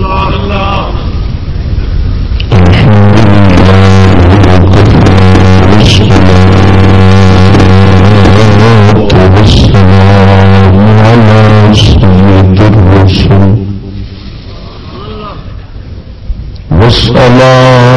اللہ اللہ والسلام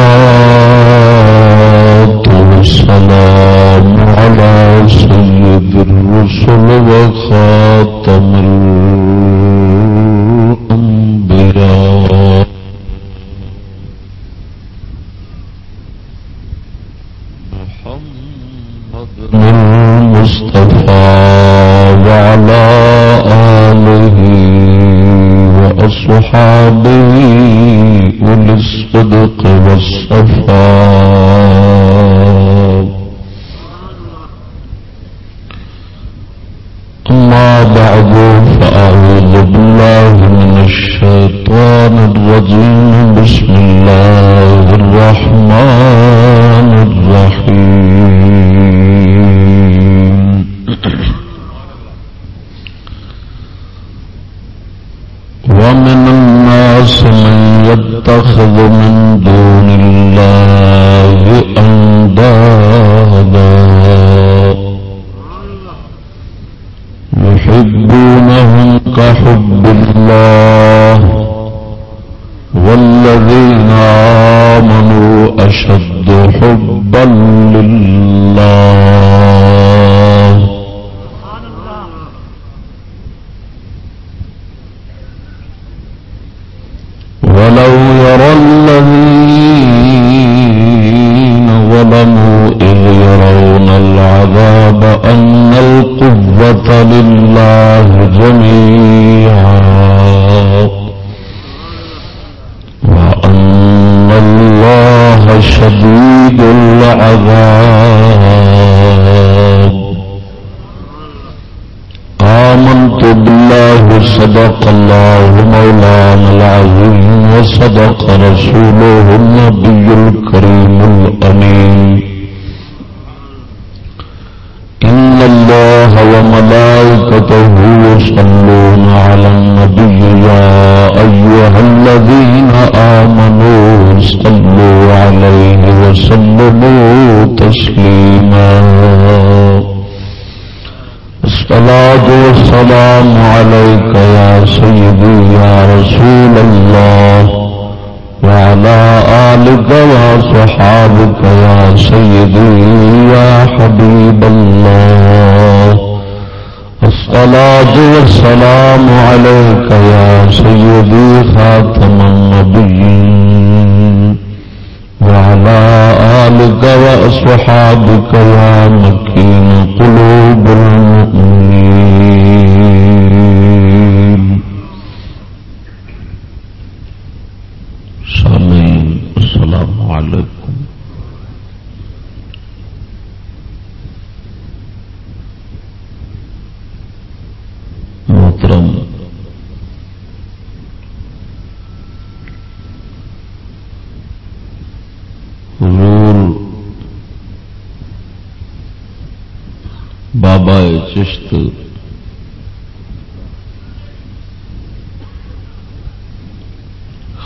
علماء چشت۔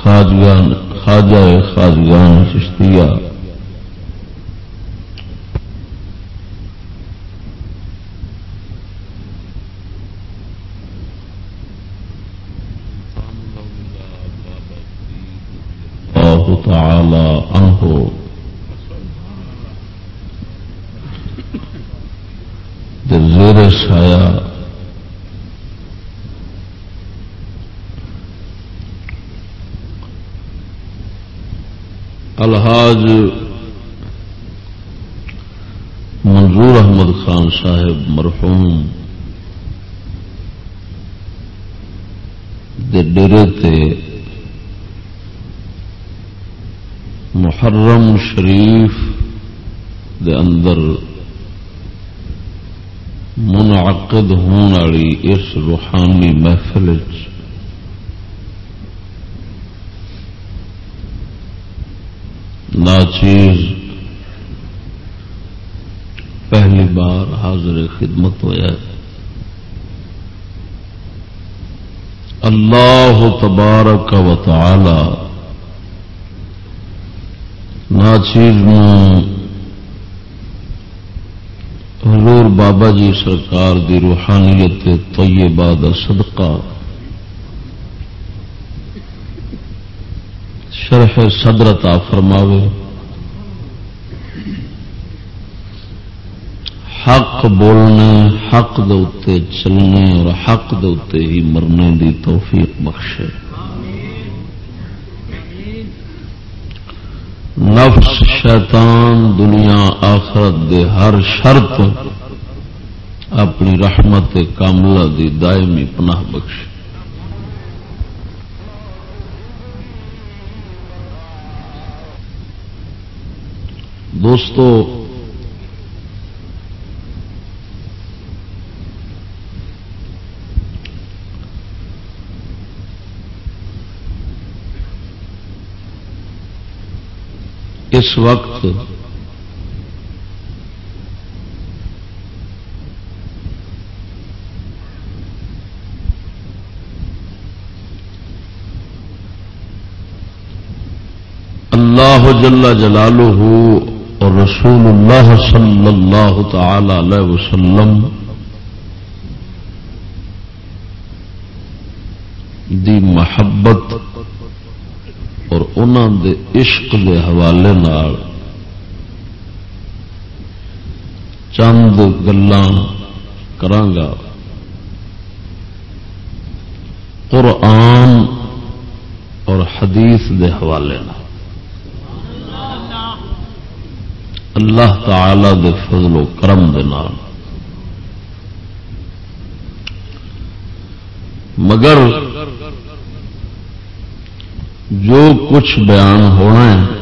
خاجگان خواجہ خاجگان منظور احمد خان صاحب مرحوم دے ڈیرے تے محرم شریف دے اندر منعقد ہونے والی اس روحانی محفل ناچیز پہلی بار حاضر خدمت ہوا اللہ تبارک و تعالی ناچیر حضور بابا جی سرکار دی روحانیت طیبہ دا صدقہ۔ شرح صدرتا فرماوے۔ حق بولنے حق دے چلنے اور حق دے ہی مرنے دی توفیق بخشے۔ نفس، شیطان، دنیا، آخرت دے ہر شرط اپنی رحمت کاملہ دی دائمی پناہ بخش دوستو اس وقت اللہ جل جلالہ اور رسول اللہ صلی اللہ تعالی علیہ وسلم دی محبت اور انہوں دے عشق دے حوالے نال چند گلان کرانگا قرآن اور حدیث دے حوالے نال۔ اللہ تعالی دے فضل و کرم دے نال۔ مگر جو کچھ بیان ہونا ہے،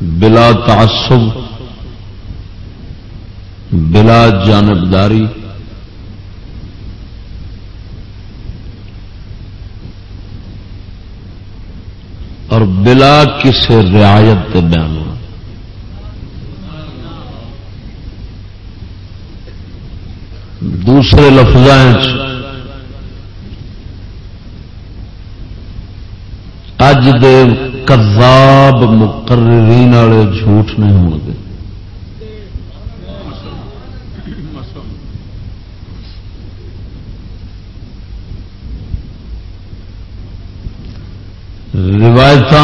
بلا تعصب، بلا جانبداری، اور بلا کسی رعایت کے بیان ہونا۔ دوسرے لفظ اج دے کذاب مقررین والے جھوٹ نہیں ہو گے روایت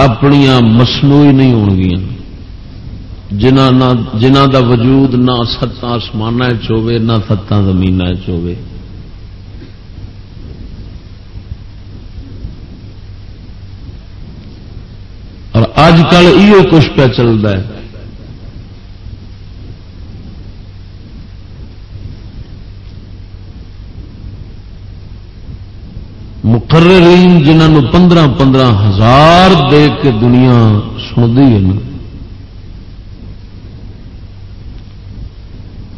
اپنی مصنوعی نہیں ہو گیا جنہ دا وجود نہ ستان آسمان چوے نہ ستان زمین چوے اور اج کل یہ کچھ پہ چلتا ہے۔ مقررین جنہوں پندرہ پندرہ ہزار دے کے دنیا سنتی ہے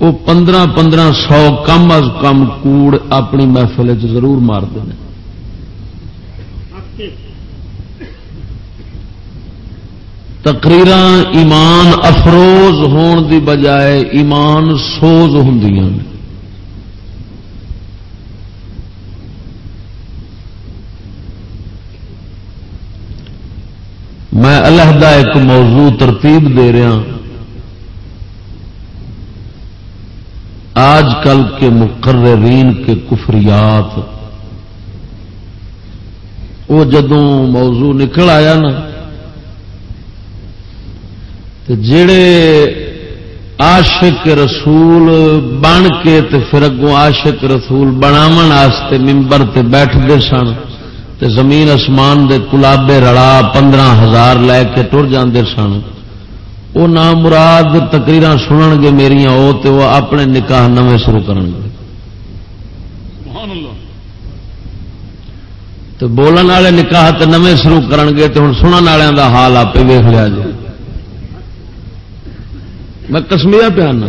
وہ پندرہ پندرہ سو کم از کم کوڑ اپنی محفل ضرور مارتے ہیں تقریر ایمان افروز ہون دی بجائے ایمان سوز ہوں میں علیحدہ ایک موضوع ترتیب دے رہا آج کل کے مقررین کے کفریات، وہ جدوں موضوع نکل آیا نا جڑے عاشق رسول بن کے تے پھر اگوں عاشق رسول بناو ممبر تے بیٹھتے سن تے زمین آسمان دے کلابے رڑا پندرہ ہزار لے کے ٹر جاندے سن۔ وہ نام مراد تقریر سنن گے میرا وہ تے وہ اپنے نکاح نویں شروع کرن گے۔ تو بولن والے نکاح تے نویں شروع کرن گے تو ہوں سنن والوں دا حال آپ ویخ لیا جائے۔ میں کسمیا پیانا۔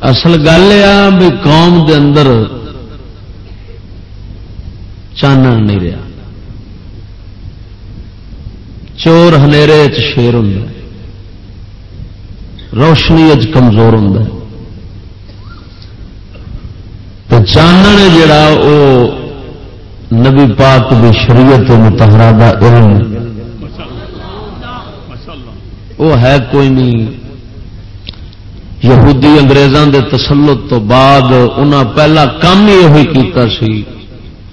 اصل گل یہ بھی قوم دے اندر چانن نہیں رہا۔ چور ہنیرے شیر ہوں روشنی اج کمزور ہوں تو چانن جڑا وہ نبی پاک بھی شریعت متحرہ دا علم وہ ہے کوئی نہیں۔ یہودی انگریزوں دے تسلط تو بعد انہاں پہلا کام ہی یہ کیتا سی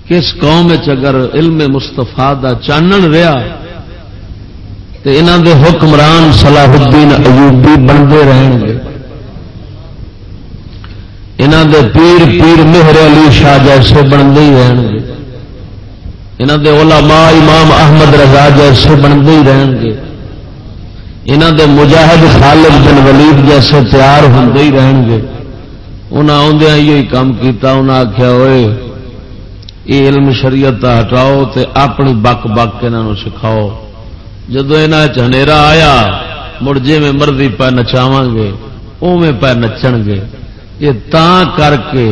کہ اس قوم اگر علم مستفا دا چانن رہا تو انہوں دے حکمران صلاح الدین ایوبی بنتے رہن گے۔ انہوں دے پیر پیر مہر علی شاہ جیسے بنتے ہی رہن گے۔ انہوں دے علماء امام احمد رضا جیسے بنتے ہی رہن گے۔ انہوں دے مجاہد خالد بن ولید جیسے تیار ہوتے ہی رہن گے۔ انہیں آدھا ہاں یہ کام کیا انہیں آخیا ہوئے، یہ علم شریعت ہٹاؤ تے اپنی بک بک انہوں سکھاؤ۔ جدو یہاں آیا، مڑ جی میں مرضی پہ نچاو گے اوے پہ نچن گے۔ یہ تا کر کے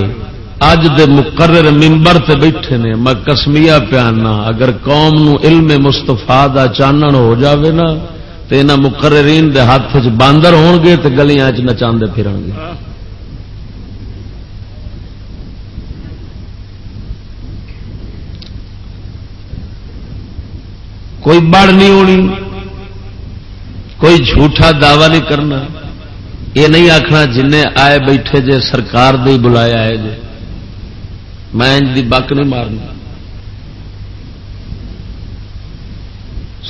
اج دے مقرر ممبر تے بیٹھے نے، میں کسمیا پیانا، اگر قوم نو علم مستفا دا چانن ہو جاوے نا تو یہاں مقررین دے ہاتھ چ باندر ہون گے تو گلیاں نچا پھرن گے کوئی بڑ نہیں ہونی، کوئی جھوٹا دعوی نہیں کرنا۔ یہ نہیں آخنا جن آئے بیٹھے جے، سرکار دے بلایا ہے جے۔ میں دی بک نہیں مارنا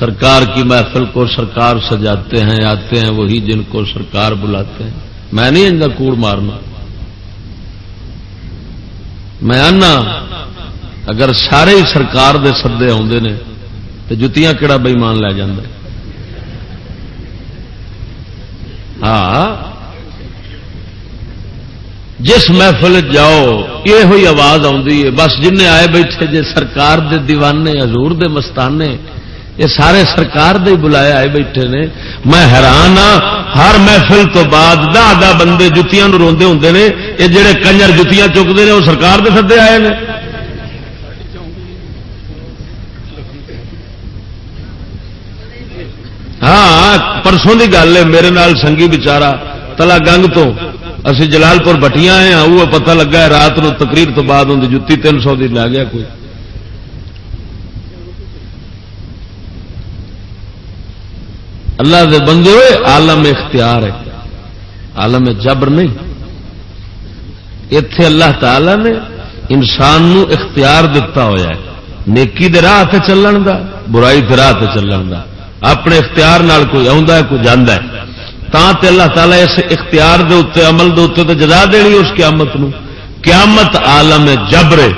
سرکار کی محفل کو سرکار سجاتے ہیں، آتے ہیں، وہی جن کو سرکار بلاتے ہیں۔ میں نہیں ان کا کوڑ مارنا۔ میں آنا، اگر سارے ہی سرکار دے سدے آتے ہیں تو جتیاں کہڑا بئیمان لے جاندے ہاں۔ جس محفل جاؤ یہ ہوئی آواز آئی ہے۔ بس جن آئے بیٹھے، جے سرکار دے دیوانے، حضور دے مستانے یہ سارے سرکار دے بلایا آئے بیٹھے نے۔ میں حیران ہاں ہر محفل تو بعد دہ دہ بندے جتیاں روندے ہوں نے۔ یہ جڑے کنجر جتیاں چکتے ہیں وہ سرکار دے سدے آئے نے۔ ہاں پرسوں کی گل ہے، میرے نال سنگھی بچارا تلا گنگ تو۔ اسی جلال پور بٹیاں ہیں وہ پتہ لگا ہے رات نو تقریر تو بعد ہوں جتی تین سو کی لا گیا کوئی۔ اللہ دے بندے ہوئے، عالم اختیار ہے۔ عالم جبر نہیں۔ اتے اللہ تعالی نے انسان نو اختیار دتا ہوا ہے۔ نیکی دے راہ چلن دا، برائی دے راہ چلن دا۔ اپنے اختیار نال کوئی ہے، کوئی جانا ہے۔ تا تے اللہ تعالیٰ اس اختیار دے اتنے عمل دے اتنے تو جزا دینی اس قیامت نو۔ قیامت عالم جبرے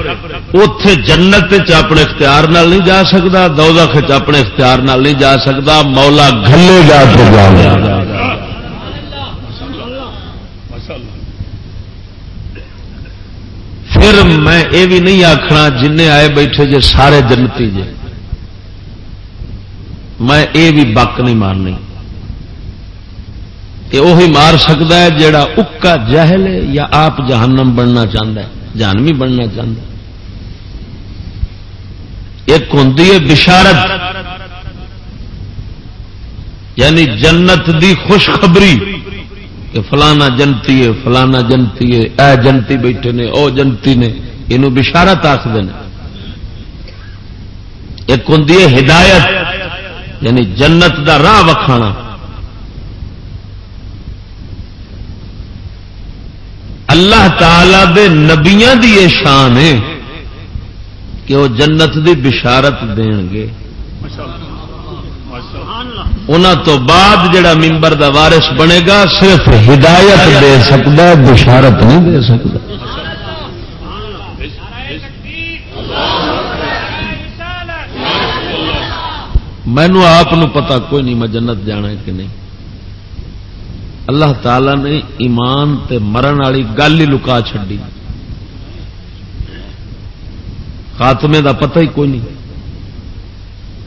اتے جنت اپنے اختیار نال نہیں جا سکتا دوزخ اپنے اختیار نال نہیں جا سکتا مولا گلے جا کے پھر میں یہ بھی نہیں آخنا جن آئے بیٹھے جے سارے جنتی جے۔ میں یہ بھی بک نہیں مارنی۔ وہی مار سکتا ہے جڑا اکا جہل ہے یا آپ جہنم بننا چاہتا ہے، جہنمی بننا چاہتا ہے۔ ایک ہوں بشارت. یعنی جنت دی خوشخبری کہ فلانا جنتی ہے، فلانا جنتی ہے، اے جنتی بیٹھے نے، او جنتی نے یہ بشارت آخر ایک ہوں ہدایت یعنی جنت دا راہ وکھانا. اللہ تعالی دے نبیاں دی یہ شان ہے کہ وہ جنت دی بشارت دین گے۔ ان تو بعد جڑا ممبر دا وارث بنے گا، صرف ہدایت دے سکتا، بشارت نہیں دے سکتا۔ مینو آپ پتا کوئی نہیں، میں جنت جانا ہے کہ نہیں۔ اللہ تعالی نے ایمان تے مرن والی گل ہی لکا چڈی خاتمے دا پتہ ہی کوئی نہیں۔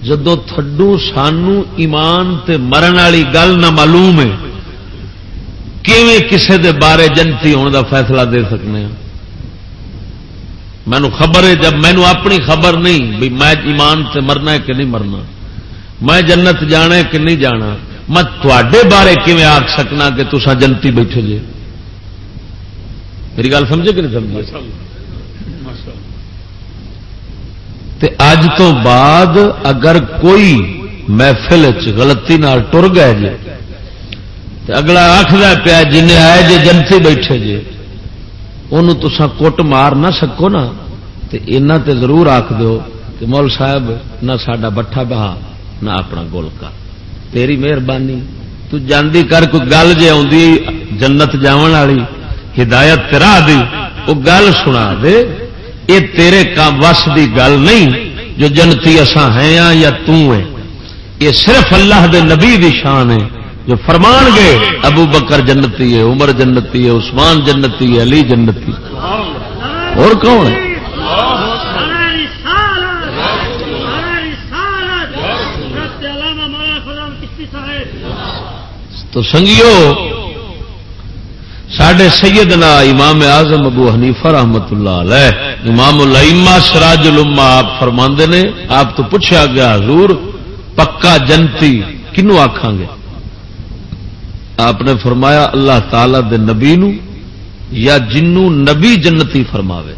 جدو تھڈو سانو ایمان تے مرن والی گل نہ معلوم ہے کسے دے بارے جنتی ہونے دا فیصلہ دے سکنے ہیں مینو خبر ہے، جب مینو اپنی خبر نہیں بھی میں ایمان سے مرنا ہے کہ نہیں مرنا۔ میں جنت جانا ہے کہ نہیں جانا۔ میں تے بارے کیون آخ سکنا کہ تسا جنتی بیٹھے جی؟ میری گل سمجھے کہ نہیں سمجھے؟ تے اج تو بعد اگر کوئی محفل غلطی نال ٹر گئے جی اگلا آخر پیا جن آئے جی جنتی بیٹھے جی ان تسا کٹ مار نہ سکو نا، تے تے ضرور آخ دو کہ مول صاحب، نہ سڈا بٹھا بہا، نہ اپنا گول کر تیری مہربانی، تو جاندی کر کوئی گل جی جنت جان والی، ہدایت تیرا دی وہ گل سنا دے۔ یہ تیرے کام وس دی گل نہیں جو جنتی اساں ہیں یا ہے یہ صرف اللہ دے نبی دی شان ہے۔ جو فرمان گے ابو بکر جنتی ہے، عمر جنتی ہے، عثمان جنتی ہے، علی جنتی اور کون ہے؟ تو سنگیو سڈے سیدنا امام اعظم ابو حنیفہ رحمت اللہ علیہ، امام الما سراج الما آپ فرما نے، آپ تو پوچھا گیا، حضور، پکا جنتی کنو آخان گے؟ آپ نے فرمایا، اللہ تعالی دے نبی نو یا جنو نبی جنتی فرماوے۔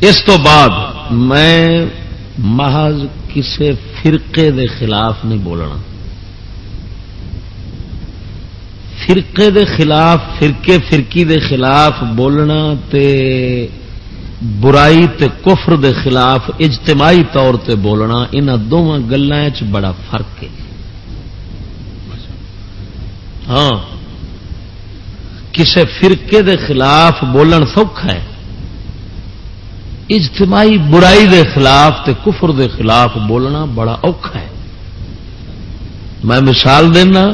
اس تو بعد میں محض کسی فرقے دے خلاف نہیں بولنا۔ فرقے دے خلاف، فرقے فرقی دے خلاف بولنا تے برائی تے کفر دے خلاف اجتماعی طور تے بولنا ان دونوں گلوں بڑا فرق ہے۔ ہاں کسے فرقے دے خلاف بولن سوکھا ہے۔ اجتماعی برائی دے خلاف تے کفر دے خلاف بولنا بڑا اوکھا ہے۔ میں مثال دینا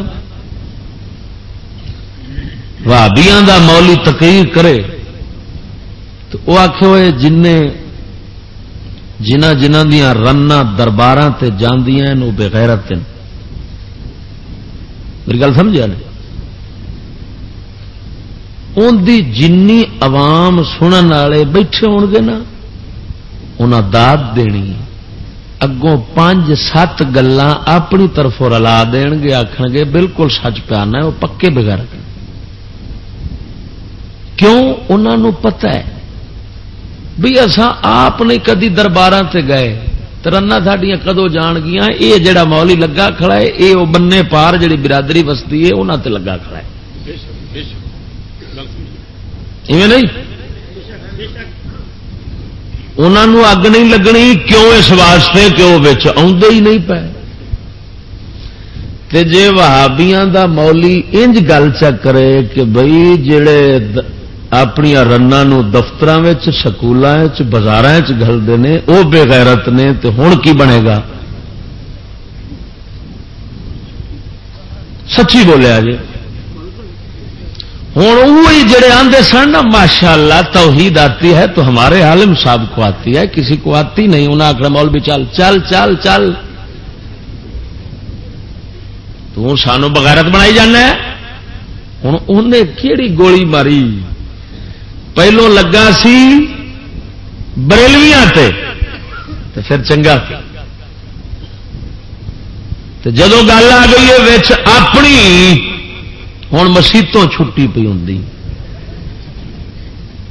وابیاں دا مولی تقریر کرے تو وہ آخ ہوئے جن جنہ جنہ دیا رن دربار سے جاندیاں وہ بغیرت میری گل سمجھا نہیں ان دی جنی عوام سنن والے بیٹھے ہو گے نا انہیں داد دینی اگوں پانچ سات گلان اپنی طرف رلا دین گے آخ گے بالکل سچ پیانا ہے وہ پکے بغیر۔ کیوں؟ انہوں پتہ ہے۔ بھی اصا آپ نہیں کدی دربار سے گئے۔ ترنا سڈیا کدو جان گیا یہ جڑا مولی لگا کھڑا ہے یہ وہ بننے پار جڑی برادری بستی ہے انہوں تے لگا کھڑا ہے۔ نہیں؟ انہوں اگ نہیں لگنی، کیوں اس واسطے کہ وہ آدھے ہی نہیں پے؟ جے وہابیاں دا مولی انج گل چکرے کہ بھائی جڑے اپنی رن دفتر سکول بازار گلتے ہیں وہ بےغیرت نے تو ہوں کی بنے گا؟ سچی بولیا جی ہوں وہی جڑے آدھے سن نا ماشاء اللہ توحید آتی ہے تو ہمارے عالم صاحب کو آتی ہے، کسی کو آتی نہیں انہیں آخر مول بھی چل چل چل چل۔ تو سانو بغیرت بنائی جانا ہوں انہیں کہڑی گولی ماری؟ پہلو لگا سی بریلویاں تے تو پھر چنگا۔ تے جدو گل آ گئی ہے اپنی ہوں مسیتوں چھٹی پی ہوں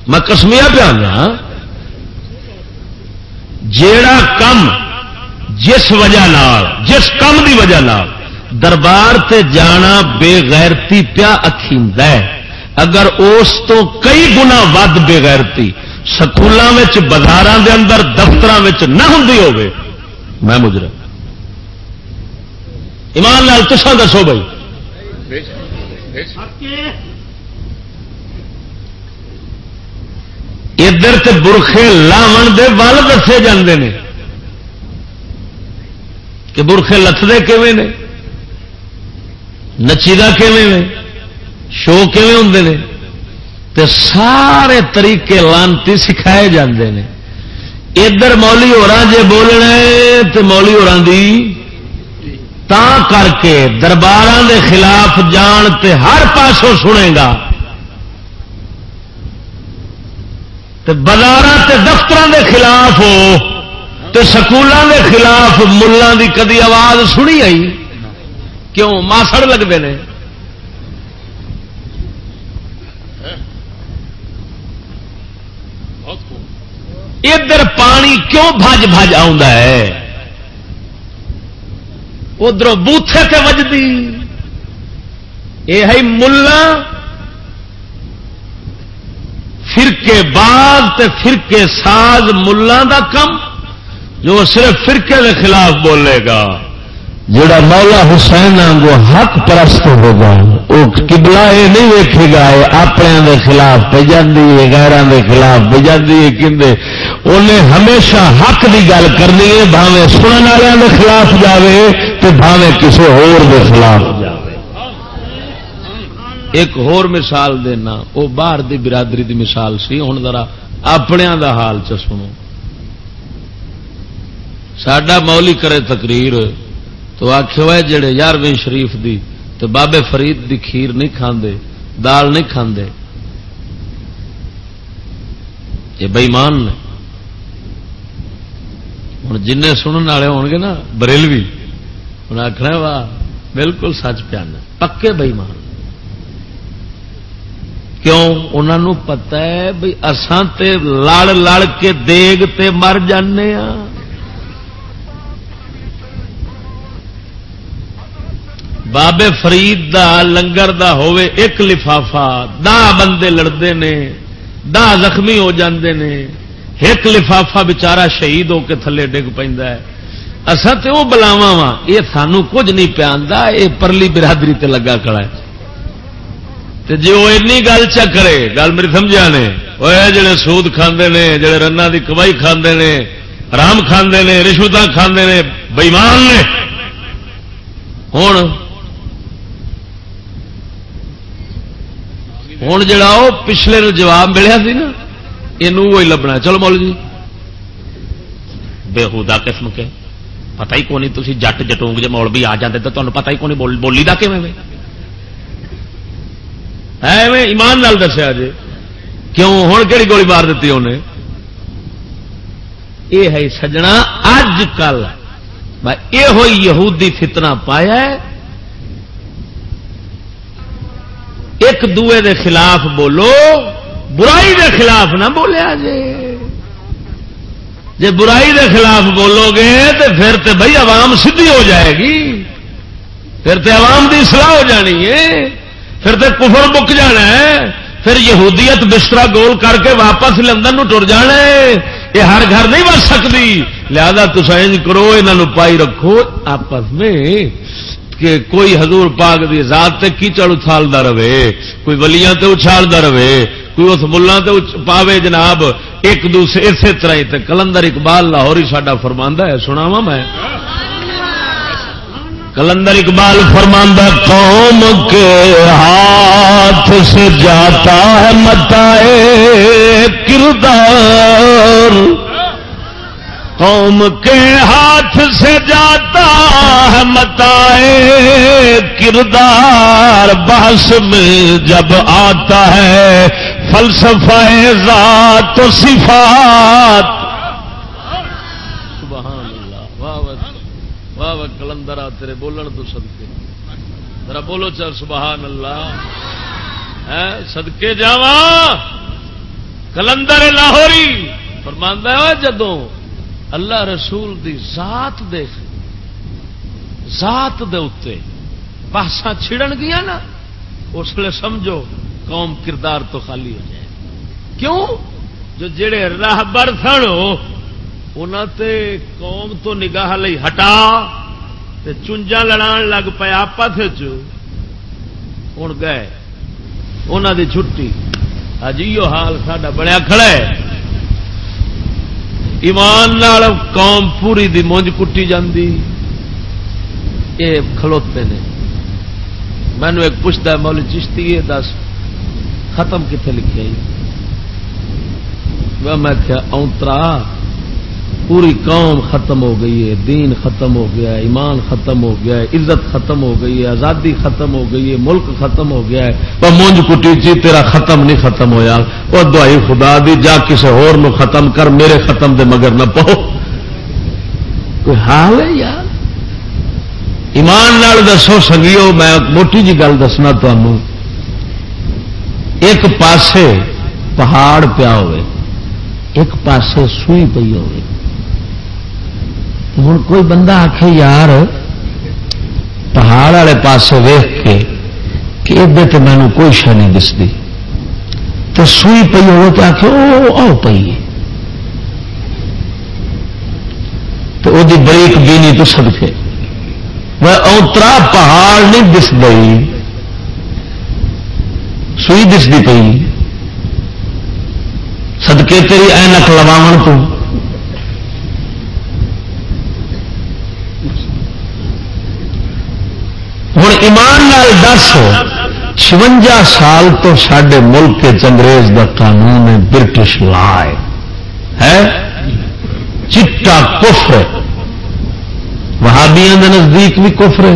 میں کسمیا پیا جیڑا کم جس وجہ نال، جس کم دی وجہ نال دربار تے جانا بے غیرتی پیا اکھیند اگر اس تو کئی گنا ود بےغیرتی سکولوں بازار دے اندر دفتر نہ ہوں میں مجرا ایمان لال تسا دسو بھائی۔ ادھر تے برخے لاون دے ول دسے جاندے نے کہ برخے لتھتے کیویں نے؟ نچیدہ کیویں نے؟ شو ہوں تے سارے طریقے لانتی سکھائے جاندے نے۔ ادھر مولی ہو جے بولنا ہے تو مولی ہو تا کر کے دربار دے خلاف جان تے ہر پاسوں سنے گا بازار تے دفتر دے خلاف ہو تو سکولوں کے خلاف ملان دی کدی آواز سنی آئی؟ کیوں؟ ماسڑ لگتے ہیں ادھر پانی کیوں بج بج ادھر بوتھے تے وجدی۔ یہ ہے ملا۔ فرقے باغ تے فرقے ساز ملان دا کم جو صرف فرقے کے خلاف بولے گا۔ جڑا مولا حسین آگو حق پرست ہوگا وہ کبلا یہ نہیں ویکے گا، یہ اپنے خلاف پہ جاتی ہے گیران کے خلاف پہ جاتی ہے کہ انہیں ہمیشہ حق کی گل کرنی ہے بھاوے سننے والوں کے خلاف جاوے۔ تو بھاوے کسی ہور دے خلاف۔ ایک ہور مثال دینا وہ باہر دی برادری دی مثال سی ہوں ذرا اپنے دا حال چ سنو۔ سڈا مولی کرے تقریر، تو آخو جڑے یارویں شریف دی تو بابے فرید دی کھیر نہیں کھاندے، دال نہیں کھاندے۔ یہ بئیمان نے۔ ہوں جن سننے والے ہو گے نا، بریلوی۔ انہیں آخنا وا بالکل سچ پیان پکے بئیمان۔ کیوں؟ انہوں پتا ہے بھائی اسان تے لڑ لڑ کے دیگ تے مر جانے ہاں۔ بابے فرید دا، لنگر دا ہوئے ایک لفافہ دہ بندے لڑتے نے دہ زخمی ہو جاندے نے۔ ایک لفافہ بچارا شہید ہو کے تھلے ڈگ پہ اصا تو وہ بلاوا وا یہ سانو کچھ نہیں پیا یہ پرلی برادری تے لگا کڑا ہے۔ تے جی وہ این گل چکرے گل میری سمجھا نے؟ وہ جڑے سود کھاندے نے، جڑے رنا دی کمائی کھاندے نے رام کھاندے نے رشوت کھاندے نے بئیمان نے۔ ہوں ہوں جا پچھلے جواب ملیا سی نا یہ لبنا چلو مول جی بےحدا قسم کے۔ پتا ہی کون تھی جٹ جٹونگ جی مول بھی آ جاتے تو تمہیں پتا ہی کون بولی دا ایمان نال دسیا جی کیوں ہوں کہڑی گولی مار دیتی انہیں یہ ہے سجنا اج کل یہ ہوئی یہودی فتنہ پایا ہے ایک دوے دے خلاف بولو برائی دے خلاف نہ بولیا جے جے برائی دے خلاف بولو گے تو پھر تو بھائی عوام سیدھی ہو جائے گی۔ پھر تو عوام دی اصلاح ہو جانی ہے۔ پھر تو کفر مک جانا ہے۔ پھر یہودیت بسترا گول کر کے واپس لندن ٹر جانا ہے۔ یہ ہر گھر نہیں بچ سکتی لہذا تو کرو یہ پائی رکھو۔ آپس میں کہ کوئی حضور پاک دی ذات تے کیچڑ اچھالتا رہے، کوئی ولیاں تے اچھالتا رہے، کوئی اس ملا تے پاوے جناب۔ ایک دوسرے اسی طرح ہی کلندر اقبال لاہور ہی ساڈا فرماندا ہے سناوا میں؟ کلندر اقبال فرماندہ قوم کے ہاتھ سے جاتا ہے متا کردار۔ قوم کے ہاتھ سے جاتا ہے متائے کردار۔ بحث میں جب آتا ہے فلسفہ ذات و صفات۔ سبحان اللہ، واہ واہ واہ کلندر تیرے بولن تو صدقے۔ ذرا بولو چل، سبحان اللہ۔ صدقے جاوا کلندر لاہوری، فرماندہ ہے جدوں اللہ رسول دی ذات دے ذات دے اتنے باسا چھڑن گیا نا، اس لیے سمجھو۔ قوم کردار تو خالی ہو جائے۔ کیوں؟ جو جڑے راہ بر سن تے قوم تو نگاہ لئی ہٹا تے چنجا لڑان لگ پیا آپس ہوں گئے۔ انہوں دی چھٹی۔ اج یہ حال ساڈا بڑا کھڑا ہے۔ ایمان نال قوم پوری دی مونج کٹی جاندی۔ اے کھلوتے نے۔ مینو ایک پوچھتا مول چشتی دس۔ ختم کتنے لکھے میں کیا اونترا پوری قوم ختم ہو گئی ہے، دین ختم ہو گیا ہے، ایمان ختم ہو گیا ہے، عزت ختم ہو گئی ہے، آزادی ختم ہو گئی ہے، ملک ختم ہو گیا ہے مونج کٹی جی تیرا ختم نہیں ختم ہوا وہ دعائی خدا دی، جا کسی ہور نو ختم کر، میرے ختم دے مگر نہ پو کوئی حال ہے یار؟ ایمان نال دسو سگیو میں موٹی جی گل دسنا تمہوں ایک پاسے پہاڑ پیا ہوئے، ایک پاسے سوئی پی ہوئے۔ ہوں کوئی بندہ آخ یار، پہاڑ والے پاسے ویخ کے کہ ادھر تو مینو کوئی شہ نہیں دستی تو سوئی پی ہو تو آخ او پی تو وہ بریک بینی تو سدکے وہ اوترا پہاڑ نہیں دس گئی سوئی دستی پی سدکے تیری اینک لواو تو ہوں ایمان نال دس چونجا سال تو سڈے ملک انگریز کا قانون ہے برٹش لا ہے چٹا کفر وہابیا نزدیک بھی کفر ہے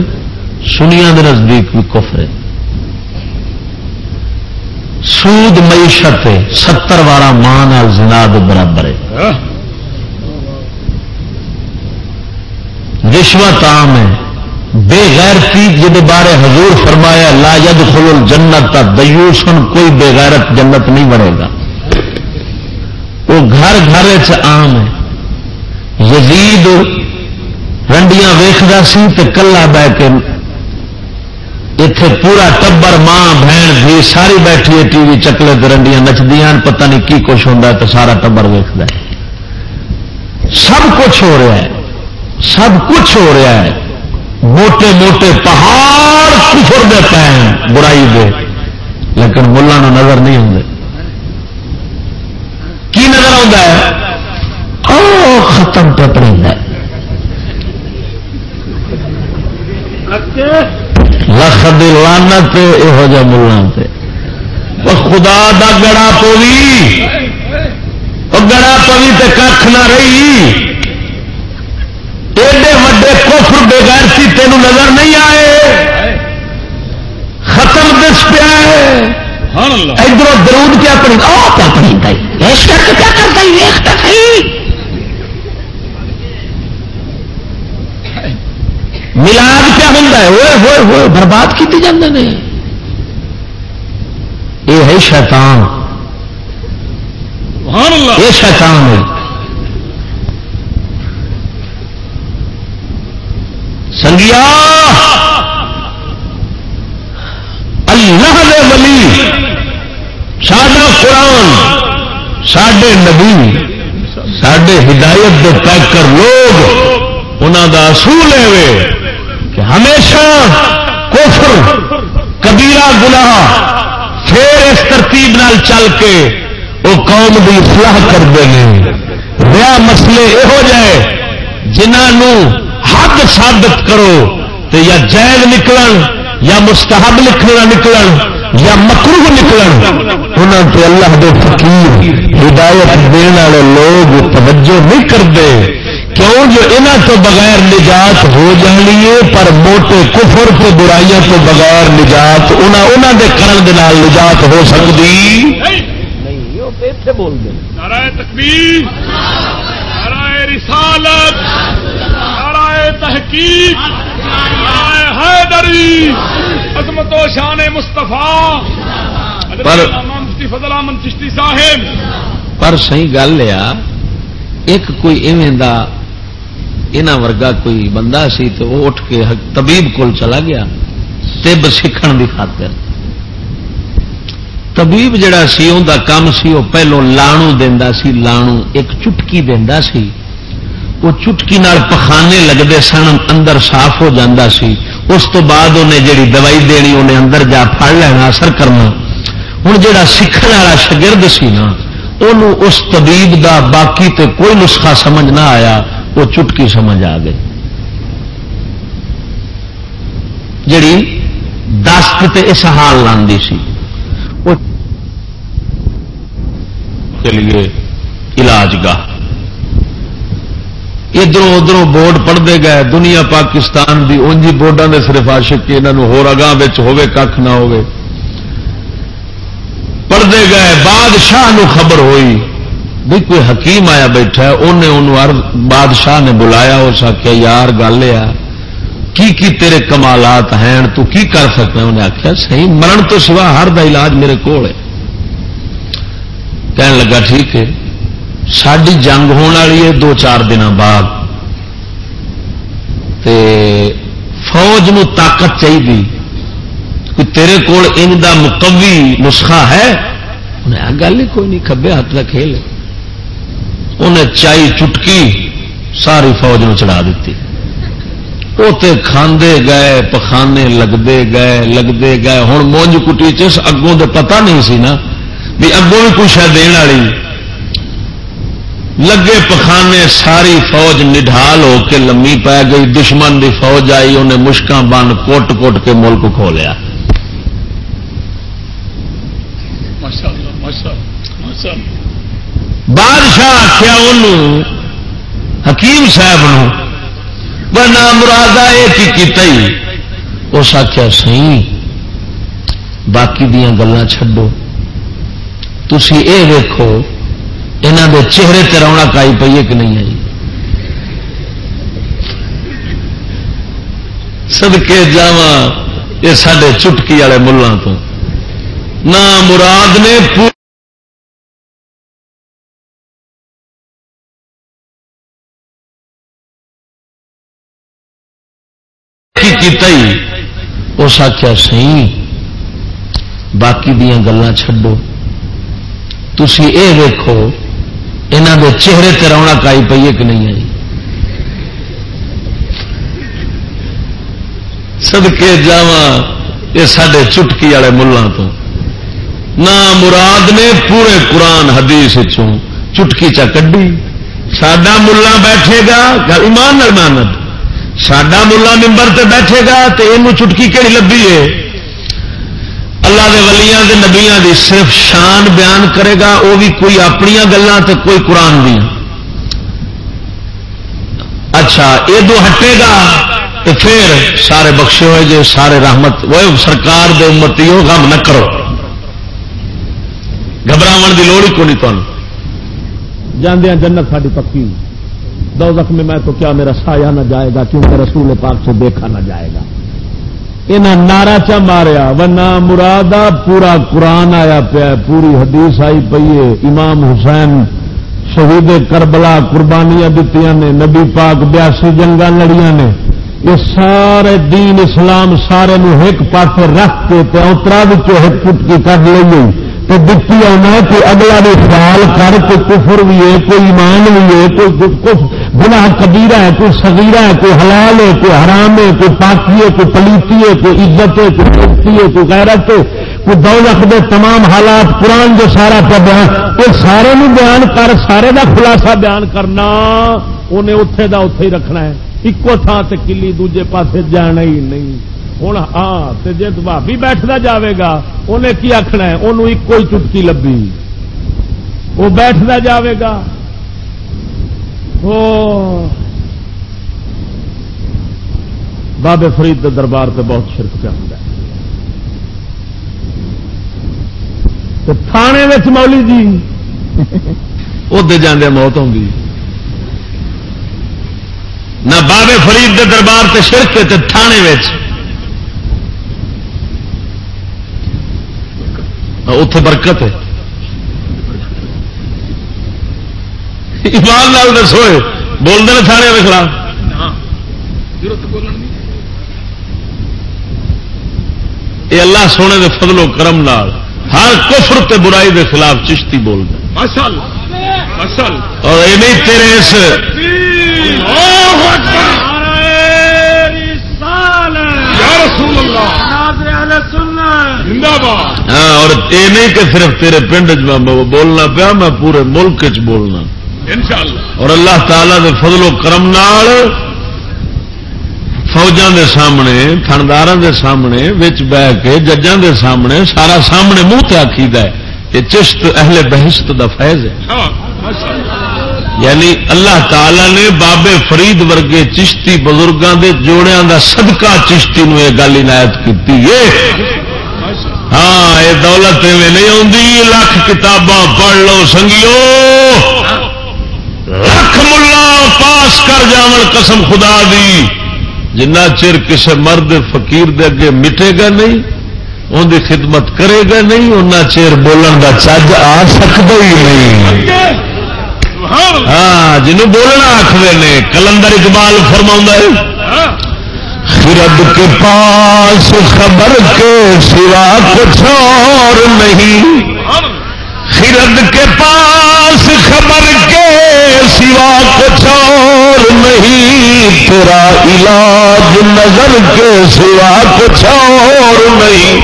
سنیا کے نزدیک بھی کفر ہے سود معیشت ستر وارا ماں زناد برابر ہے۔ رشوت عام ہے۔ بے غیرتی جہد بارے حضور فرمایا، لا ید خل جنت دیوسن، کوئی بے غیرت جنت نہیں بڑے گا۔ وہ گھر گھر عام ہے۔ یزید رنڈیاں ویختا سی تو کلا بہ کے اتے پورا ٹبر ماں بہن بھی ساری بیٹھی ٹی وی چکلے رنڈیاں نچدیاں پتہ نہیں کی کچھ ہوتا تو سارا ٹبر ویختا ہے سب کچھ ہو رہا ہے سب کچھ ہو رہا ہے موٹے موٹے پہاڑ کفر دے پے برائی دے لیکن ملا نظر نہیں آتے کی نظر آتا ہے او ختم پہ پڑ لکھ لانت یہو جہ ملان سے خدا دا گڑا پوی۔ گڑا پوی تے کھ نہ رہی۔ ایڈے وڈے کفر بےغیرتی تین نظر نہیں آئے۔ ختم دس پیا ادھر درود کیا پڑی کیا پڑی کیا کرتا ملاد کیا ہوتا ہے؟ ہوئے ہوئے ہوئے برباد کی جاتے ہیں یہ ہے شیطان۔ یہ شیطان ہے۔ سنگیا۔ اللہ دے ولی۔ سڈا قرآن سڈے نبی سڈے ہدایت دے پیکر لوگ انہوں دا اصول ہے کہ ہمیشہ کفر، کبیرہ، گناہ پھر اس ترتیب نال چل کے وہ قوم کی اصلاح کرتے ہیں۔ ریا مسئلے یہو جائے جنہوں حد ثابت کرو تو یا جائز نکل یا مستحب لکھنا نکل یا مکرو نکل انہوں تو اللہ دے فقیر، ہدایت دن والے لوگ توجہ نہیں کرتے۔ کیوں جو انہوں تو بغیر نجات ہو جانی ہے پر موٹے کفر تو برائیاں تو بغیر نجات انہوں دے کرن دے نال نجات ہو سکتی بول دیں تکبیر۔ رسالت۔ تحقیق۔ حیدری۔ عظمت و شان مستفا فضل احمد چشتی صاحب۔ پر صحیح گل ایک کوئی ایویں دا اینا ورگا کوئی بندہ سی تو وہ اٹھ کے طبیب کول چلا گیا تب سیکھن دی خاطر۔ طبیب جڑا سی ان دا کام سی، وہ پہلو لانو دینا سی لانو ایک چٹکی دینا سی۔ وہ چٹکی نال پخانے لگتے سن، اندر صاف ہو جاتا سی۔ اس تو بعد انہیں جیڑی دوائی دینی، انہیں اندر جا پڑ لینا، اثر کرنا۔ ہوں جا سیکھنے والا شگرد سی نا انہوں اس طبیب دا باقی تے کوئی نسخہ سمجھ نہ آیا۔ وہ چٹکی سمجھ آ گئی۔ جڑی دست تے اس حال لاندی سی۔ وہ چلیے علاج گاہ۔ ادھر ادھر بورڈ پڑھتے گئے۔ دنیا پاکستان کی اونجی بورڈوں کے صرف آشک یہاں ہوگاہ کھ نہ پڑھتے گئے، بادشاہ نو خبر ہوئی۔ بھی کوئی حکیم آیا بیٹھا انہیں انہوں بادشاہ نے بلایا اس آخیا یار، گل کی کی تیرے کمالات ہیں، تو کی کر سکتا انہیں آخیا صحیح، مرن تو سوا ہر دا علاج میرے کو کہنے لگا، ٹھیک ہے ساری جنگ ہونے والی ہے دو چار دن بعد۔ تے فوج نو طاقت چاہیے کوئی تیرے کول ان دا مقوی نسخہ ہے؟ انہیں گل ہی کوئی نہیں کبے ہاتھ کا کھیل انہیں چائی چٹکی ساری فوج نو چڑھا دیتی۔ وہ کھاندے گئے، پخانے لگتے گئے لگتے گئے۔ ہوں مونج کٹی چس اگوں تو پتا نہیں سی نا بھی اگوں بھی کچھ ہے دن والی۔ لگے پخانے ساری فوج نڈال ہو کے لمی پی گئی، دشمن دی فوج آئی، انہیں مشکا بن کوٹ کوٹ کے ملک کھو لیا۔ بادشاہ آخیا ان حکیم صاحب نام مراد یہ کیتا ہی۔ اس آخیا سی باقی دیا گلان چڈو تھی یہ ویکو یہاں دے چہرے تے رونق آئی پی ہے کہ نہیں آئی۔ سدکے جا یہ سڈے چٹکی والے ملوں تو۔ نہ مراد نے اس آخیا سی باقی دیا گلان چڈو تھی یہ ویکو یہاں دے چہرے تے رونق آئی پی ہے کہ نہیں آئی سدکے جا یہ سڈے چٹکی والے ملوں تو نہ مراد نے پورے قرآن حدیث چٹکی چا کڈی سڈا ملا بیٹھے گا ایمان مانت سڈا ملا ممبر تے بیٹھے گا تو یہ چٹکی کہڑی لبھی ہے؟ اللہ دے ولیاں دے نبیاں دی صرف شان بیان کرے گا وہ بھی کوئی اپنی گلان تے کوئی قرآن دیا اچھا یہ دو ہٹے گا تو پھر سارے بخشے ہوئے جے، سارے رحمت، وہ سرکار دے امتی ہو غم نہ کرو۔ گھبراو کی لوڑ ہی کو نہیں تمہیں جاندیا جنت ساری پکی۔ دو زخمی میں تو کیا میرا سایہ نہ جائے گا؟ کیونکہ رسول پاک سے دیکھا نہ جائے گا؟ انہیں نارا چا ماریا؟ ورنہ مرادہ پورا قرآن آیا پیا پوری حدیث آئی پی ہے۔ امام حسین شہید کربلا قربانیاں دیتی نے، نبی پاک بیاسی جنگا لڑیاں نے۔ یہ سارے دین اسلام سارے ایک پاس رکھ کے اترا ایک پٹکی کر لی تو آنا کہ اگلا بھی خیال کر کوئی کفر بھی ہے کوئی ایمان بھی ہے کوئی کچھ گنا کبیرا ہے کوئی سگیرا ہے کوئی حلال ہے کوئی حرام ہے کوئی پاکی ہے کوئی پلیتی ہے کوئی عزت ہے کوئی دوستی ہے کوئی غیرت ہے کوئی دو لکھ دے تمام حالات قرآن جو سارا پہ بیان یہ سارے بیان کر سارے کا خلاصہ بیان کرنا انہیں اتے کا اتے ہی رکھنا ہے ایکو تھان سے کلی دوجے پاسے جانا ہی نہیں ہوں ہاں جی بھابی بیٹھتا جاوے گا انہیں کی آخنا ہے انہوں ایک ہی چٹکی لبھی وہ بیٹھتا جاوے گا بابے فرید کے دربار سے بہت شرک پہ ہوں تھانے مولی جی ادے جانے موت ہوگی نہ بابے فرید کے دربار سے شرک تھانے اتے برکت ہے۔ ایمان لال دسو بول دیں سارے کے خلاف۔ یہ اللہ سونے دے فضل و کرم نال ہر کفر تے برائی دے خلاف چشتی بول دیں اور یہ نہیں تیرے اس رسول اللہ ہاں اور یہ نہیں کہ صرف تیرے پنڈ بولنا پیا میں پورے ملک چ بولنا۔ اور اللہ تعالی دے فضل و کرم نال فوجان دے سامنے تھندار دے سامنے وچ بہ کے ججان دے سامنے سارا سامنے منہ تے آخی یہ چشت اہل بہشت دا فیض ہے۔ ہاں، یعنی اللہ تعالی نے بابے فرید ورگے چشتی بزرگوں کے جوڑیاں دا صدقہ چشتی نو یہ گل عنایت کی ہاں یہ دولت میں نہیں آتی لکھ کتاباں پڑھ لو سنگیو۔ لکھ ملا پاس کر جاون قسم خدا دی۔ جنا چر کسی مرد فقیر دے اگے مٹے گا نہیں ان دی خدمت کرے گا نہیں ان چیر بولن کا چج آ سکتا ہی نہیں۔ ہاں جنوں بولنا آخر نے کلندر اقبال فرما ہے خرد کے پاس خبر کے سوا کچھ اور نہیں۔ خرد کے پاس خبر کے سوا کچھ اور نہیں۔ تیرا علاج نظر کے سوا کچھ اور نہیں۔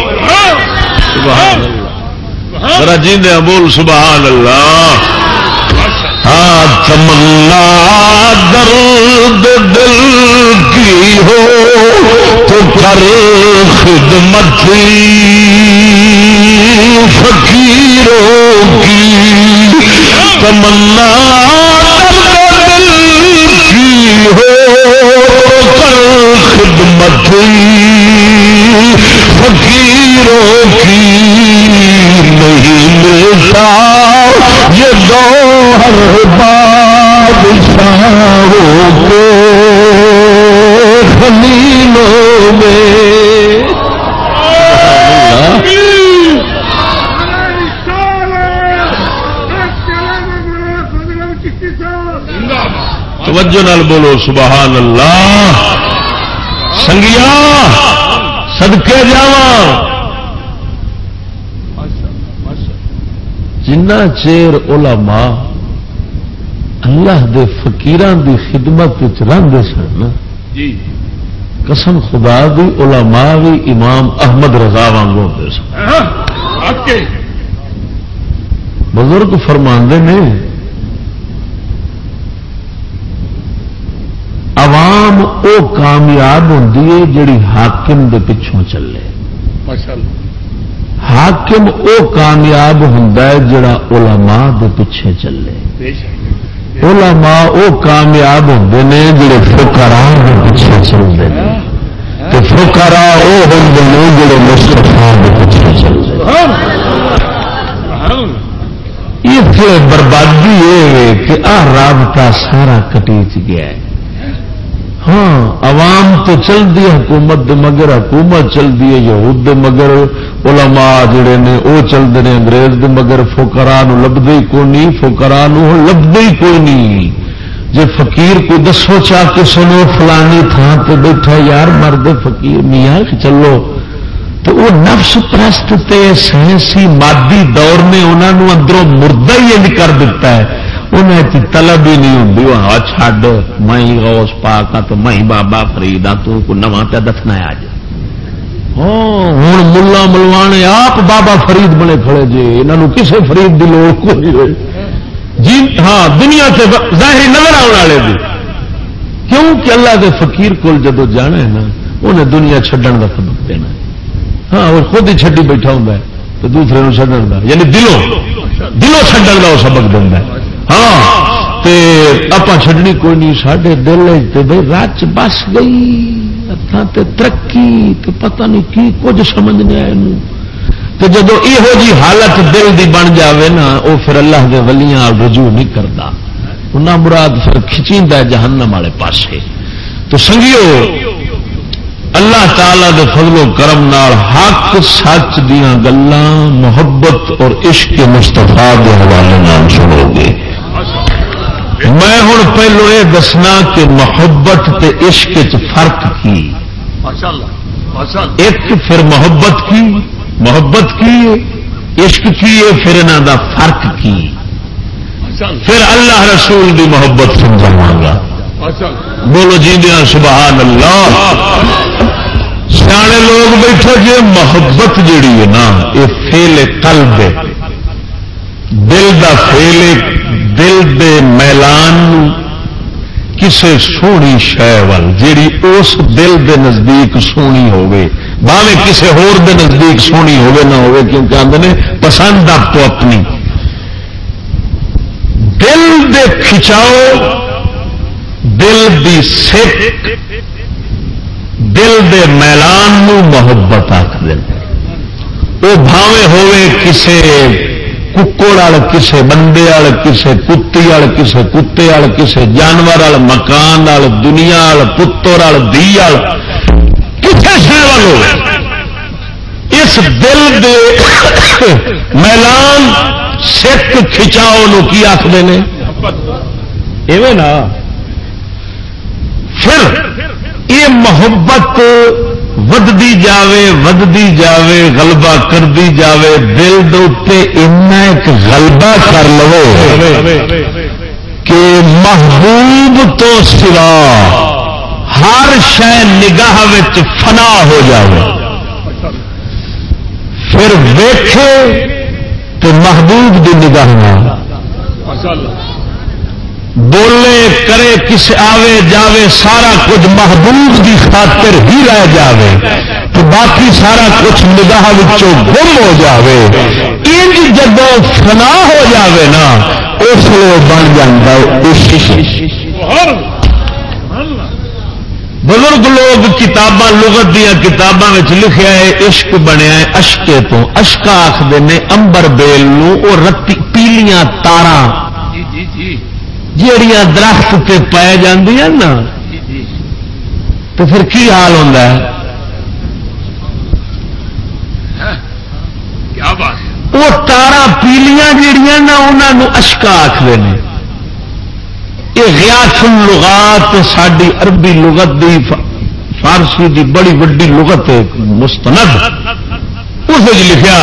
اللہ۔ جی بول سبحان اللہ۔ تمنا درد دل کی ہو، تو کر خدمت فقیروں کی۔ تمنا درد دل کی ہو کر خدمت فقیروں کی۔ نہیں ملتا یہ دو گوہر بادشاہوں کے خلیلوں میں۔ توجہ نال بولو، سبحان اللہ۔ سنگیا سدکے جاواں۔ جنا چیر علماء اللہ دے فقیران دی خدمت رنگ سن جی۔ قسم خدا دی علماء بھی امام احمد رضا وانگ ہوتے سن۔ بزرگ فرماندے نے عوام او کامیاب ہوں جڑی حاکم دے پچھوں چلے۔ حاکم او کامیاب ہوں جڑا علماء دے پیچھے چلے۔ علماء او کامیاب ہوں نے جڑے فکرا دے پیچھے چلتے ہیں تو فکرا وہ ہوں جڑے مستفا دے پیچھے چلتے اس بربادی یہ کہ آ رابطہ سارا کٹیچ گیا ہے۔ ہاں عوام تو چلتی ہے حکومت مگر، حکومت چلتی ہے یہود مگر، علماء جڑے نے وہ چلتے ہیں انگریز دے مگر فوکرا لبتے ہی کوئی نہیں فوکرا لبتے ہی کوئی نہیں۔ جی فقیر کو دسو چاہ کے سنو فلانی تھان پہ بیٹھا، یار مرد فقیر، میاں چلو۔ تو وہ نفس پرست سائنسی مادی دور نے انہوں اندروں مردہ ہی کر دیتا ہے۔ انہیں طلب ہی نہیں ہوں ہاں چڈ مئی غوث پاک ہاں تو مئی بابا فرید آ تو نواں پہ دسنا ہے اج ہوں ملا ملوانے آپ بابا فرید بنے کھڑے جی یہاں کسی فرید کی لوڑ کوئی جی ہاں دنیا سے ظاہری نظر آنے والے بھی کیوں کہ اللہ کے فقیر کو جدو جانا ہے نا، انہیں دنیا چڈن کا سبق دینا ہاں وہ خود ہی چڈی بیٹھا ہوں تو دوسرے چڈن کا یعنی دلوں دلوں چڈن کا وہ سبق دینا ہاں آپ چڈنی کوئی نہیں سڈے دل بھائی رچ بس گئی تے ترقی تو پتہ نہیں کی کچھ سمجھنے آئے تو جب یہو جی حالت دل دی بن جاوے نا وہ پھر اللہ کے ولیاں رجوع نہیں کرتا انہیں مراد پھر کھچی جہنم والے پاسے۔ تو سنگیو، اللہ تعالی دے فضل و کرم نال حق، سچ دیا گلان محبت اور عشق مستفا کے حوالے سنو گے۔ میں ہوں پہلو یہ دسنا کہ محبت تے عشق فرق کی؟ ایک پھر محبت کی محبت کی عشق کی پھر انہوں دا فرق کی۔ پھر اللہ رسول دی محبت سمجھاوا گا۔ بولو جی دیا سبحان اللہ سیانے لوگ بیٹھے جی محبت جیڑی ہے نا یہ فیل قلب دل دا فیل دل دے میلان کسے سونی شہ جیڑی اس دل دے نزدیک سونی ہوے باوے کسے ہور دے نزدیک سونی ہوے نہ ہوے کیونکہ آدھے نے پسند آپ تو اپنی۔ دل دے کھچاؤ، دل دی سکھ، دل دے میلان نو محبت آخ وہ بھاوے ہوئے کسے ککڑ وال کسے بندے وال کسے کتی وال کسے کتے وال کسے جانور وال مکان وال دنیا وال پتر وال دی وال کتنے شہر والوں اس دل دے میلان سکھ کھچاؤ کی آخر نے نا پھر یہ محبت ودی جاوے ودی جاوے غلبہ کرتی جاوے دل دے ایک غلبہ کر لو کہ محبوب تو سوا ہر شہ نگاہ فنا ہو جائے پھر ویکھے تو محبوب کی نگاہ بولے کرے کس آوے جاوے سارا کچھ محبوب کی خاطر ہی رہ جاوے۔ تو باقی سارا کچھ نگاہ گم ہو جاوے۔ انج جب فنا ہو جاوے نا اس لیے بن جا بزرگ لوگ کتاباں لغت دیا کتاباں لکھا ہے عشق بنیا ہے اشکے تو۔ اشکا آخر نے امبر بیل نو رتی پیلیاں تارا جی، جی، جی۔ جڑیاں درخت پائے جی نا تو پھر کی حال ہوتا ہے؟ وہ تارا پیلیاں جڑیاں نا انہوں اشکا آخر نے۔ یہ غیاس لغات ساری عربی لغت دی فارسی دی بڑی وڈی لغت مستند۔ اس لکھا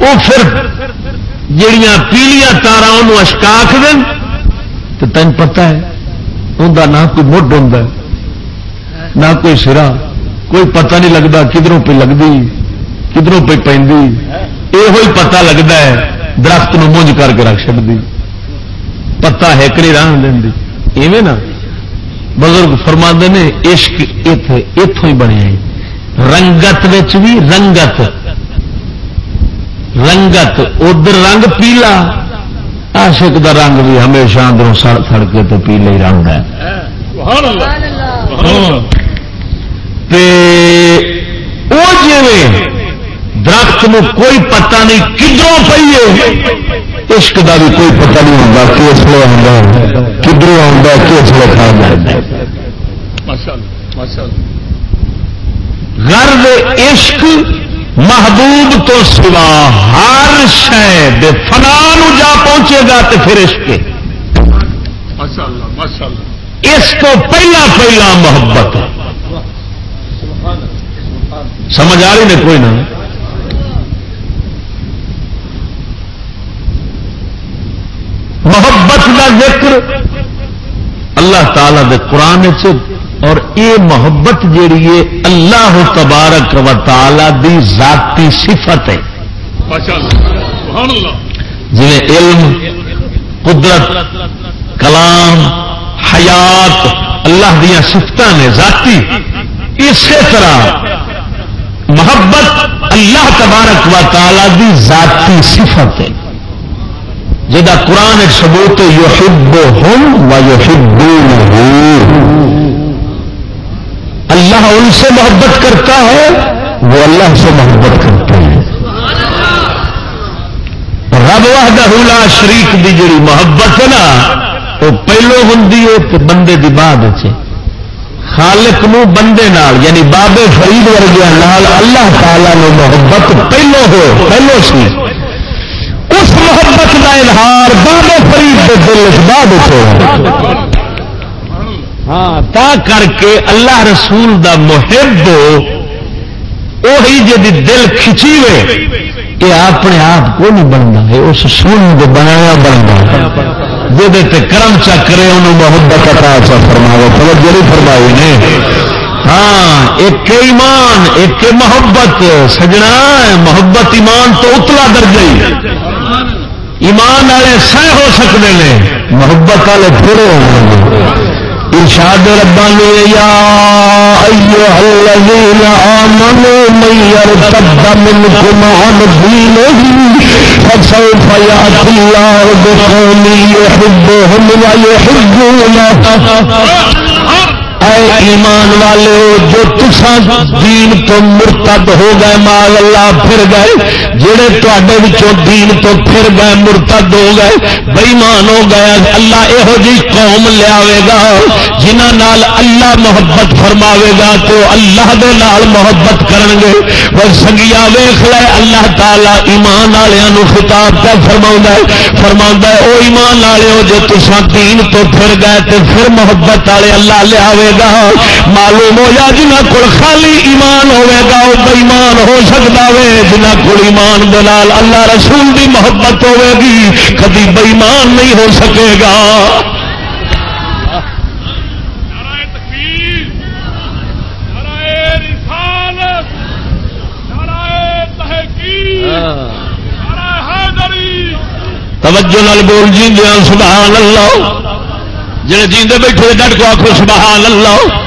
وہ پھر جڑیاں پیلیاں تارا انہوں اشکا آخر تو تین پتا ہے انہیں نہ کوئی مڈ ہوں نہ کوئی سرا، کوئی پتہ نہیں لگتا کدھروں پہ لگتی کدھروں پہ پہ یہ پتا لگتا ہے، درخت نو مونج کر کے رکھ چڑتی پتا ہیکڑی راہ دینی۔ ایویں نا، بزرگ فرما نے، عشق اتوں ہی بنے رنگت بھی رنگت۔ رنگت، ادھر رنگ پیلا۔ عاشق دا رنگ بھی ہمیشہ اندروں سڑ سڑ کے تو پیلے ہی رنگ ہے۔ وہ جی درخت نو کوئی پتہ نہیں کدھروں پیے عشق دا بھی کوئی پتہ نہیں ہوتا کس لیے آتا کدھروں آتا کس لیے کھا غرض عشق محبوب تو سوا ہر شہ فنا جا پہنچے گا تو پھر اس کے۔ اس کو پہلا پہلا محبت سمجھ آ رہی نے کوئی نہ؟ محبت کا ذکر اللہ تعالی دے قرآن اور یہ محبت جیڑی ہے اللہ تبارک و تعالی دی ذاتی صفت ہے۔ جی علم، قدرت، کلام، حیات، اللہ دیا سفت نے ذاتی، اسی طرح محبت اللہ تبارک و تعالی دی ذاتی صفت ہے۔ جا قرآن سبوت یحب ہم و یحبون اللہ ان سے محبت کرتا ہے، وہ اللہ سے محبت کرتا ہے۔ رب واہدہ شریف کی جڑی محبت ہے نا، وہ پہلو ہوں تو بندے کی بعد خالق نو بندے نال یعنی بابے فرید ورگیا نال اللہ تعالی نو محبت پہلو ہو، پہلو سی۔ اس محبت کا اظہار بابے فرید کے دل بعد ہو۔ ہاں تا کر کے اللہ رسول دا محب وہی جی دل کھچی ہوئے یہ اپنے آپ کو نہیں بنتا ہے اس سن کو بنایا بنتا۔ جی کرم چکرے انہوں محبت عطا چا فرماو توجہ نہیں فرمائی نے۔ ہاں ایک ایمان، ایک محبت۔ سجنا محبت ایمان تو اتلا درجے ایمان والے سہ ہو سکتے ہیں، محبت والے پورے ہو إرشاد ربانی یا ایوہ الذین آمنوا من یرتد منکم عن دینه فسوف یعطی اللہ بقومی یحبهم و اے ایمان والے جو تسا دین تو مرتد ہو گئے، مال اللہ پھر گئے، جڑے تے دین تو پھر گئے، مرتد ہو گئے بےمان ہو گیا اللہ یہو جی قوم لیا گا جنہ نال اللہ محبت فرماوے گا تو اللہ دے نال محبت کرن گے۔ اور سنگیا ویخ لے، اللہ تعالی ایمان والوں خطاب کا فرما فرما او ایمان والے جو تسا دین تو پھر گئے تو پھر محبت والے اللہ لیا گا۔ معلوم ہو جا جنہ کو خالی ایمان ہوے گا وہ بےمان ہو سکتا ہے جنہ کو ایمان دلال اللہ رسول کی محبت ہوے گی، کدی بےمان نہیں ہو سکے گا۔ توجہ نال بول جی دیا، سبحان اللہ۔ جڑے جیندے بیٹھے ڈٹ کو آخو سبحان اللہ۔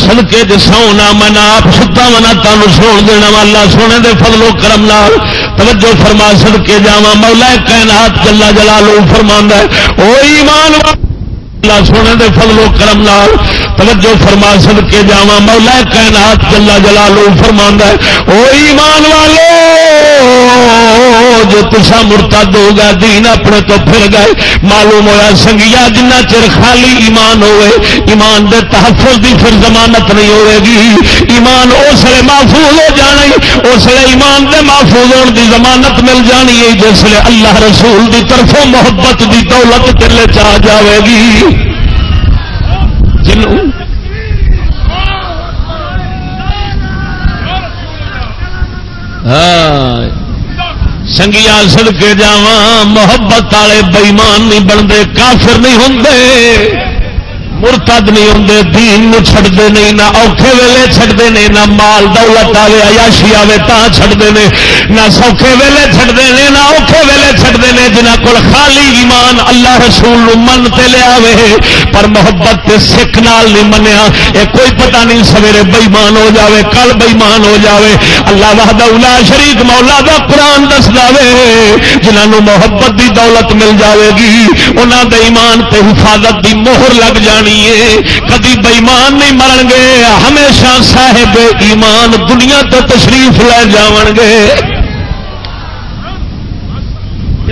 سڑکے سونا منا آپ ستا منا تمہیں سو دینا والا سونے دے فضل و کرم نال توجہ فرما سڑکے جا مولا کائنات جلا جلا لو فرما او ایمان اللہ سونے دے فضل و کرم نال توجہ فرما سڑکے جا مولا کائنات جلا جلا لو فرما او ایمان والو، جو تسا مرتد ہو گیا دین اپنے تو پھر گئے، معلوم ہوا سنگیا جنہ چر خالی ایمان ہوئے، ایمان دے تحفظ دی پھر ضمانت نہیں ہوئے گی۔ ایمان اس لیے محفوظ ہو جانا اس لیے ایمان دے محفوظ ہونے دی ضمانت مل جانی ہے، جس لیے اللہ رسول دی طرفوں محبت دی دولت دلے چاہ جاوے گی۔ جنوں ہاں، سنگیا سڑکے کے جا محبت والے بئیمان نہیں بنتے کافر نہیں ہوں مرتد نہیں ہوں دین چھڑتے نہیں، نہ اوکھے ویلے چھڑتے ہیں نہ مال دولت آئے ایاشی آئے تا چھڑتے ہیں نہ سوکھے ویلے چھڑتے ہیں نہ اوکھے ویلے چھڑتے ہیں جنہ کو خالی ایمان اللہ رسول من تے لیا پر محبت تے سکھ نال نہیں منیا۔ یہ کوئی پتہ نہیں سویرے بئیمان ہو جاوے، کل بئیمان ہو جاوے۔ اللہ وحد الا شریک مولا دا قرآن دس دے جنہوں محبت دی دولت مل جاوے گی انہوں دے ایمان تے حفاظت دی مہر لگ جانی کدی بےمان نہیں مرن گے ہمیشہ صاحب ایمان دنیا تو تشریف لے جان گے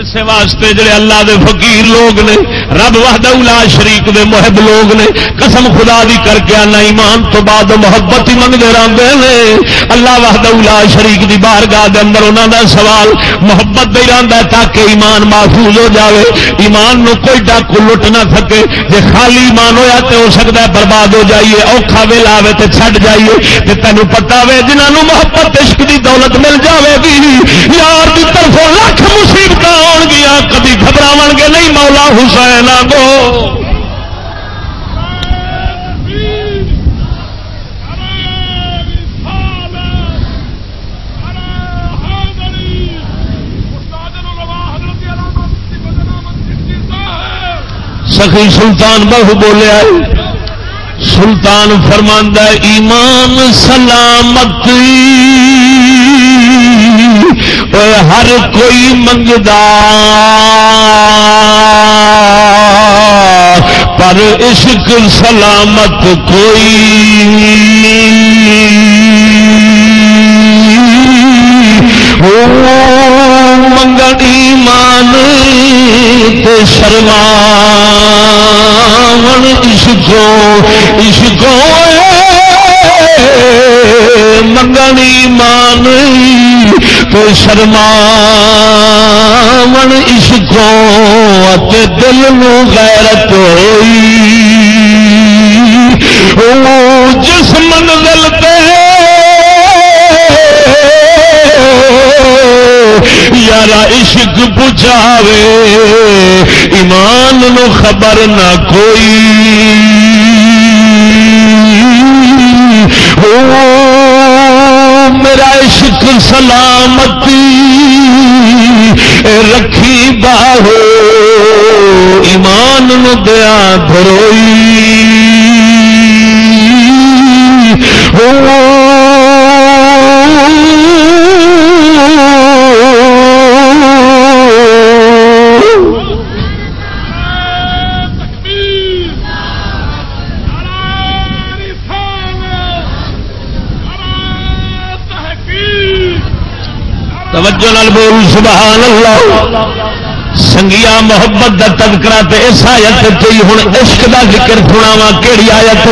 اس واسطے جڑے اللہ دے فقیر لوگ نے، رب وحدہ شریک دے محب لوگ نے، قسم خدا دی کر کے آنا ایمان تو بعد محبت ہی منگتے رہتے ہیں اللہ وحدہ شریک دی بارگاہ دے اندر انہوں دا سوال محبت دے رہتا ہے تاکہ ایمان محفوظ ہو جاوے۔ ایمان نو کوئی ڈاکو لٹ نہ سکے۔ جے خالی ایمان ہویا تے ہو سکتا ہے برباد ہو جائیے، اوکھا ویل آئے تو چھڈ جائیے۔ تے تینوں پتا وے جنہوں محبت، عشق دی دولت مل جاوے گی۔ یار دی طرفوں لاکھ مصیبت آن گیا، کبھی گھبراو گے، نہیں مولا حسین گو سخی سلطان بہو بولیا سلطان فرماندہ ایمان سلامتی۔ ہر کوئی منگدا پر عشق سلامت کوئی منگنی مان شرما عشقو عشقو منگنی مان تو شرما من عشقوں دل نو غیرت ہوئی جس منزل پہ یار عشق پچھاوے ایمان نو خبر نہ کوئی میرا عشق سلامتی رکھی باہو ایمان نو دیا دروئی توجہ نال بول سبحان اللہ۔ سنگیا محبت کا تذکرہ تے اس آیت ہوں عشق دا ذکر سناوا کہڑی آیت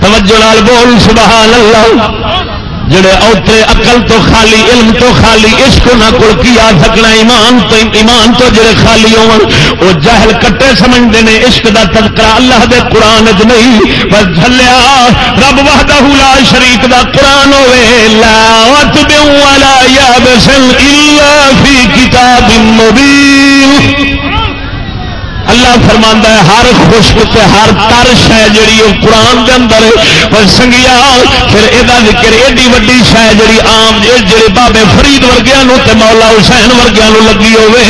توجہ نال بول سبحان اللہ۔ جڑے اوترے اقل تو خالی، علم تو خالی، عشق نہ کول کی آ سکنا، ایمان تو ایمان تو جڑے خالی ہون او جہل کٹے سمجھدے نے، عشق دا تذکرہ اللہ دے قران وچ نہیں۔ بس جھلیا، رب وحدہ لا شریک دا قران ہوے لا وتبع ولا يابسل الا فی کتاب مبین۔ اللہ فرما ہے، ہر خوشک سے ہر تر شہ جی قرآن کے اندر پر سنگیا، پھر یہ ذکر، ایڈی وڈی شہ جی آم جی بابے فرید ورگیا مولا حسین ورگیا لگی ہوے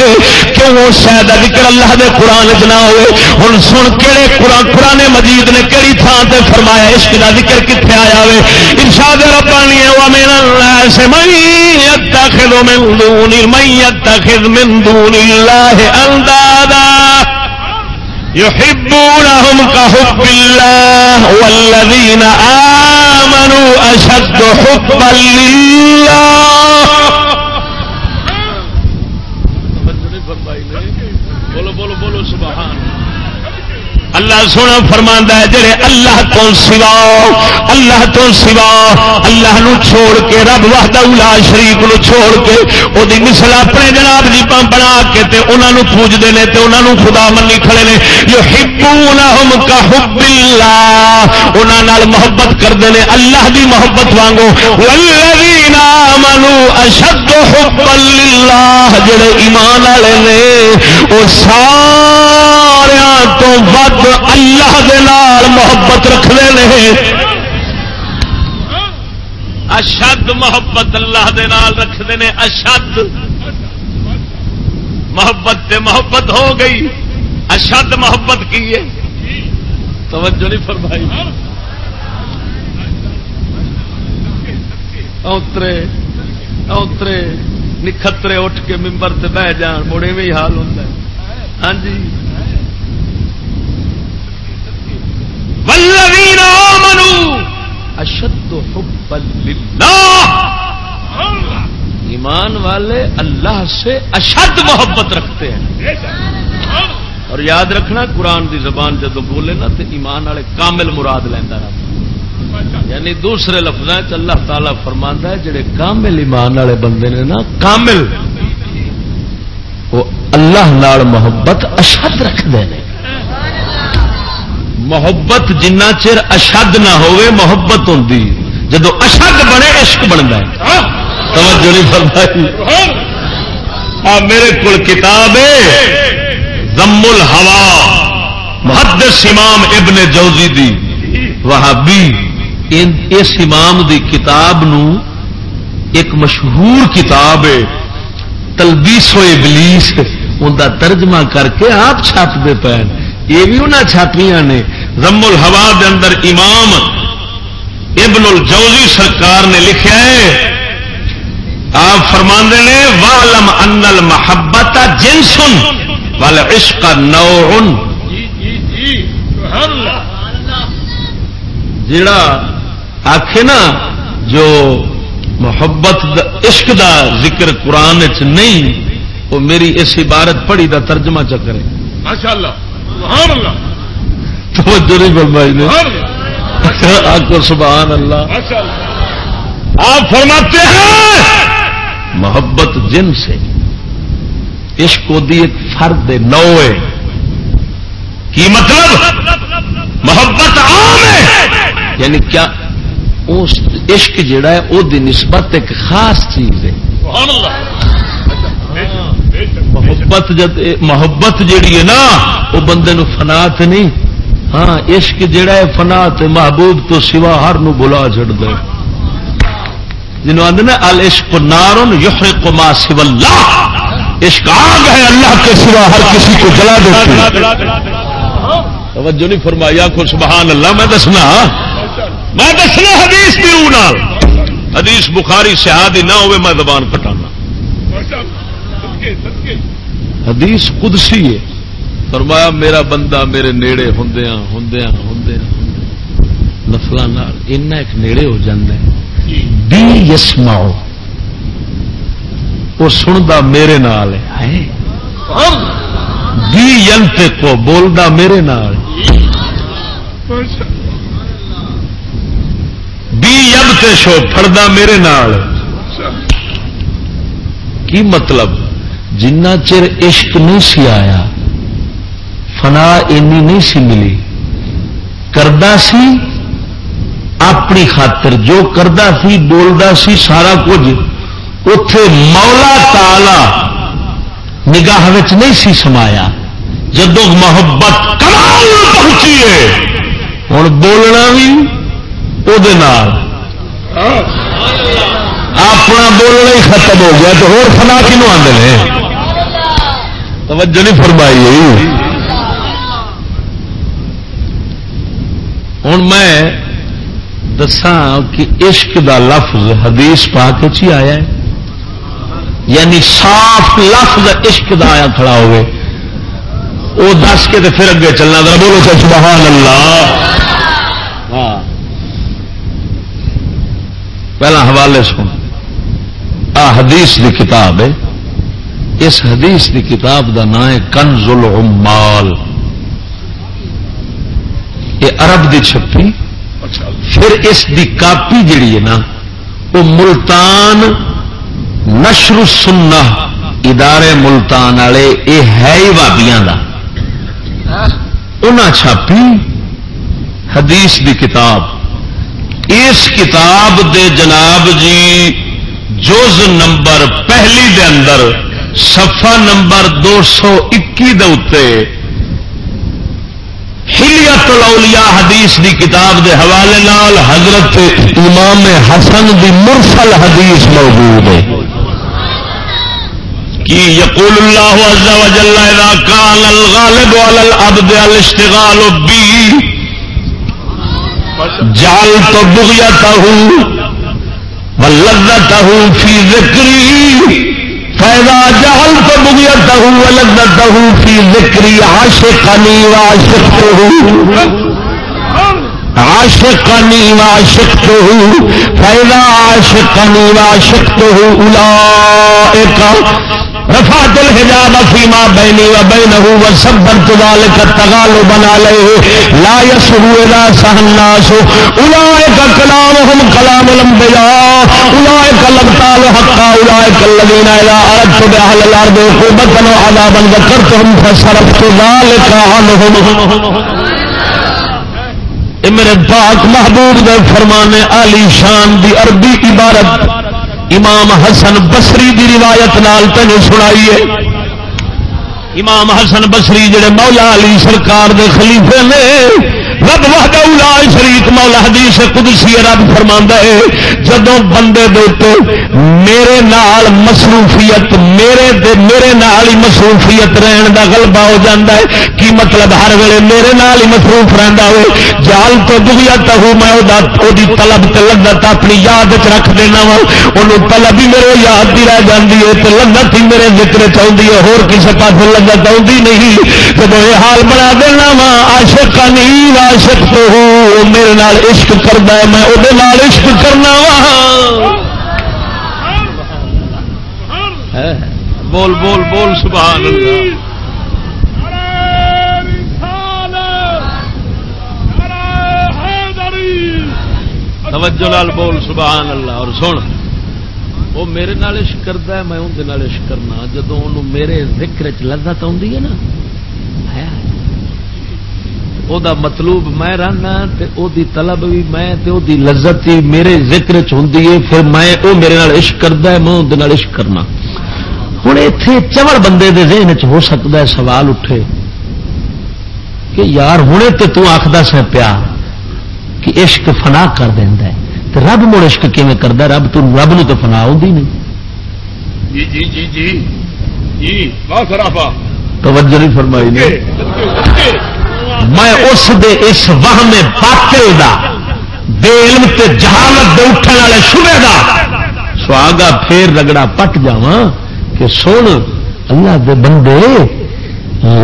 کیوں اس شہ کا ذکر اللہ دے قرآن چ نہ ہوئے ہوں سن کہڑے قرآن قرآن مجید نے کہڑی تھان سے فرمایا، عشق کا ذکر کتنے آیا ہوئے ارشاد ربانی ہے میرا سے يتخذ من دون، من يتخذ من دون الله اندادا يحبونهم كحب الله والذين آمنوا أشد حبا لله. اللہ سونا فرما ہے، جڑے اللہ تو سوا، اللہ تو سوا، اللہ نو چھوڑ کے، رب وحدہ لا شریف نو چھوڑ کے وہ مسل اپنے جناب جی بنا کے تے انہاں نو پوجتے ہیں تے انہاں نو خدا منی کھڑے نے۔ جو ہبونہم کا حب اللہ۔ انہاں نال محبت کرتے ہیں اللہ دی محبت وانگو۔ والذین آمنوا اشد حب اللہ جڑے ایمان والے نے وہ سارے تو ود اللہ دے نال محبت رکھتے ہیں اشد محبت اللہ دے نال رکھتے ہیں اشد. محبت تے محبت ہو گئی. اشد محبت کی ہے؟ توجہ نہیں فرمائی. اوترے اوترے، نکھترے اٹھ کے ممبر سے بہ جان، مڑے بھی حال ہوتا ہے۔ ہاں جی۔ والذین آمنوا اشد حبا للہ۔ ایمان والے اللہ سے اشد محبت رکھتے ہیں۔ اور یاد رکھنا، قرآن دی زبان جدو بولے نا تو ایمان والے کامل مراد لینا یعنی دوسرے لفظ اللہ تعالی فرما ہے، جڑے کامل ایمان والے بندے نے نا، کامل، وہ اللہ نال محبت اشد رکھتے ہیں۔ محبت جنہ چر اشد نہ ہوئے محبت ہوں جدو اشد بنے عشق بنتا ہے۔ توجہ نہیں فرمائی۔ آ میرے کو کتاب زم الحوا محدث امام ابن جوزی دی۔ وہابی۔ اس امام دی کتاب نو ایک مشہور کتاب ہے۔ تلبیس و ابلیس۔ ان کا ترجمہ کر کے آپ چھاپتے پے یہ بھی انہیں چھاپیاں نے۔ رم الحوا دے اندر امام ابن الجوزی سرکار نے لکھا ہے۔ آپ فرما نے والم ان محبت جنسن والے عشق نو جڑا آخ نا، جو محبت دا، عشق دا ذکر قرآن چ نہیں، وہ میری اس عبارت پڑھی دا ترجمہ چکرے ماشاء اللہ سبحان اللہ. توجہ نہیں فرمائی نے. آپ کو سبحان اللہ. آپ فرماتے ہیں محبت جن سے عشق دی ایک فرد نو ہے۔ کی مطلب؟ محبت عام ہے۔ یعنی کیا عشق جڑا ہے وہ نسبت ایک خاص چیز ہے۔ محبت جد محبت جیڑی ہے نا، وہ بندے نو فنات نہیں۔ ہاں عشق جڑا ہے فنات محبوب تو سوا ہر نو بلا چڑ دے جنہوں آدھے نا الشق نارن یحرق ما سوا اللہ۔ عشق آگ ہے اللہ کے سوا ہر کسی کو جلا دیتے توجہ نہیں فرمایا کو سبحان اللہ، میں دسنا۔ میں دسنا حدیث بھی حدیث بخاری سیادی نہ ہوئے، میں زبان کٹانا۔ حدیث قدسی ہے۔ فرمایا میرا بندہ میرے نیڑے ہندیا ہندیا ہندیا نفل ایک نیڑے ہو جانا بی یسماؤ وہ سنتا میرے نال ہے۔ بی ینتے کو بولدا میرے نال۔ بی اب تے شو میرے نال۔ کی مطلب؟ جنہ چر عشق نہیں سی آیا، فنا اینی نہیں سی ملی۔ کردا سی اپنی خاطر، جو کردا سی بولدا سی، سارا کچھ۔ اتے مولا تالا نگاہ نہیں سی سمایا۔ جدو محبت کمال پہنچی ہے ہوں بولنا بھی وہ اپنا بولنا ہی ختم ہو گیا تو ہو فنا کنو آدھے توجہ نہیں فرمائی ہوں میں دساں کہ عشق دا لفظ حدیث پا کے آیا ہے۔ یعنی صاف لفظ عشق دا آیا کھڑا ہوئے۔ وہ دس کے تو پھر اگے چلنا۔ ذرا بولو کہ سبحان اللہ۔ ہاں۔ پہلا حوالے سن آ حدیث دی کتاب ہے۔ اس حدیث دی کتاب دا نام ہے کنز العمال یہ عرب دی چھپی۔ پھر اس دی کاپی جڑی ہے نا وہ ملتان نشر سننا ادارے ملتان والے یہ ہے ہی وابیاں کا انہیں چھاپی حدیث دی کتاب۔ اس کتاب دے جناب جی جوز نمبر پہلی دے اندر، صفحہ نمبر دو سو اکی دے ہلیت الاولیاء حدیث دی کتاب دے حوالے نال حضرت امام حسن دی مرسل حدیث موجود ہے۔ کی یقول اللہ عز و جل، اذا کان الغالب على العبد الاشتغال بی، جعلت بغیته ولذته فی ذکری فیضا جہل تو بغیته ولذته فی ذکری عاشقنی وعاشقته. عاشقنی وعاشقته فیضا عاشقنی وعاشقته اولئک رفعت الحجاب فيما بيني وبينه وصبرت ذلك التغالبا عليه لا يسهو اذا سهى الناس. اولئك كلامهم كلام الانبياء اولئك الابطال حقا. اولئك الذين اذا اردت باهل الارض عقوبه وعذابا ذكرتهم فصرفت ذلك عنهم میرے پاک محبوب دے فرمانے علی شان دی عربی عبارت. امام حسن بسری دی روایت نال تین سنائیے۔ امام حسن بسری جڑے مولا علی سرکار دے خلیفے نے رب وحدہ اولا شریک مولا حدیث قدسی رب فرما ہے جدو بندے دے میرے نال مصروفیت، میرے دے میرے نال ہی مصروفیت رہن دا غلبہ ہو جاندہ ہے کی مطلب ہر ویلے میرے نال ہی مصروف رہندا ہو جال تو دغیت ہو میں او دی طلب تے لذت اپنی یاد وچ رکھ دینا وا۔ اونوں طلب ہی میرے یاد دی رہ جاندی ہے تے لذت ہی میرے ذکر چ ہوندی ہے ہور کسے پاسے لذت ہوندی نہیں۔ جب یہ حال بنا دینا وا عاشق نہیں عاشق تو ہوں میرے نال عشق کردا ہے، میں او دے نال عشق کرنا وا۔ ہاں۔ بول بول بول، سبحان اللہ۔ توجہ لال بول، سبحان اللہ۔ اور سن، وہ میرے نال عشق کرتا ہے، میں اندر عشق کرنا۔ جدو میرے ذکر چ لذت آتی ہے نا او دا مطلوب میں رہنا او دی طلب بھی میں تے او دی لذت بھی میرے ذکر چ پھر میں او میرے نال عشق کرتا ہے میں اندر عشق کرنا ہوں اتے چمڑ بندے دے ذہن چ ہو سکتا ہے سوال اٹھے کہ یار ہوں تو آخر سا پیا کہ عشق فنا کر دینا ہے تو رب مڑ عشق کیون کرتا رب تو رب نو تو فنا آتی نہیں جی جی جی جی جی توجہ نہیں فرمائی میں اس دے اس وہم باطل دا بے علم تے جہالت دے اٹھنے والے شبے دا۔ سواگا پھر رگڑا پٹ جا کہ سن اللہ دے بندے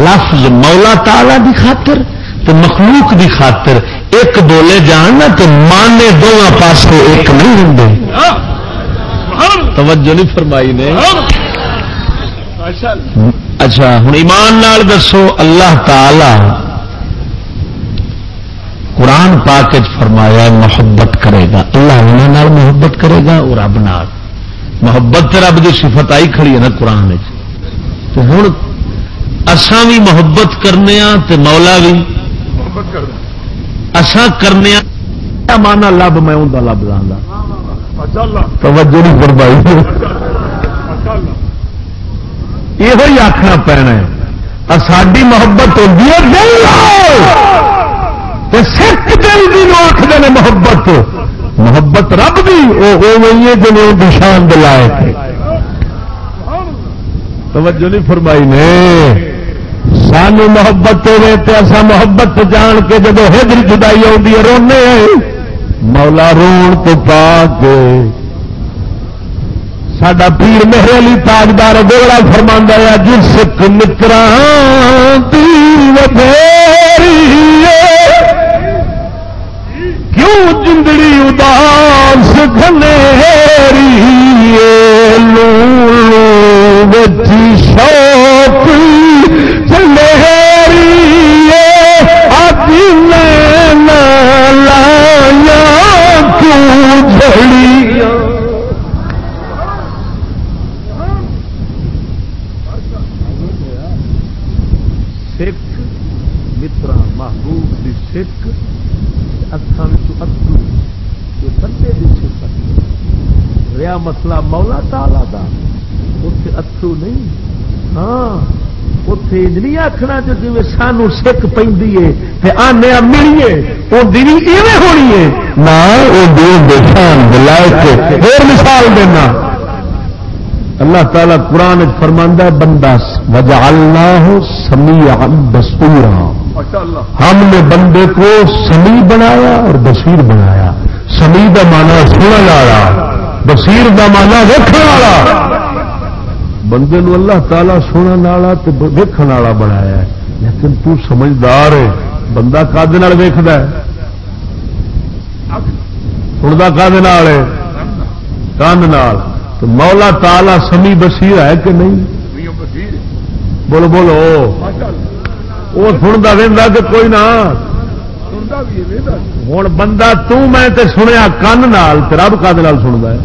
لفظ مولا تالا دی خاطر تو مخلوق دی خاطر ایک بولے جان تو مانے دونوں پاس ایک نہیں ہوں توجہ نہیں فرمائی نے۔ اچھا ہوں ایمان نال دسو اللہ تعالی قرآن پاک فرمایا محبت کرے گا۔ اللہ نال محبت کرے گا اور رب نال۔ محبت رب کی صفت آئی کھڑی ہے نا قرآن تو ہوں اسان بھی محبت کرنے تے مولا بھی اسان کرنے مانا لب میں ان لب لانا توجہ نہیں فرمائی۔ یہ آخنا پینا ہے۔ ساری محبت ہوتی ہے۔ سکھ دل بھی آخر نے محبت محبت رب بھی وہ جی دشان دلائے تھے۔ توجہ نہیں فرمائی نے۔ سان محبت ہوے تو ایسا محبت جان کے جب ہدر جدائی آئی رونے مولا رون تو پا کے سڈا پیر مہر علی تاجدار گوڑا فرما ہے، جس متر کیوں جندڑی اداس گھنری لو بچی شوق چلے آتی میں لایا کیوں جھڑی؟ سکھ مترا محبوب کی سکھ اتھان اتو یہ بندے کی سکھ رہا مسئلہ مولا تالا کا اتے اتو نہیں۔ ہاں اتے نہیں آخنا جو جی سانو سکھ پہ آنے ملیے وہ ہونی ہے۔ مثال دینا۔ اللہ تعالی قرآن فرماندہ بندہ وجہ اللہ سمی بسور ہم نے بندے کو سمی بنایا اور بصیر بنایا۔ سمی کا مانا سونا والا۔ بصیر کا مانا ویکن والا۔ بندے نو اللہ تعالی سونا نالا تو ویکن والا بنایا ہے۔ لیکن تو سمجھدار ہے، بندہ کد ویکد سنتا کد کند تو مولا تالا سمی بسیر ہے کہ نہیں؟ بولو بولو۔ وہ سنتا رہتا کہ کوئی نہ۔ ہوں بندہ میں تے سنیا کن رب کد سنتا ہے۔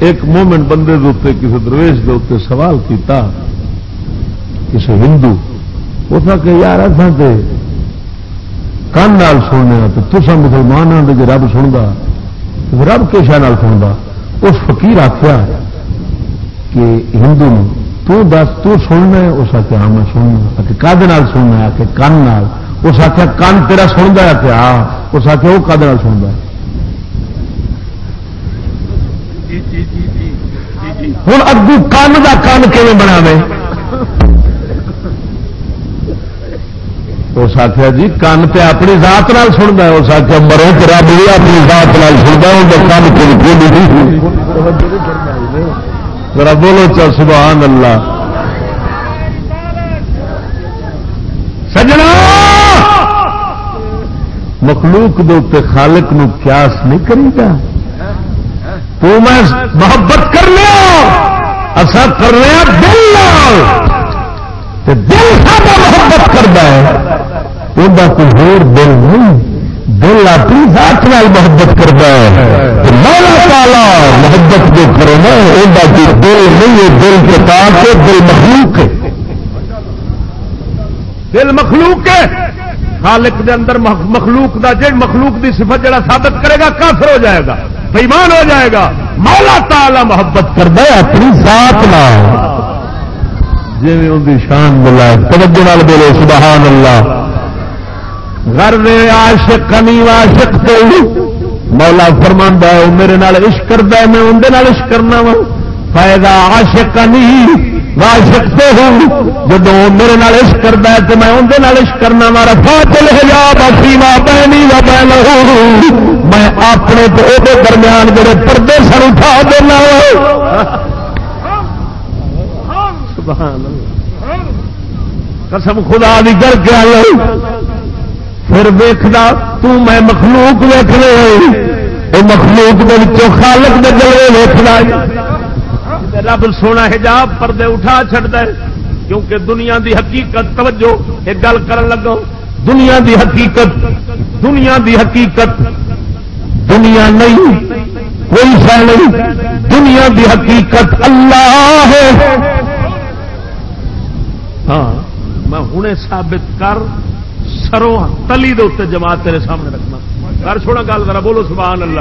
ایک مومنٹ بندے دے کسی درویش دے سوال کیتا کسی ہندو اس کہ یار اصل تو کن سننے تو تصا مسلمان آ جی رب سنتا رب کے شہ سنتا اس فقیر آخیا کہ ہندو تو دس تو سننا اس آخیا ہاں میں سننا کد سننا آ کے کن اس آخیا کن تیرا سنتا ہے؟ کہ ہاں۔ اس آخیا وہ کد سنتا ہے؟ ہوں اگو کن کا کن بنا اس آخیا ہاں جی کن پہ اپنی ذات نال سنتا ہے۔ اس آخیا مرو تیرا بھی اپنی ذات نال سنتا ہوں کن ذرا بولو چل سبحان اللہ۔ سجنا! مخلوق دے خالق نو قیاس نہیں کرے گا تو میں محبت کر لیا۔ اصا کر رہا دل دل سارا محبت کرتا ہے۔ کوئی ہور دل نہیں۔ دل اپنی ذات نال محبت کرتا ہے۔ مولا پالا محبت جو کرو نا کوئی دل نہیں ہے دل کے پاس ہے دل مخلوق ہے۔ دل مخلوق ہے۔ خالق دے اندر مخلوق دا جی مخلوق دی صفت جڑا ثابت کرے گا کافر ہو جائے گا بےمان ہو جائے گا۔ مولا تعالی محبت کر دے اپنی ذات جی ان کی شان بلا توجہ بولو سبحان اللہ۔ گھر عاشق کنی عاشق تو مولا فرماندا ہے میرے نال عشق کردا ہے، میں اندر عشق کرنا وا۔ فائدہ عاشق نہیں عاشق سے ہوں جب میرے نال عشق کرتا ہے، تو میں اندر عشق کرنا وا۔ رفا چل حجاب سیما پہنی و پہن میں اپنے تو وہ درمیان جڑے پردے سر اٹھا دینا قسم خدا بھی کر کے آئی پھر تو میں مخلوق ویک رہے مخلوق کے خالق کے جلوے ویکنا رب سونا حجاب پردے اٹھا چڑھتا ہے کیونکہ دنیا دی حقیقت توجہ ایک گل کر لگو دنیا دی حقیقت دنیا دی حقیقت۔ دنیا نہیں کوئی شہ نہیں۔ دنیا دی حقیقت اللہ ہے۔ ہاں میں ہوں ثابت کر سرو تلی دے اتنے جماعت تیرے سامنے رکھنا۔ کر چھوڑا گل کرا بولو، سبحان اللہ۔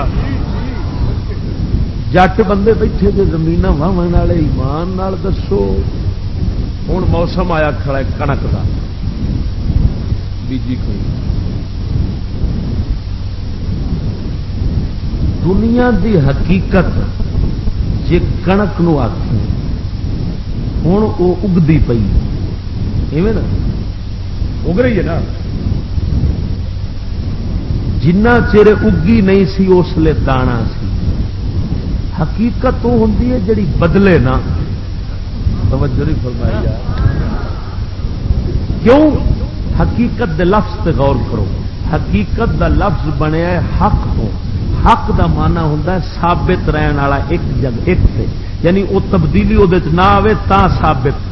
جٹ بندے بیٹھے جی زمین واہن والے ایمان دسو۔ ہوں موسم آیا کھڑا ہے کنک کا بیجی کوئی۔ دنیا دی حقیقت جی کنک نو آخ ہوں وہ اگتی پی ایویں نا؟ اگ رہی ہے نا؟ جنہ چیر اگی نہیں سی اس لیے دانا سی حقیقت وہ ہوں جڑی بدلے نا توجہ نہیں فرمائی جا کیوں حقیقت دے لفظ تے غور کرو حقیقت دا لفظ بنیا حق تو حق دا مانا ہوں ثابت رہن والا ایک جگ ایک سے یعنی وہ تبدیلی وہ نہ آئے تا ثابت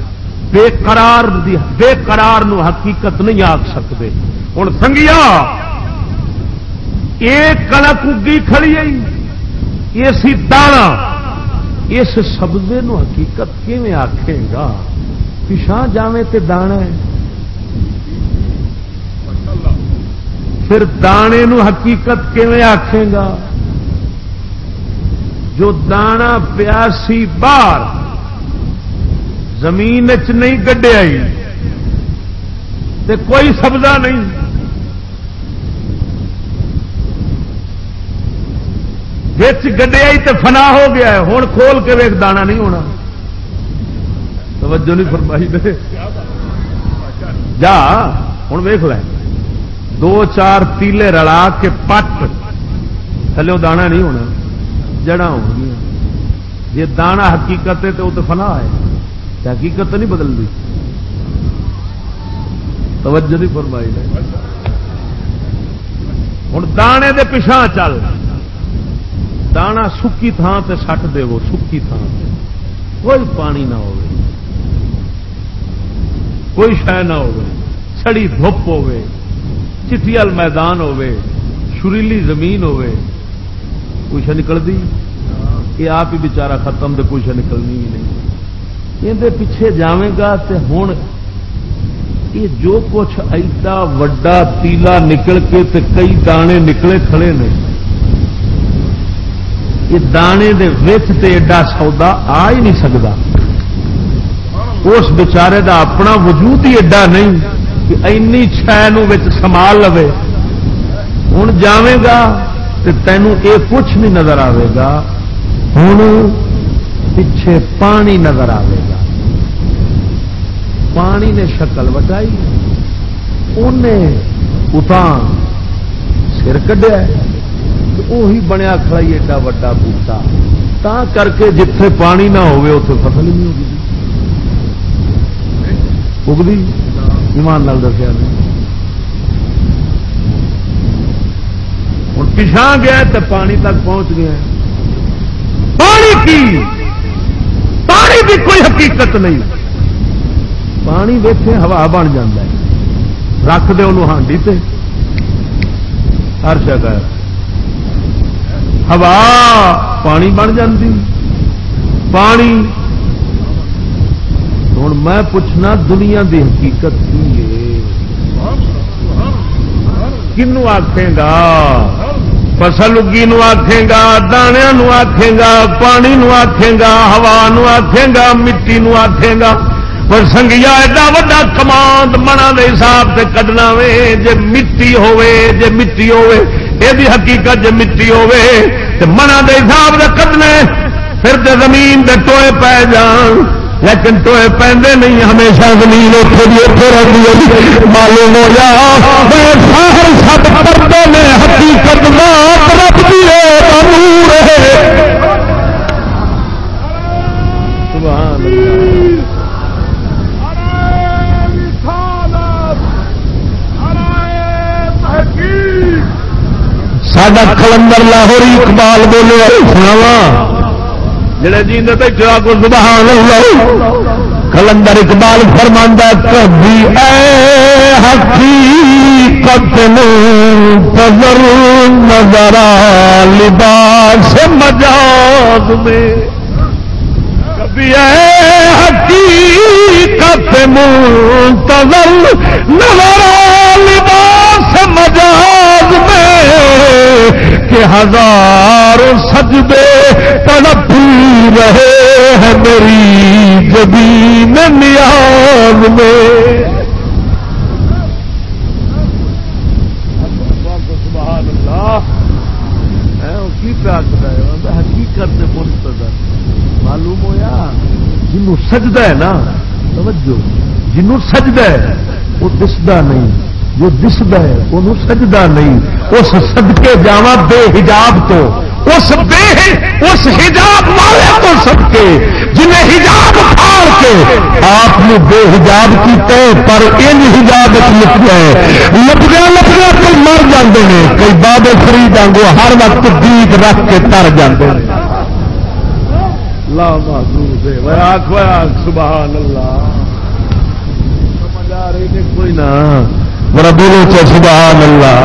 بے قرار دی بے قرار نو حقیقت نہیں آخ سکتے ہوں سنگیا یہ کنک اگی کھڑی یہ سی دانا۔ اس سبزے نو حقیقت کیون آخے گا؟ پچھا جاوے تے دانا ہے۔ پھر دانے نو حقیقت کیون آخے گا؟ جو دانا پیاسی باہر زمین چ نہیں گڈیا کوئی سبزہ نہیں۔ بچ گڈیا تو فنا ہو گیا ہے۔ ہوں کھول کے ویک دانا نہیں ہونا۔ توجہ نہیں فرمائی دے جا ہوں ویخ لے۔ دو چار تیلے رلا کے پٹ۔ تھلو دانا نہیں ہونا جڑا ہو گیا جی دانا حقیقت ہے تو وہ تو فنا ہے۔ حقیقت نہیں بدلتی توجہ نہیں فرمائی دے ہوں دانے دے پچھا چل۔ دانا سکی تھان سے سٹ دے وہ سکی تھان سے کوئی پانی نہ ہو کوئی شہ نہ ہو سڑی دھپ ہو چٹیال میدان ہوے شریلی زمین ہوے کچھ نکلتی یہ آپ ہی بچارا ختم تو کچھ نکلنی ہی نہیں۔ یہ پیچھے جائے گا تو ہوں یہ جو کچھ ایڈا وڈا تیلا نکل کے تے کئی دانے نکلے کھڑے نے۔ یہ دانے دے وچ تے ایڈا سودا آ ہی نہیں سکتا اس بچارے دا اپنا وجود ہی ایڈا نہیں کہ اینی شہ سنبھال لو ہوں جائے گا تو تینوں یہ کچھ نہیں نظر آئے گا۔ ہوں پچھے پانی نظر آئے گا۔ پانی نے شکل وٹائی۔ انہیں اتان سر کڈیا۔ وہی بنیا کھڑائی ایڈا وا بوٹا۔ تا کر کے جتھے پانی نہ ہوئے اتنے فصل نہیں ہوگی جی۔ اگتی ایمان لال دسیا ہوں پچھا گیا تو پانی تک پہنچ گیا۔ پانی کی؟ پانی کی کوئی حقیقت نہیں۔ پانی دیکھے ہوا بن جا رکھ دے انہوں ہانڈی سے ہر جگہ۔ ہوا، پانی بن جاتی پانی۔ ہوں میں پوچھنا دنیا دی حقیقت کی کنو آخے گا؟ فصل اگی نو آخے گا دانیا نو آخے گا، پانی نو آخے گا، ہوا نو آخے گا، مٹی نو آخے گا۔ پر سنگیا ایڈا وا کمانڈ منا دے حساب سے کڈنا وے، جے مٹی ہوے جے مٹی ہوے یہ حقیقت جی مٹی ہوے تو منا دے حساب سے کڈنے پھر تے زمین دے ٹوئے پی جان۔ لیکن ٹوئے پہنتے نہیں، ہمیشہ زمین اتنے بھی اتنے رہتی معلوم ہو جا سب کرتے ہیں حقیقت رب رکھتی ہے۔ ساڈا کلندر لاہوری اقبال بولے سناوا جڑے جی چلا کو سبحان اللہ۔ کلندر اقبال فرماندہ کبھی اے حقیقت منتظر نظر لباس مجاز میں۔ کبھی اے حقیقت منتظر نظر لباس مجاز میں کہ ہزار سجدے تڑپی رہے ہیں میری زمین نیاز میں۔ حقیقت منتظر معلوم ہوا جنوں سجدہ ہے نا، توجہ جنوں سجدہ ہے، وہ دستا نہیں۔ جو دستا ہے وہ سجدہ نہیں۔ اس سدکے جا بے حجاب تو، اس بے اس حجاب والے تو سب جنہیں حجاب پھاڑ کے آپ نے بے حجاب کیتے، پر ان حجاب لپ گئے لپیا لپیا تو مر جاتے ہیں۔ کئی بابے خرید آگو ہر وقت دیگ رکھ کے تر جاتے ہیں۔ سبحان اللہ۔ سمجھ آ رہی کوئی نہ۔ میرا بولو چ سبحان اللہ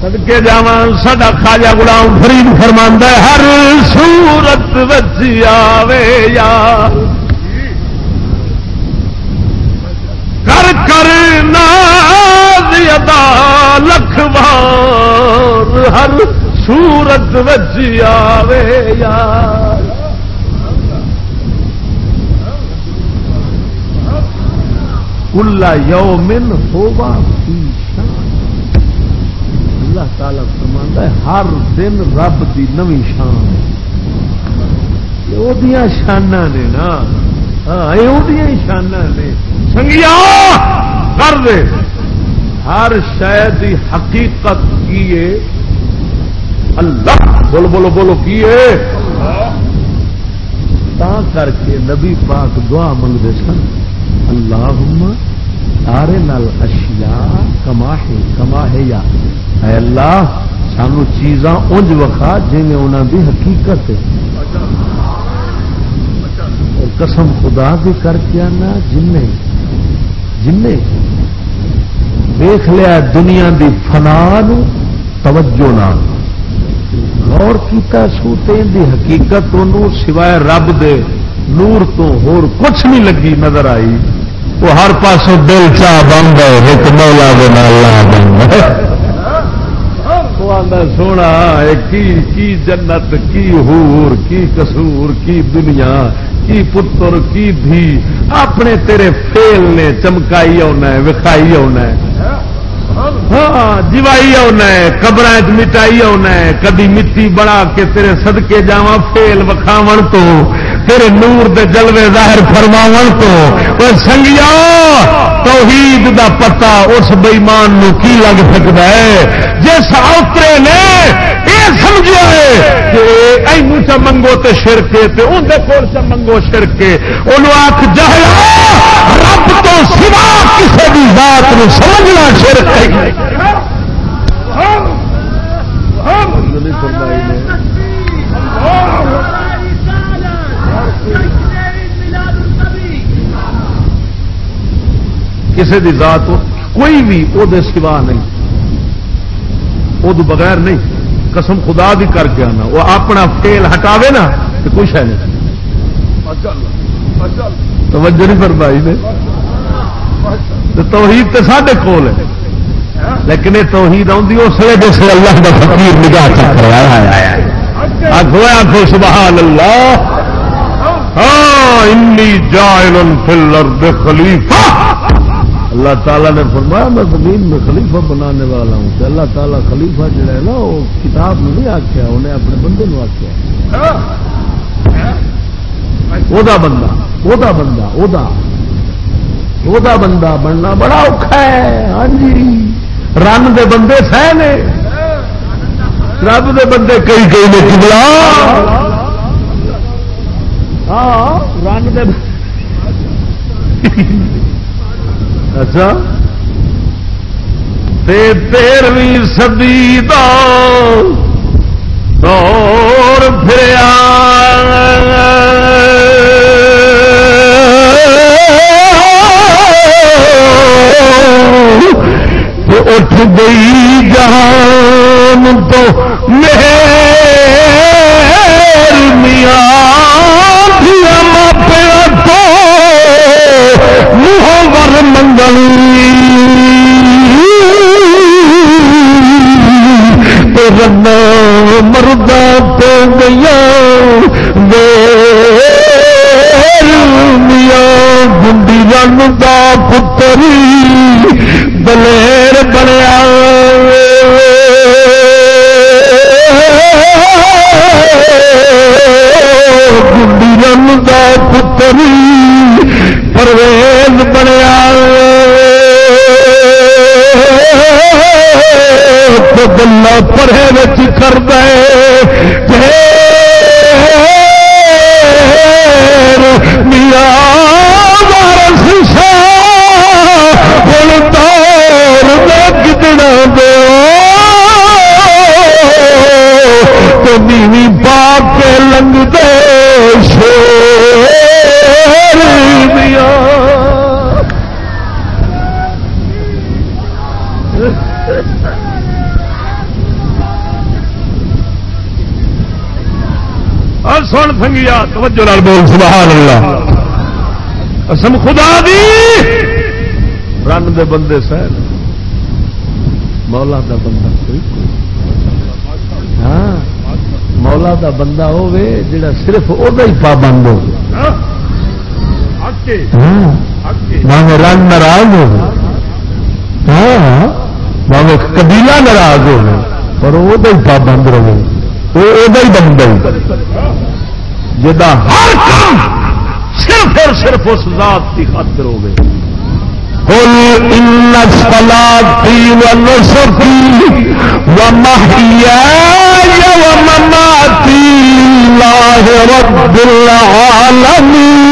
سدکے جا سا خاجا گلام فرید فرما ہر سورت بچی آوے یار کر کر ادا لکھ بار ہر سورت بچی آوے یار کلا یومن ہوگا اللہ تعالی فرمانا ہے ہر دن رب کی نوی شان وہ شانہ نے نا۔ ہاں یہ شانہ نے۔ سنگیا کر دے۔ ہر شاید کی حقیقت کیے اللہ بولو بولو بولو کیے تا کر کے نبی پاک دعا منگتے سن۔ اللہ آرے نال اشیا کما ہے کما ہے یا۔ اے اللہ، سانو چیزاں انج وکھا جی میں انہوں دی حقیقت ہے۔ اور قسم خدا بھی کر کے آنا جن جن دیکھ لیا دنیا دی فنا توجہ نہ غور کیتا سوتے دی حقیقت انہوں سوائے رب دے نور تو ہور کچھ نہیں لگی نظر آئی۔ وہ ہر پاس دل چاہ بند ہے ایک مولا بند سونا کی کی جنت، کی ہور کی کسور کی دنیا، کی پتر، کی دھی۔ اپنے تیرے فیل نے چمکائی آنا ہے، وکھائی آنا ہے۔ ہاں جوائی آنا ہے قبر مٹائی آنا ہے۔ کدی مٹی بڑا کے تیرے سدکے جا فیل وکھاو تو تیرے نور دے جلوے ظاہر فرماو تو سنگیا توحید دا پتا اس بئیمان کی لگ سکتا ہے جس اوترے نے یہ سمجھا ہے کہ چ منگو تو شرکے تے اندر کول چ منگو شرکے ان آخ جہلا رب تو سوا کسی بھی ذات نو سمجھنا شرک ہے کسی کی ذات کوئی بھی وہ سوا نہیں۔ وہ بغیر نہیں، قسم خدا بھی کر کے آنا۔ وہ اپنا فیل ہٹاوے نا، تو کچھ ہے نہیں۔ توجہ نہیں فرمائی نے۔ توحید تو سارے کول ہے۔ لیکن یہ توحید آتی اس لیے جس اللہ کا فقیر نگاہ چکر آخو آخو سبحان اللہ۔ ہاں انی جائل فی الارض خلیفہ۔ اللہ تعالیٰ نے فرمایا، میں زمین میں خلیفہ بنانے والا ہوں. کہ اللہ تعالیٰ خلیفہ جڑا ہے نا، وہ کتاب میں نہیں آخیا انہیں اپنے بندے نو آخیا وہ بندہ وہ بندہ وہ بندہ بننا بڑا اوکھا ہے۔ ہاں جی رن دے بندے سہ نے۔ رب دے بندے کئی کئی نے چبلا ہاں رن دے اچھا تیرویں سدی دور پھر اٹھ گئی جہان تو میرے میاں منگل رنا مردہ تو گیا۔ میاں گنڈی رن کا پتری۔ دلیر بنیا۔ گنڈی رن کا پتری۔ پرویز بنیا گلا پڑھے بچ کر دے میاں شیشا ہوں دور دو تو نیوی پا کے لنگ دے شیر میاں سن سنگیا توجہ لال بول سبحان اللہ۔ قسم خدا دی۔ رن دے بندے سہ مولا دا بندہ کوئی ہاں مولا دا بندہ ہوے جڑا صرف وہ پابند ہو رن ناراض ہو ہاں قبیلہ ناراض ہو پر وہ پابند رہے وہ بندہ ہر کام صرف اور صرف اس ذات کی خاطر ہو گئے قل ان صلاتي ونسكي ومحياي ومماتي لله رب العالمين.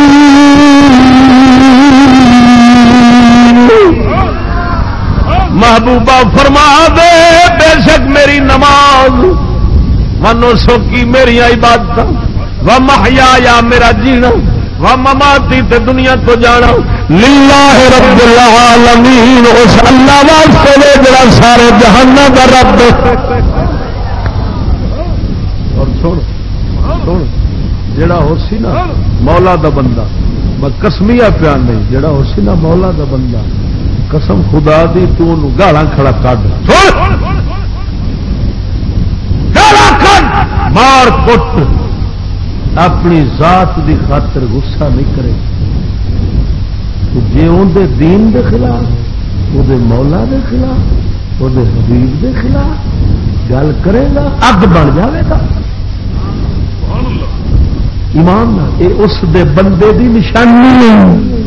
محبوبہ فرما دے بے شک میری نماز منو سوکی میری عبادت و محیا یا میرا جینا و مماتی تے دنیا تو جانا۔ للہ رب العالمین اس اللہ واسطے لے جڑا سارے جہنم کا رب۔ اور سن سن جڑا ہو سی نا مولا دا بندہ۔ میں کسمیا پیار نہیں جڑا ہو سی نا مولا دا بندہ۔ قسم خدا دی تو گالا کھڑا کڈ۔ گالا کڈ مار کٹ۔ اپنی ذات دی خاطر غصہ نہیں کرے۔ جی اندر دین دے خلاف وہ مولا دے خلاف وہ حبیب دے خلاف گل کرے گا، اگ بن جائے گا۔ ایمان یہ اس دے بندے دی نشانی۔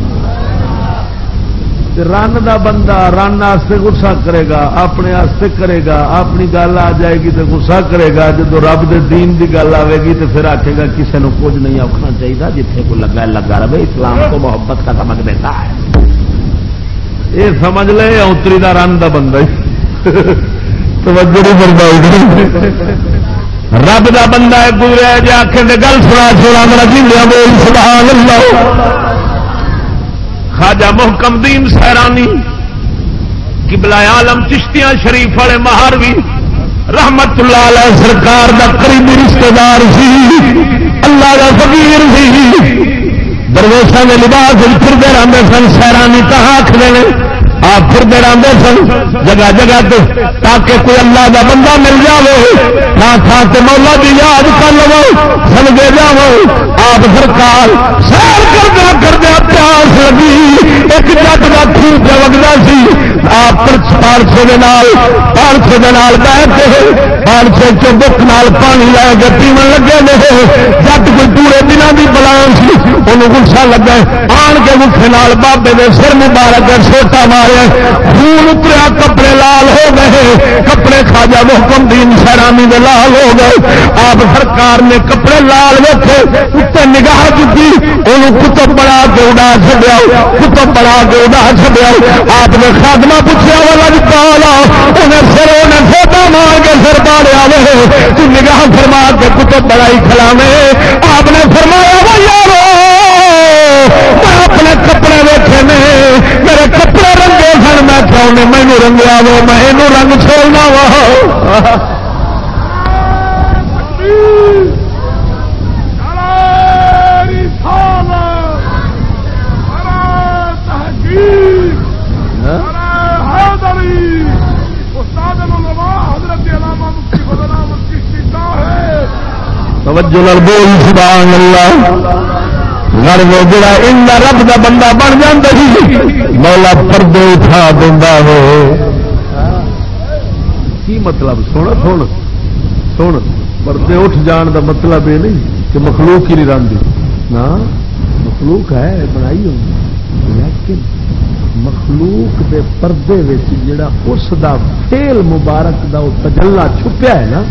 رن دا بندہ رن واسطے گسا کرے گا، اپنے آستے کرے گا، اپنی گل آ جائے گی تو گسا کرے گا جب رب دے دین دی گل آئے گی تو پھر آخے گا کسی نے کچھ نہیں آخنا چاہیے جتنے کو لگا لگا رہے، اسلام کو محبت کا سمجھ دیتا ہے۔ یہ سمجھ لے اتری دا رن دا بندہ توجہ رب دا بندہ گزرا جی آخر گل سنا سنا میرا جی بول، سبحان اللہ۔ خواجہ محکم دین سیرانی قبلہ عالم چشتیاں شریف والے مہاروی، رحمت اللہ علیہ سرکار دا قریبی رشتہ دار سی، اللہ کا فقیر سی۔ درویشا کے لباس پھرتے رہتے سن سیرانی کہاں آخر آپ پھر دے سن، جگہ جگہ تے، تاکہ کوئی اللہ کا بندہ مل جائے نہ تھان سے مولا بھی یاد کر لو سمجھے جاو آپ سرکار سیر کردیا کردیا پیاس لگی، ایک جگ کا خوب وگتا سی۔ آپ پانچ پانچ سو کے پانچ سو چو بک نال پانی لے کے پیو لگے نے جٹ کوئی پورے دنوں کی بلان سی انہوں گسا لگا آن کے گسے نال بابے کے سر مبارک سوٹا مارے خون اتریا کپڑے لال ہو گئے کپڑے کھاجا محکم دین سیرانی دے لال ہو گئے آپ سرکار نے کپڑے لال ویٹے اتنے نگاہ کی انہوں کتب بڑا کے اڈا چڈیا کتب بڑا کے اڈا چڈیا آپ نے خاتمہ پوچھا والا پالا تو نگاہ فرما کے کتب بڑائی کھلاوے۔ آپ نے فرمایا، وہ یارو، میں اپنے کپڑے ویٹے نے، میرے کپڑے رنگے سن، میں کیوں نے مینو رنگیا وہ میں رنگ چھوڑنا وا۔ توجہ لال بول، سبحان اللہ۔ گھر وہ جڑا ان رب دا بندہ بن جاتا سی، مولا پردے اٹھا دینا ہو کی مطلب؟ سن سن سن۔ پردے اٹھ جان دا مطلب یہ نہیں کہ مخلوق ہی نہیں رنگ نہ، مخلوق ہے، بنائی ہوئی لیکن مخلوق دے پردے جڑا اس دا فیل مبارک دا وہ تجلا چھپیا ہے نا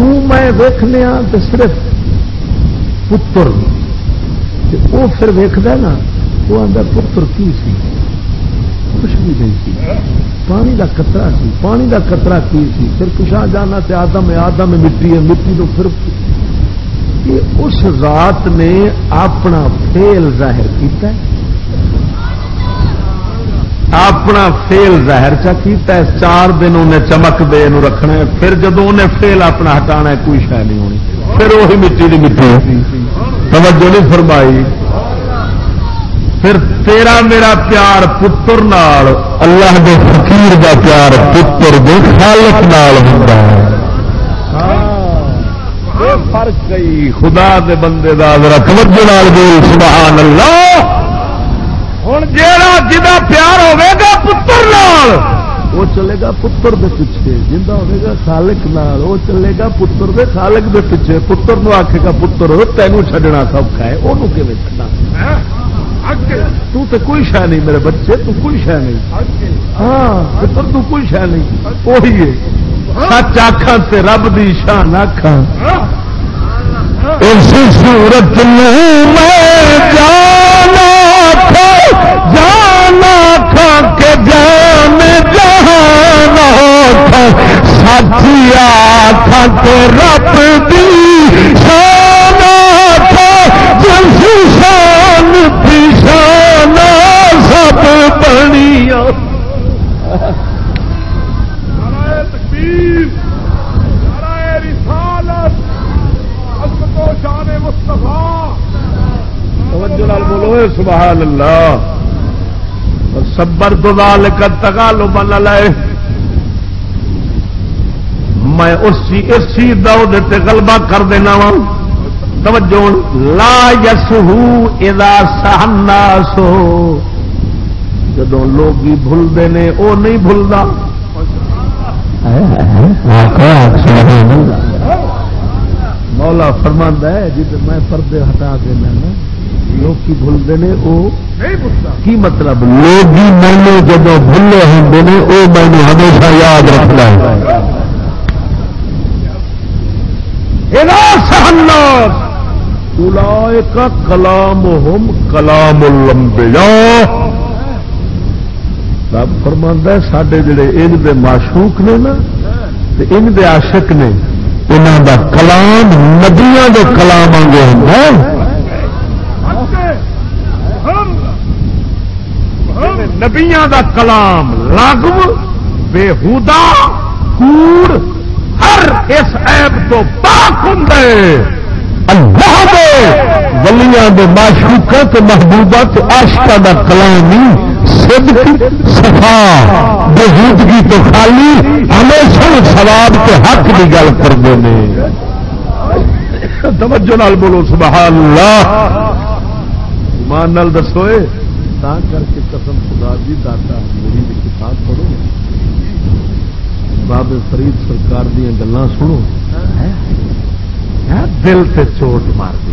میں ویخنے تو صرف پتر وہ پھر ویکد نا وہ آتا پتر کی سی؟ کچھ بھی نہیں سی۔ پانی کا کترا سی، پانی کا کترا کی سی؟ پھر پچھا جانا تے آدم آدم مٹی ہے، مٹی تو پھر اس رات نے اپنا فیل ظاہر کیتا ہے۔ اپنا فیل ظاہر چا چار دن انہیں چمک دے رکھنا ہے، پھر جدو انہیں فیل اپنا ہٹانا ہے، کوئی شہ نہیں ہونی۔ پھر وہی مٹی کی مٹی۔ توجہ نہیں فرمائی۔ پھر تیرا میرا پیار پتر نال، اللہ دے فقیر دا پیار پتر دے خالق نال ہوتا ہے۔ فرق گئی، خدا دے بندے دا ذرا توجہ نال بول، سبحان اللہ۔ ہوں۔ جا جا پیار ہوگا پتر نال۔ وہ چلے گا پتر دے پیچھے جا ہوگا سالک نال۔ وہ چلے گا پتر دے سالک دے پیچھے۔ پتر نو آخے گا پتر تینوں چڈنا سوکھا ہے۔ وہ چڈنا تو تے کوئی شہ نہیں میرے بچے تو کوئی شہ نہیں۔ ہاں پتر تو کوئی شہ نہیں۔ وہی ہے۔ سچ آخان رب دی شان آخان اس سورت میں جانا تھا جانا تھا کہ جان جانا تھا۔ ساتھیا تھا کہ رب دی شانا تھا جس شان تھی شانا سب بنیا بولو سبحان اللہ۔ سبر دال کر تکا لو بن لائے میں اس چیز کا غلبہ کر دینا وا۔ توجہ۔ لا یس ادا سہنا سو جدو لوگ بھولتے ہیں وہ نہیں بھولتا۔ مولا فرماندہ ہے جی میں پردے ہٹا دینا نا۔ لوگ بھولتے ہیں وہ کی مطلب؟ لوگ مینو جب بھولے ہوں وہ مینو ہمیشہ یاد رکھنا ہے۔ کا کلام ہوم کلام لمبیا رب فرماند ہے سڈے جڑے ان دے معشوق نے نا ان دے عاشق نے انہوں دا کلام ندیاں دے کلام آگے ہوں نبیا دا کلام لاگو بےحدا کوڑ، ہر اس ایب تو پاک ہوں اللہ دے ولیاں دے معشوقہ تے محبوبہ تے عاشقہ دا کلام ہی صدق، صفا بےحودگی تو خالی ہمیشہ ثواب کے حق کی گل کرتے ہیں۔ توجہ نال بولو، سبحان اللہ۔ مان نال دسوئے کر کے قسم خدا دی داتا میری کتاب پڑھو۔ باب فرید سرکار دیا گلان سنو۔ ہاں، دل سے چوٹ مار دی۔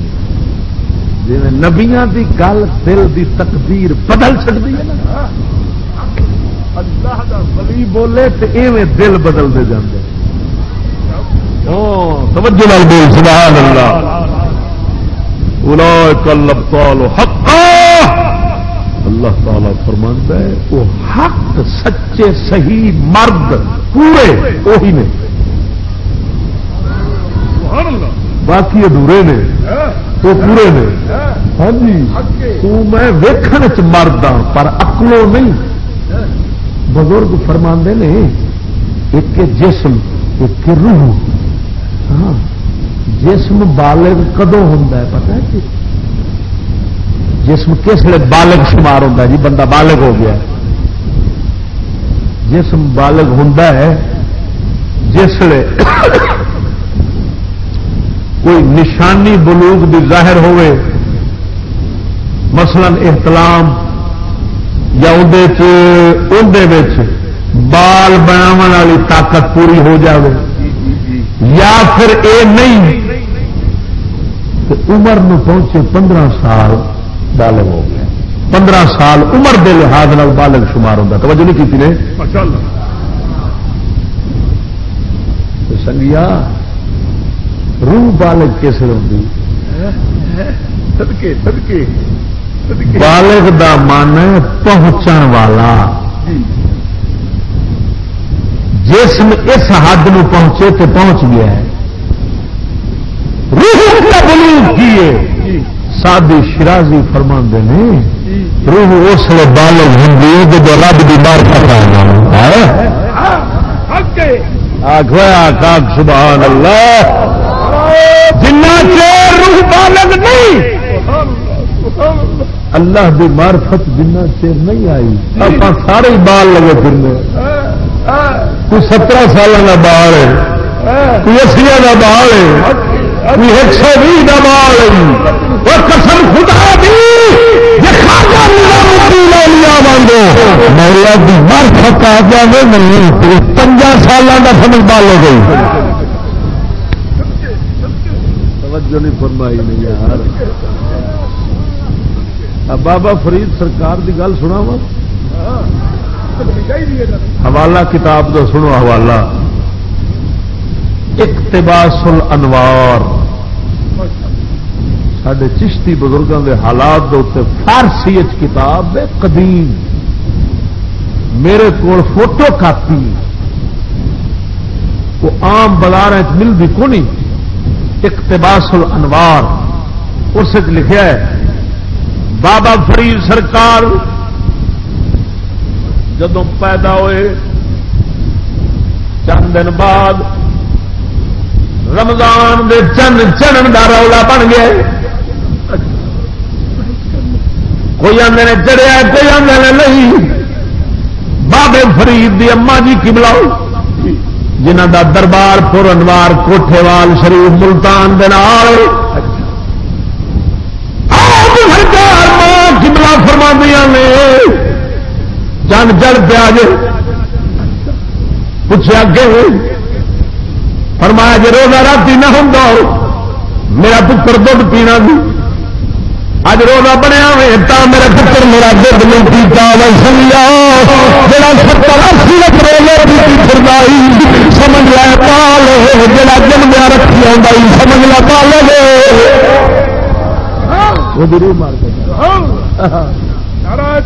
جی نبیا دی گل دل دی تقدیر بدل سکتی ہے اللہ کا ولی بولے تو ایویں دل بدلتے جاتے ہاں، توجہ بول، سبحان اللہ۔ اولئک الابطال حقا۔ اللہ تعالی فرماتا ہے، وہ حق سچے صحیح مرد پورے وہی نے۔ باقی ادھورے نے، وہ پورے نے۔ ہاں جی تو میں ویکھن چ مرد ہاں پر اکلو نہیں۔ بزرگ فرما نے، ایک جسم، ایک روح۔ ہاں جسم بالغ کدو ہوں پتا ہے جسم کس لیے بالغ شمار ہوتا ہے؟ جی بندہ بالغ ہو گیا جسم بالغ ہوں جس لیے کوئی نشانی بلوغ بھی ظاہر ہوئے۔ مثلا احتلام یا اندر بال بناو والی طاقت پوری ہو جاوے۔ یا پھر اے نہیں عمر نو پہنچے پندرہ سال۔ بالغ ہو گیا۔ پندرہ سال عمر دے لحاظ بالغ شمار ہوتا توجہ نہیں کی نے؟ سنگیا روح بالغ کس ہوتی بالغ دا من پہنچن والا۔ جسم اس حد نو پہنچے تو پہنچ گیا ہے۔ روح کا بلوغ کیے سادی شرازی فرما نے روح اس لیے بالغ ہوں جب رب کی بار آخ سبحان اللہ جنا چیر روح بالغ نہیں اللہ کی مارفت جنا چیر نہیں آئی۔ آپ سارے بال لگے پھرنے کوئی سترہ سال کا بال ہے کوئی اسی کا بال ہے کوئی ایک سو بھی کا بال ہے۔ وہ قسم خدا دی مولا آ نہیں ہو گئی۔ توجہ نہیں فرمائی یار۔ بابا فرید سرکار کی گل سنا وا حوالہ کتاب کا سنو، حوالہ۔ اقتباس الانوار سڈے چشتی بزرگوں کے حالات کے اتنے فارسی کتاب قدیم۔ میرے کو فوٹو کاپی۔ وہ آم بازار ملتی کونی؟ اقتباس الانوار اس لکھا ہے، بابا فرید سرکار جدو پیدا ہوئے، چند دن بعد رمضان دے چند چڑھن کا رولا بن گیا کوئی آدھے نے چڑھیا کوئی آدھے نے نہیں۔ بابے فرید دی اما جی کی بلاؤ۔ جنہ دا دربار پورنوار کوٹھے وال شریف ملتان کملا فرما نے۔ جن جڑ پیا جے۔ پوچھے اگے فرمایا جی روزہ رات نہ ہوں میرا پتر دھد پینا بھی اج روزہ بنیا تا میرا پتر میرا دھد نہیں پیتا۔ سمجھا جڑا ستر اسی لکھ روزے پی سمجھ لے پال جڑا جنمیا رکھی آئی سمجھ لا پال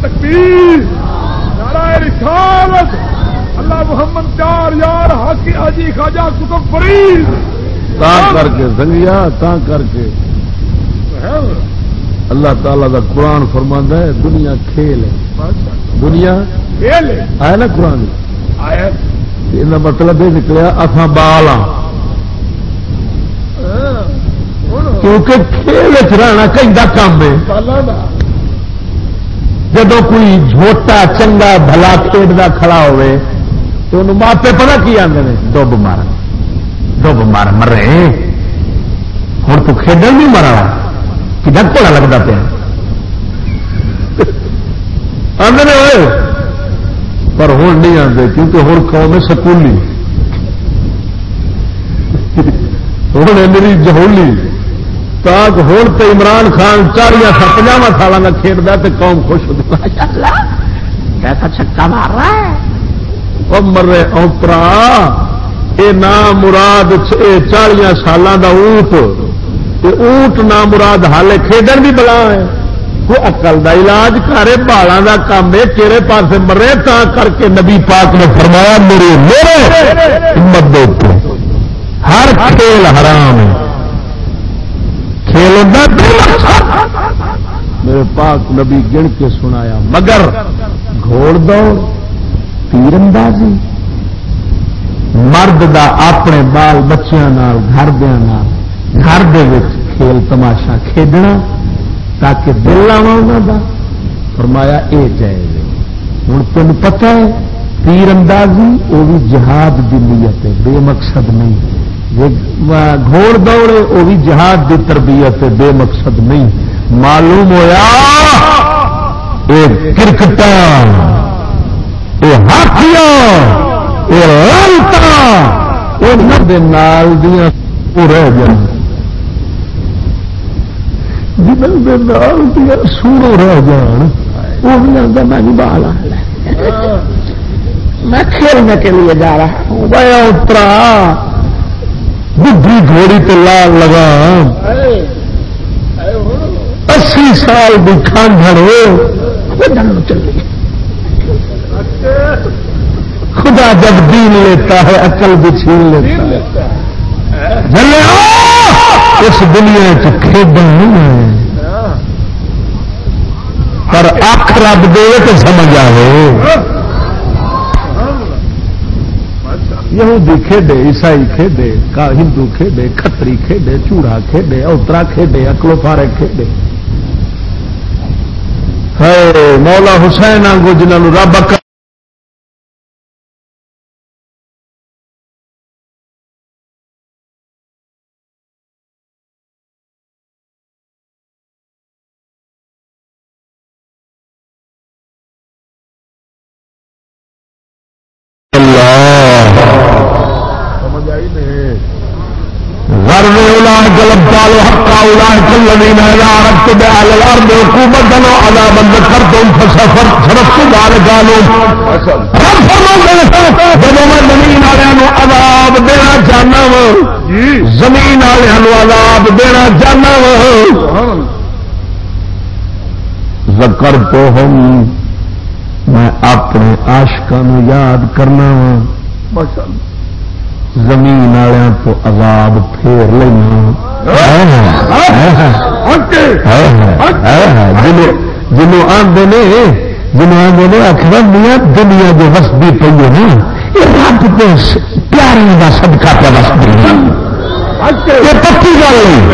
تکبیر رسالت۔ اللہ محمد چار یار ہاکی حاجی خواجہ کتب فرید۔ کر کے سنگیا کر کے۔ اللہ تعالی دا قرآن فرما ہے دنیا کھیل ہے۔ دنیا؟ آیا نا قرآن؟ یہ مطلب یہ نکلیا اتنا بال ہاں۔ کیونکہ کھیل رہنا کہیں کام ہے۔ جب کوئی جھوٹا چنگا بھلا کھیڈا کھڑا ہوئے تو انہوں ماپے پتا کی آدھے دب مار دب مار مرے ہوں تو کھیل نہیں مرا۔ کہ کھوڑا لگتا پیا؟ آدھے ہوئے پر ہوں نہیں آتے کیونکہ ہوں قوم ہے سکولی۔ ہوں میری جہولی۔ تاک ہوں تو عمران خان چاریا پنجا سال کا کھیلتا تو قوم خوش ہوتی کیسا چھکا مار رہا ہے؟ مرے اوپرا یہ نام مراد چالیا سالوں کا اونٹ۔ اونٹ نہ مراد ہال کھیڈن بھی بلا ہے۔ کوئی اقل کا علاج کرے بالا کا کام ہے کہڑے پاس مرے تا کر کے نبی پاک نے فرمایا، میرے میرے ہمت دے ہر کھیل حرام ہے۔ کھیل اچھا۔ میرے پاک نبی گن کے سنایا، مگر گھوڑ دوڑ تیر اندازی مرد دا اپنے بال بچیاں نال، گھر دیا گھر دے کھیل تماشا کھیڈنا تاکہ دل آوا انہوں دا۔ فرمایا، اے جائے ہوں تین پتا ہے تیر اندازی وہ بھی جہاد دی نیت ہے، بے مقصد نہیں۔ گھوڑ دوڑے وہ بھی جہاد دی تربیت ہے، بے مقصد نہیں۔ معلوم ہوا یہ کرکٹ یہ ہاتھیاں نال دیا رہ جان جنہوں دیا سورو رہ جان وہ بھی آتا میں بھی بال میں کھیلنے کے لیے جا رہا ہوں گیا اترا بڈی گھوڑی تو لال لگا اسی سال بھی کھانڈ چلی خدا جب دین لیتا ہے، عقل بھی چھین لیتا ہے۔ اس دنیا چیڈ نہیں ہے۔ پر اک رب دے تو سمجھ آئے یہودی کھیڈے، عیسائی کھیڈے ہندو کھیڈے کتری کھیڈے، چوڑا کھیڈے، اوترا کھیڈے، اکلو پارے کھیڈے۔ مولا حسین آگو جنہوں رب کرنا وا۔ زمین والوں تو عذاب پھیر لینا۔ جنوں آدھے نے جنوں آدھے نے آخر میاں دنیا جو وسدی پی ہے نا۔ یہ رب کے پیارے کا سدکا پہ وسدی یہ پکی گل نہیں۔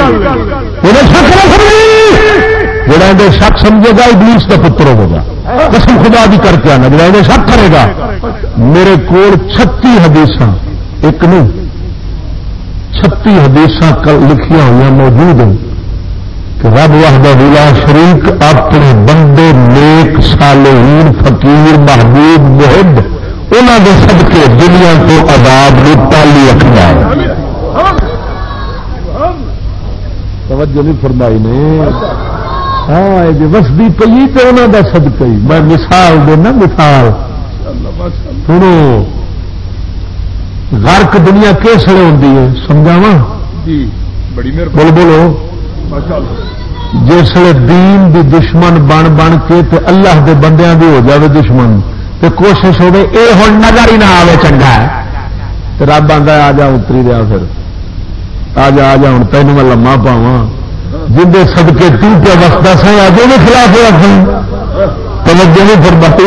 جڑا اندر شک سمجھے گا، ابلیس کا پتر ہوگا۔ قسم خدا بھی کر کے آنا، جڑا اندر شک کرے گا۔ میرے کو چھتی حدیث ایک نہیں چھتی حدیث لکھیا ہوئی موجود ہیں کہ رب وحدہ ولا شریک اپنے بندے نیک صالحین، فقیر، محبوب، محب انہوں کے سب کے دنیا کو آزاد میں پالی رکھنا ہے۔ توجہ نہیں فرمائی نے۔ ہاں وسدی پی تو انہوں کا سد پی میں مثال دینا مثال۔ سنو۔ غرق دنیا کیسے ہوتی ہے سمجھاوا جی بول بولو۔ جسے دین دی دشمن بن بن کے تے اللہ دے بندیاں دی ہو جاوے دشمن تے کوشش ہوے اے ہن نظر ہی نہ آوے چنگا ہے۔ تے رب آندا آ جا اتری دیا پھر۔ آ جا آ جا ہوں تین میں لما پاوا جن سدکے تو پہ وستا سا آج وہ خلاف ہوا سی توجہ نہیں پھر بات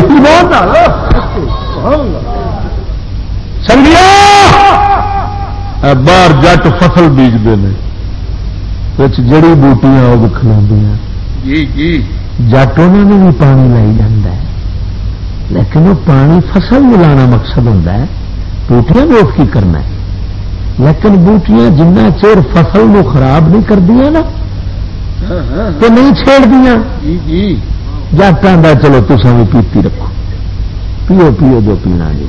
سمجھیا باہر جٹ فصل بیجتے ہیں۔ جڑی بوٹیاں وہ کھلا جی جی۔ جٹ انہوں بھی پانی لائی جا لیکن وہ پانی فصل ملانا مقصد ہوتا ہے۔ بوٹیاں روک کی کرنا ہے۔ لیکن بوٹیاں جنہ چیر فصل نو خراب نہیں کر دیا نا تو نہیں چھیڑ دیا۔ جی، جی۔ جٹ آ چلو تصا بھی پیتی رکھو۔ پیو پیو جو پینا جی۔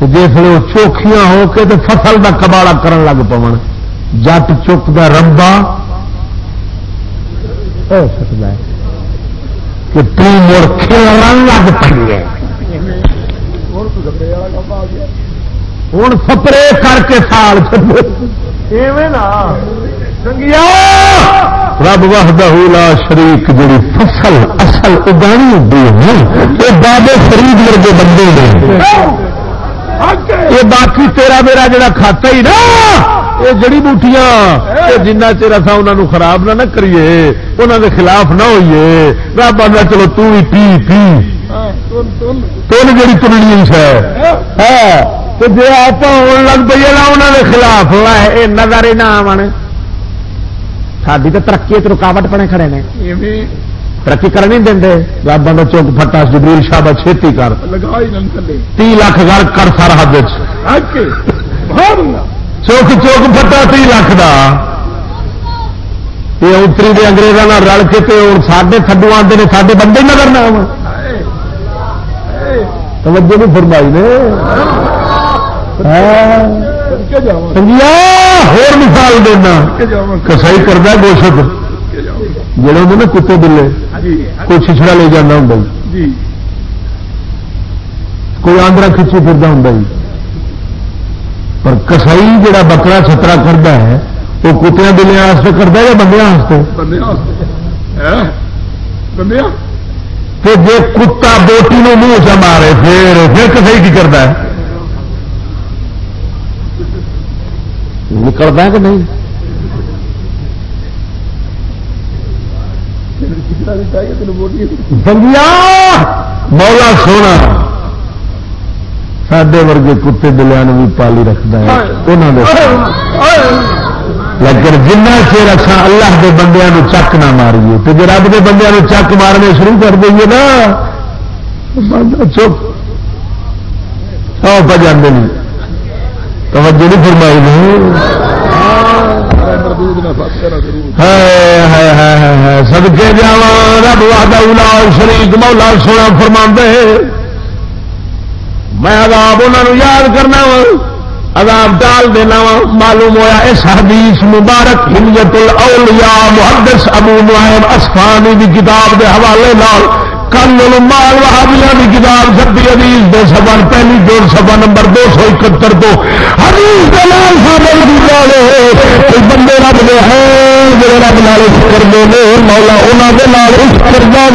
جس وہ چوکھیاں ہو کے تو فصل کا کباڑا کرن لگ پو جٹ چک دا رمبا۔ ہو سکتا ہے کہ تم مڑ کھیل لگ پی ہوں سپرے کر کے سال سنگیا! رب وحدہ لا شریک جڑی فصل اصل اگانی ہوتی ہے وہ بابے فرید ورگے بندے نے۔ یہ باقی تیرا میرا جڑا کھاتا ہی نا یہ جڑی بوٹیاں جنہ چر اصا انہوں خراب نہ نہ کریے انہوں دے خلاف نہ ہوئیے۔ رب آدھا چلو تو بھی پی پی۔ تین جڑی تلنی ہاں، ہے جی آپ لگ پی نا انہوں کے خلاف یہ نظر ہی نہ آن ساری تو ترقی رکاوٹ بنے کھڑے نے ترقی کر نہیں دیں رب بندہ چوک فٹا جبریل شاہ چھتی کر تی لاکھ گھر کر سرحد چوک چوک فٹا تی لاکھ دا یہ اتری دے انگریزوں رل کے ہوں سڈے تھڈو آتے ہیں سارے بندے نظر نہ توجہ نہیں فرمائی نے ہور مثال دینا کسائی کرتا گوشت۔ جڑے ہوں نا کتے بلے کوئی چھچڑا لے جانا ہوں کوئی آندرا کھچی پھرتا ہوں پر کسائی جڑا بکرا چھترا کرتا ہے وہ کتیا بلیا کرتا ہے یا بندے جی کتا بوٹی میں منہ چ مارے پھر پھر کسائی کی کرتا ہے؟ نکلتا کہ نہیں؟ مولا سونا! سڈے ورگے کتے دلیا بھی پالی رکھتا ہے۔ لیکن جنہ چیر اچھا اللہ کے بندیا چک نہ ماریے تو جی رب کے بندیا چک مارنے شروع کر دئیے نا چپ۔ پہ توجہ نہیں فرمائی نہیں۔ سدکے جا رب والا شریک مولا سونا فرما میں عذاب انہوں یاد کرنا وا، عذاب ڈال دینا وا۔ معلوم ہوا اس حدیث مبارک ہندت الاولیاء محدث ابو نعیم اسفانی کی کتاب کے حوالے نال کل مال کی کتاب سبھی حدیث دو سبا پہلی دو سبا نمبر دو سو اکہتر تو حدیث نام بندے رب دے ہیں جڑے رب لال کر دے مولا انہوں کے لال اس کر جائے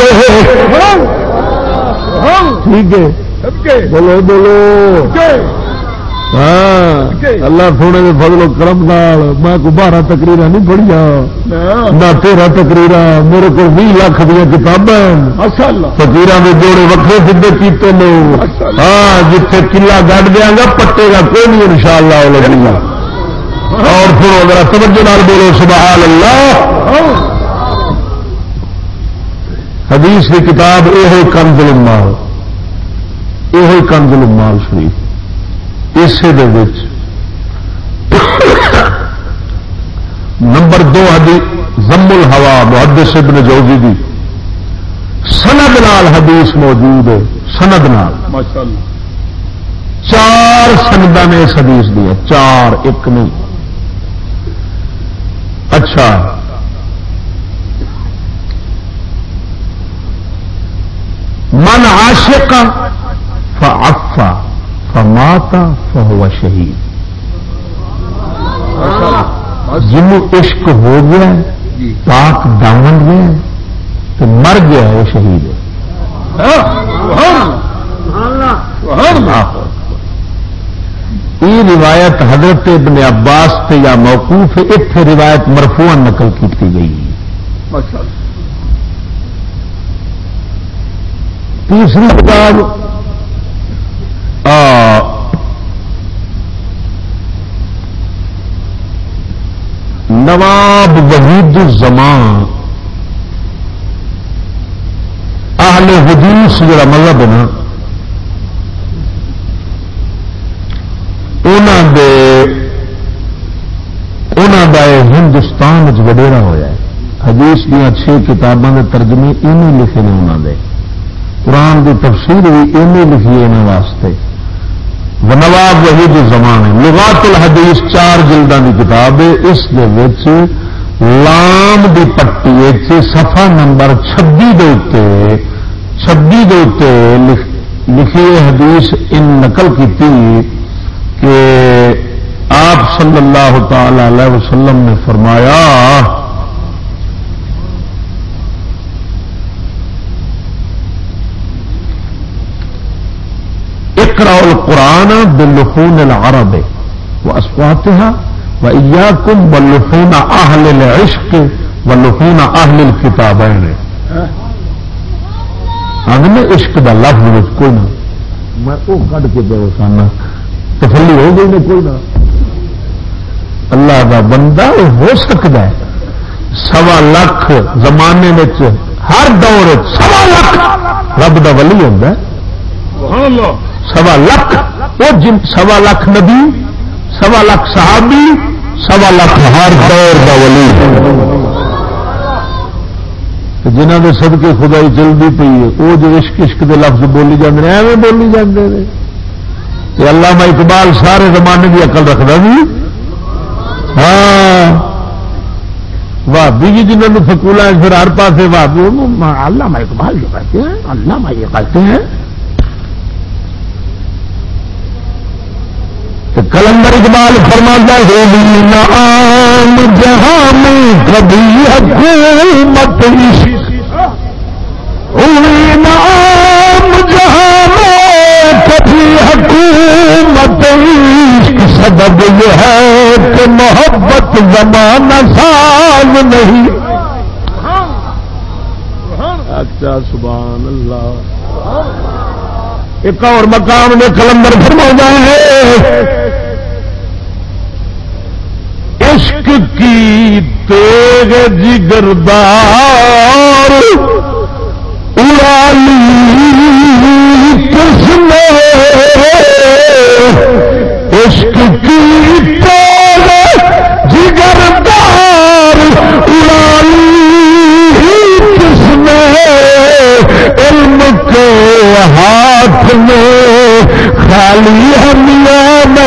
ٹھیک ہے۔ بولو بولو۔ اللہ سونے کے فضل کرم نال میں کو بارہ تقریر نہیں پڑھیا نہ تیرہ تقریر میرے کو بھی لاکھ دیا کتابیں فکیر کے جوڑے وکرے سدھے کیتے لو۔ ہاں جتھے کلا گڈ دیا گا پٹے گا کوئی نہیں ان شاء اللہ لگے گا اور پھر اگر توجہ نال بولو سبحان اللہ حدیث کی کتاب یہ کنزل مال یہ کنزل مال شریف۔ اسی نمبر دو زم الحوا محدث ابن جوزی دی۔ سند نال حدیث موجود ہے سند نال۔ چار سندا نے اس حدیث دیا چار ایک نہیں۔ اچھا۔ من عاشق فماتا فہو شہید جنوں عشق ہو گیا پاک دامن گیا تو مر گیا وہ شہید۔ یہ روایت حضرت ابن عباس تے یا موقوف اتنے روایت مرفوع نقل کی گئی تیسری کتاب نواب وحید الزمان۔ اہل حدیث جڑا مذہب ہے نا دا ہندوستان وڈیرا ہوا ہے۔ حدیث دیا چھ کتابوں کے ترجمے انہیں لکھے نے انہوں نے قرآن کی تفصیل بھی انہیں لکھی ہے انہوں واسطے۔ نواب وہی جو زمان ہے۔ لغات الحدیث چار جلدان کی کتاب ہے۔ اس لام دی پٹی سفا نمبر چھبی دے چھبی دے لکھی حدیث ان نقل کی کہ آپ صلی اللہ تعالی علیہ وسلم نے فرمایا ایک اقرا القرآن باللحون العرب واسواتها واياكم واللحون اهل العشق واللحون اهل الكتابين. آدھے عشق دا لفظ کوئی نہ میں وہ کھ کے دے سانا تفلی ہو گئی نہیں کوئی نہ اللہ کا بندہ ہو سکتا ہے. سوا لاکھ زمانے میں ہر دور سوا لاکھ رب دا ولی ہوتا ہے. سوا لاکھ وہ جن سوا لاکھ نبی، سوا لاکھ صحابی، سوا لاکھ ہر دور دا ولی۔ جنہ کے سدکے خدائی چلتی پی ہے، وہ جو عشق عشق کے لفظ بولی جاتے ہیں، ایویں بولی جاتے ہیں۔ اللہ میں اقبال سارے زمانے کی اقل رکھتا بھی ہاں۔ بھابی جی جنہوں نے سکول ہے پھر ہر پاس بھابی اللہ میں اقبال جو کہتے ہیں اللہ میں یہ کہتے ہیں۔ کلندر اقبال فرماتا ہے نام جہاں میں کبھی حکومت نام جہاں میں کبھی حکومت سبب یہ ہے کہ محبت زمانہ سال نہیں اچھا سبحان اللہ ایک اور مقام میں کلندر فرما ہے۔ عشق کی تیگ جگردار اڑالی کس نے عشق کی تیگ ہاتھ میں خالی ہمیا میں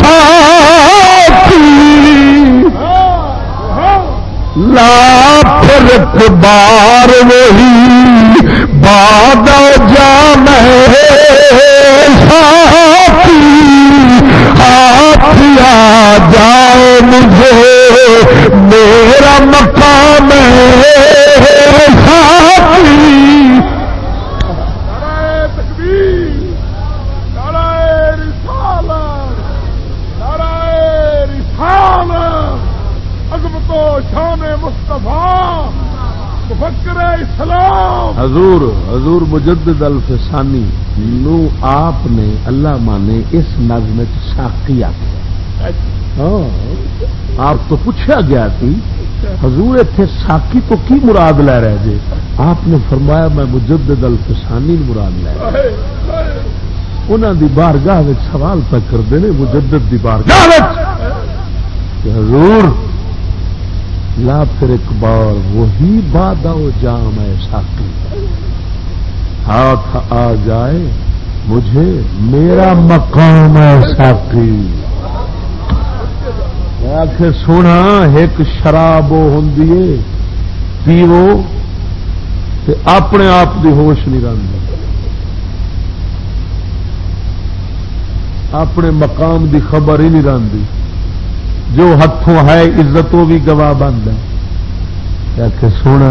ساتھی لا پھر بار وہی باد جام ساتھی ہاتھ آ جائے مجھے، میرا مقام ساتھی حضور حضور مجدد الفسانی، نو آپ نے اللہ مانے اس نظم ساقی ہاں آپ تو پوچھا گیا تھی، حضور اتنے ساکی تو کی مراد لے رہے جی؟ آپ نے فرمایا میں مجدد الفسانی مراد لے رہا۔ انہوں دی بارگاہ سوال پہ کرتے ہیں مجدد دی بارگاہ حضور، لا پھر ایک بار وہی بادہ جام ہے ساکی ہاتھ آ جائے، مجھے میرا مقام ہے ساکی آخر سونا ایک شراب ہوں پیو اپنے آپ کی ہوش نہیں رہتی اپنے مقام دی خبر ہی نہیں رہتی جو ہاتھوں ہے عزت وہ بھی گواہ بند ہے۔ کہ سونا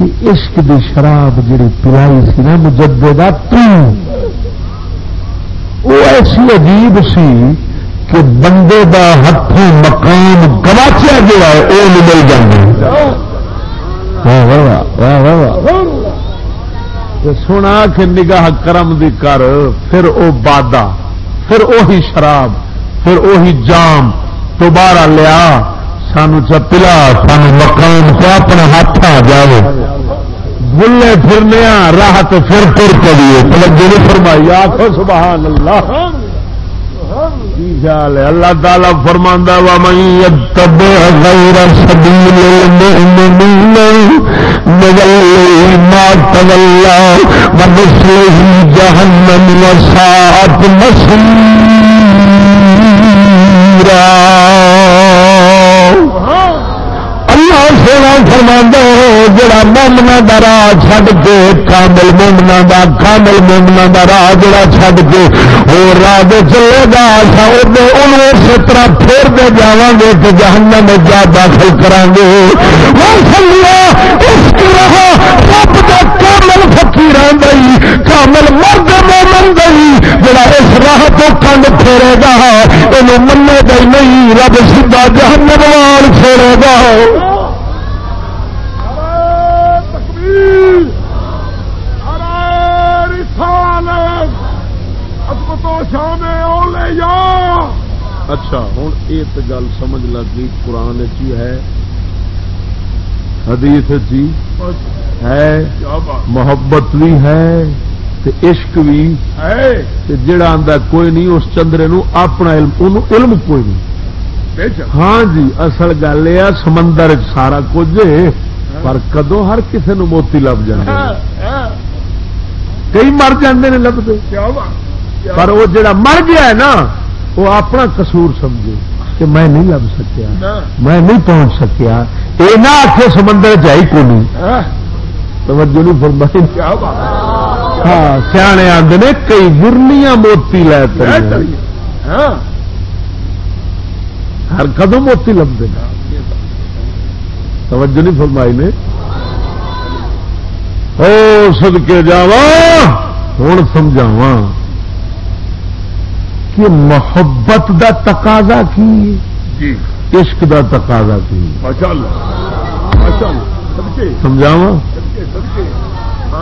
کہ عشق دی شراب جڑی پلائی سی نا مجدے وہ ایسی عجیب سی کہ بندے دا ہاتھوں مقام گواچیا گیا ہے وہ مل جائے سونا کہ نگاہ کرم دی کر، پھر او بادا پھر وہی شراب، پھر وہی جام دوبارہ لیا۔ سانو چپلا سان مکان سے اپنے ہاتھ آ جائے بلے پھرنے راہ تو پھر تر پڑیے۔ دل فرمائی۔ آخو سبحان اللہ۔ خیال ہے؟ اللہ تعالی فرماندہ وا مئی غیر سبیل المؤمنین ما جہنم وساعت مسیر اللہ سونا فرما جڑا مومنا کا راہ چھڈ کے کامل مومنا کا کامل مومنا کا راہ جڑا چھڈ کے وہ راہ چلے گا اسی طرح پھر دے جا گے تو جہنم میں جا داخل کرا گے اس رب کا کامل فکیر گئی کامل مرد مومن گئی جڑا اس راہ تو کنڈ پھیرے گا یہ منے گئی نہیں، رب سیدھا جہنم وال چھوڑے گا۔ یہ تو گل سمجھ لگ گئی قرآن چی ہے حدیث جی ہے محبت بھی ہے تے عشق بھی ہے۔ جڑا آتا کوئی نہیں اس چندرے نو اپنا علم علم کوئی نہیں۔ ہاں جی اصل گل یہ سمندر سارا کچھ پر کدو ہر کسی نو موتی لب جائے کئی مر جاندے نے لبتے پر وہ جڑا مر گیا ہے نا وہ اپنا قصور سمجھے۔ کہ میں نہیں لب سکیا۔ میں نہیں پہنچ سکیا۔ یہ نہ آخے سمندر چاہی کو نہیں۔ توجہ نہیں فرمائی۔ ہاں سیانے آدھے نے کئی گرنیاں موتی لے ہر کدو موتی لبتے توجہ نہیں فرمائی نے۔ او سد کے جاوا ہوں سمجھاوا کہ محبت دا تقاضا کی جی۔ عشق دا تقاضا کی سمجھاوا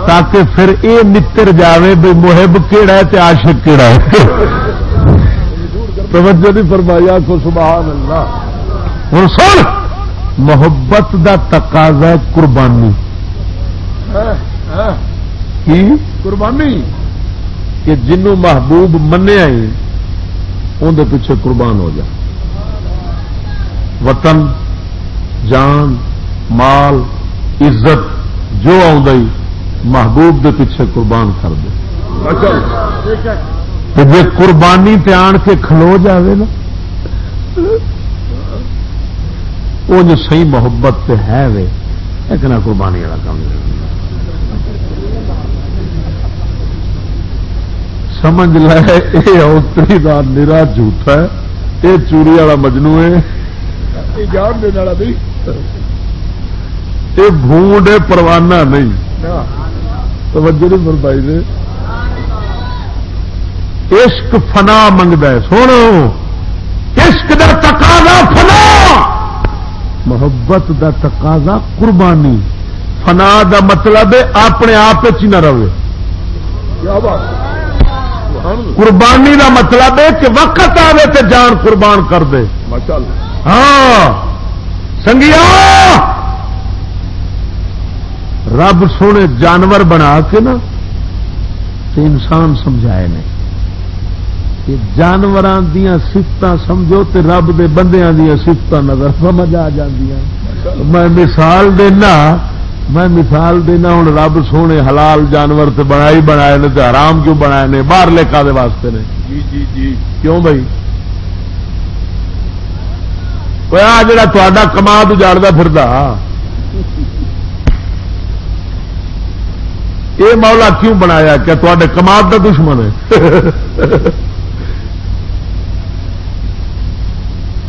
تاکہ پھر اے نتر جاوے بھی محب کیڑا ہے تے عاشق کیڑا ہے۔ توجہ نہیں فرمایا کو سبحان اللہ ہوں سن! محبت دا تقاضا قربانی۔ کی؟ قربانی۔ کہ جنوں محبوب منیا اندر پیچھے قربان ہو جا۔ وطن جان مال عزت جو محبوب دے پیچھے قربان کر دے۔ جی قربانی پہ آن کے کھلو جاوے نا وہ جو صحیح محبت پہ ہے وے لیکن قربانی والا کام۔ سمجھ لے یہ اوتری کا نرا جھوٹا ہے یہ چوری والا مجنو ہے۔ یہ بھونڈ پروانہ نہیں۔ توجہ نہیں مربائی نے عشق فنا منگتا ہے سونا عشق دا تقاضا فنا۔ محبت دا تقاضا قربانی۔ فنا دا مطلب ہے اپنے آپ نہ رہے۔ قربانی دا مطلب ہے کہ وقت آئے تو جان قربان کر دے۔ ہاں۔ سنگیا۔ رب سونے جانور بنا کے نا انسان سمجھائے نے۔ کہ جانور دیا سفت سمجھو تے رب دے بندیاں دیا سفت نظر سمجھ آ میں مثال دینا میں مثال دینا ہوں رب سونے حلال جانور تے بنا ہی بنا حرام کیوں بنا باہر لے کا واسطے نے۔ جی جی جی۔ کیوں بھائی؟ آ جا کما اجاڑتا پھر یہ مولا کیوں بنایا کیا تے کماد کا دشمن ہے؟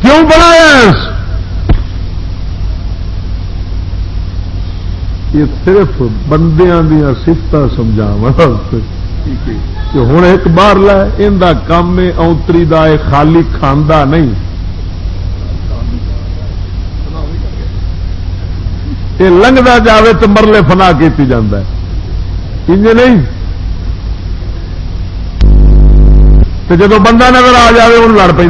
کیوں بنایا یہ صرف بندیاں دیا سفت سمجھا ہاں۔ کہ ہوں ایک بار لے، ان کام اونتری دا خالی کھانا نہیں۔ یہ لنگتا جاوے تو مرلے فنا کی جاتا ہے۔ نہیں۔ تو جب بندہ نظر آ جائے ان لڑ پہ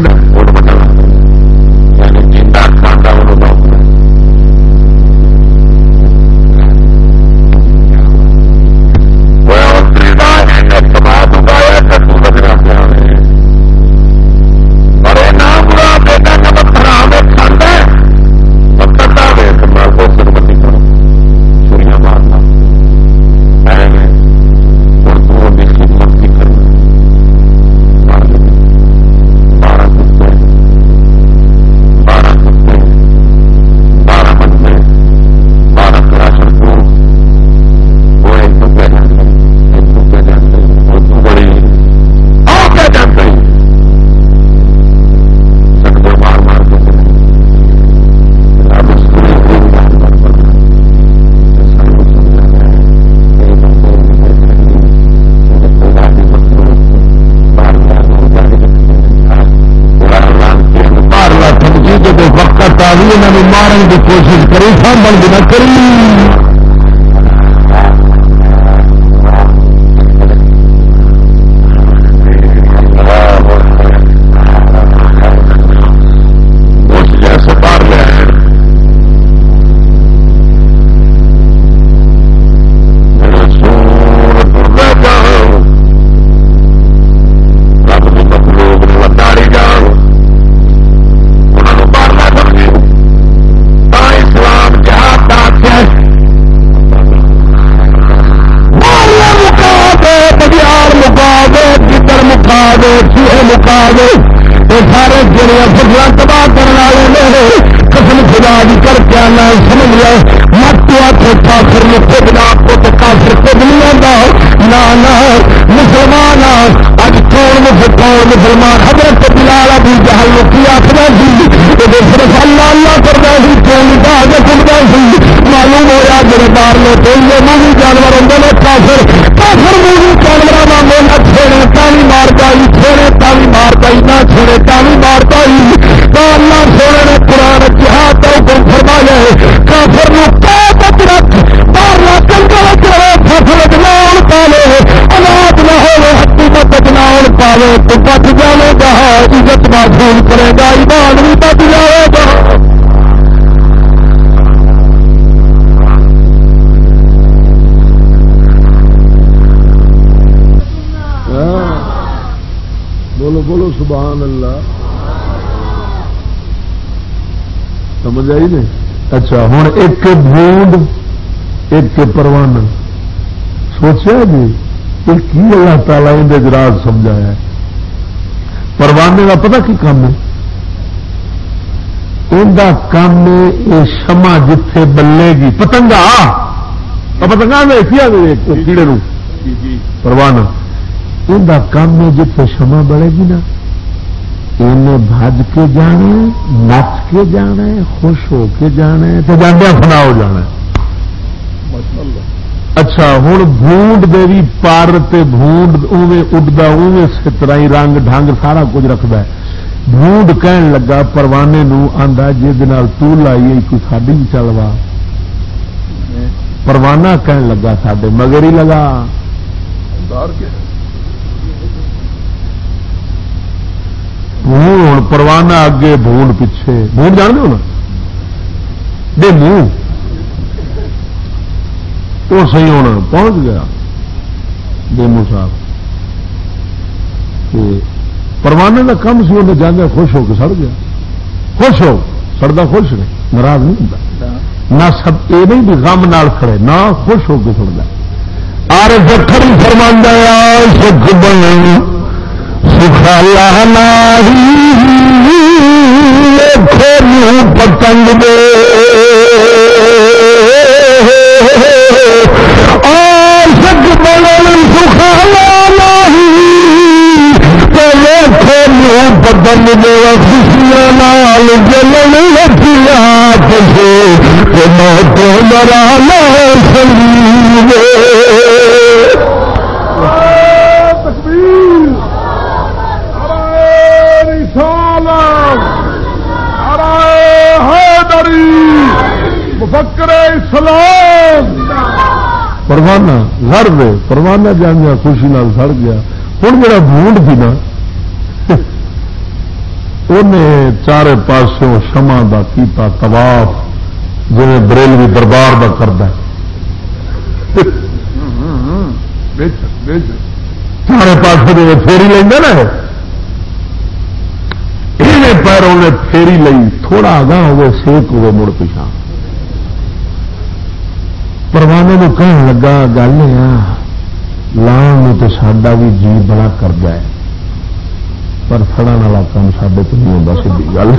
راضی انہوں مارن کی کوشش کری سامنے نہ کری۔ یہ مکا دے سارے جڑے فصل تباہ کرنے والے نے، قسم خدا دی کر کے آنا سمجھ لو مت آخو کافر نے خود نہ آپ کو تو کافر خود نہیں آتا نہ مسلمان اج کون کون مسلمان؟ حضرت بلال ابو جہل کی آخر صرف اللہ اللہ کرتا سی کون کا حضرت سی؟ معلوم ہوا جڑے بار لوگ جانور ہوں ہیں کافر۔ نہ چھیڑے تالی مارتا ہی چھیڑے تالی مارتا ہی نہ چھیڑے تالی مارتا ہی تو سونے نے قرآن جہاد کا حکم فرمایا ہے، کافر نو طاقت رکھ بارلا کنگل کرو فصل نہ آن پالے اولاد نہ ہو حکومت نہ آن پالے تو بچ جائے گا، عزت محفوظ کرے گا، ایمان بھی بچ جائے گا۔ اچھا ہوں ایک بونڈ ایک پروان سوچا جی یہ کی اللہ تعالی اندر راز سمجھایا پروانے کا پتا کی کام ہے؟ ان کام یہ شما جتھے بلے گی. پتنگا پتنگا کیڑے پروان ان کام جتھے شما بڑے گی نا؟ بج کے جانا نچ کے جانا خوش ہو کے جانا تو جانے فنا ہو جانا اچھا ہوں بونڈ دے بھی پر بونڈ اوے اڈتا اوے سترائی، رنگ ڈھنگ سارا کچھ رکھتا ہے۔ بونڈ کہن لگا پروانے آدھا جی لائی کوئی ساڈی بھی چلوا۔ پروانہ کہن لگا سڈے مگر ہی لگا۔ ہوں پروانہ اگے بھون پیچھے بھون جان دو نا بے منہ وہ صحیح ہونا پہنچ گیا ڈیمو صاحب پروانے کا کم سی انہیں جانا خوش ہو کے سڑ گیا خوش ہو سڑتا خوش نہیں ناراض نہیں ہوتا نہ سب یہ نہیں بھی غم نال کھڑے نہ خوش ہو کے سڑتا آر جکھڑ فرماندہ سکھ بن سکھالا پتنگ دے سک بڑے سکھالا نہیں پتنگ دے خوشیاں نال جلن لکھیا پسے موت مرا لو سنگی پروانہ گھر دے پروانہ جان گیا، خوشی نال سڑ گیا۔ ہوں جا بونڈ تھی نا انہیں چارے پاسوں شما کا کیتا تباف جی بریلوی دربار کا کرتا چارے پاس فیری لینا نا پیروں نے فیری لئی، تھوڑا آگاہ ہوئے، سیک ہوئے، مڑ پیچھا پروانے کو کہن لگا گل یہ لان تو سڈا بھی جی بڑا کرتا ہے۔ پر فڑن والا کام سڈے تو نہیں ہوتا سی گل۔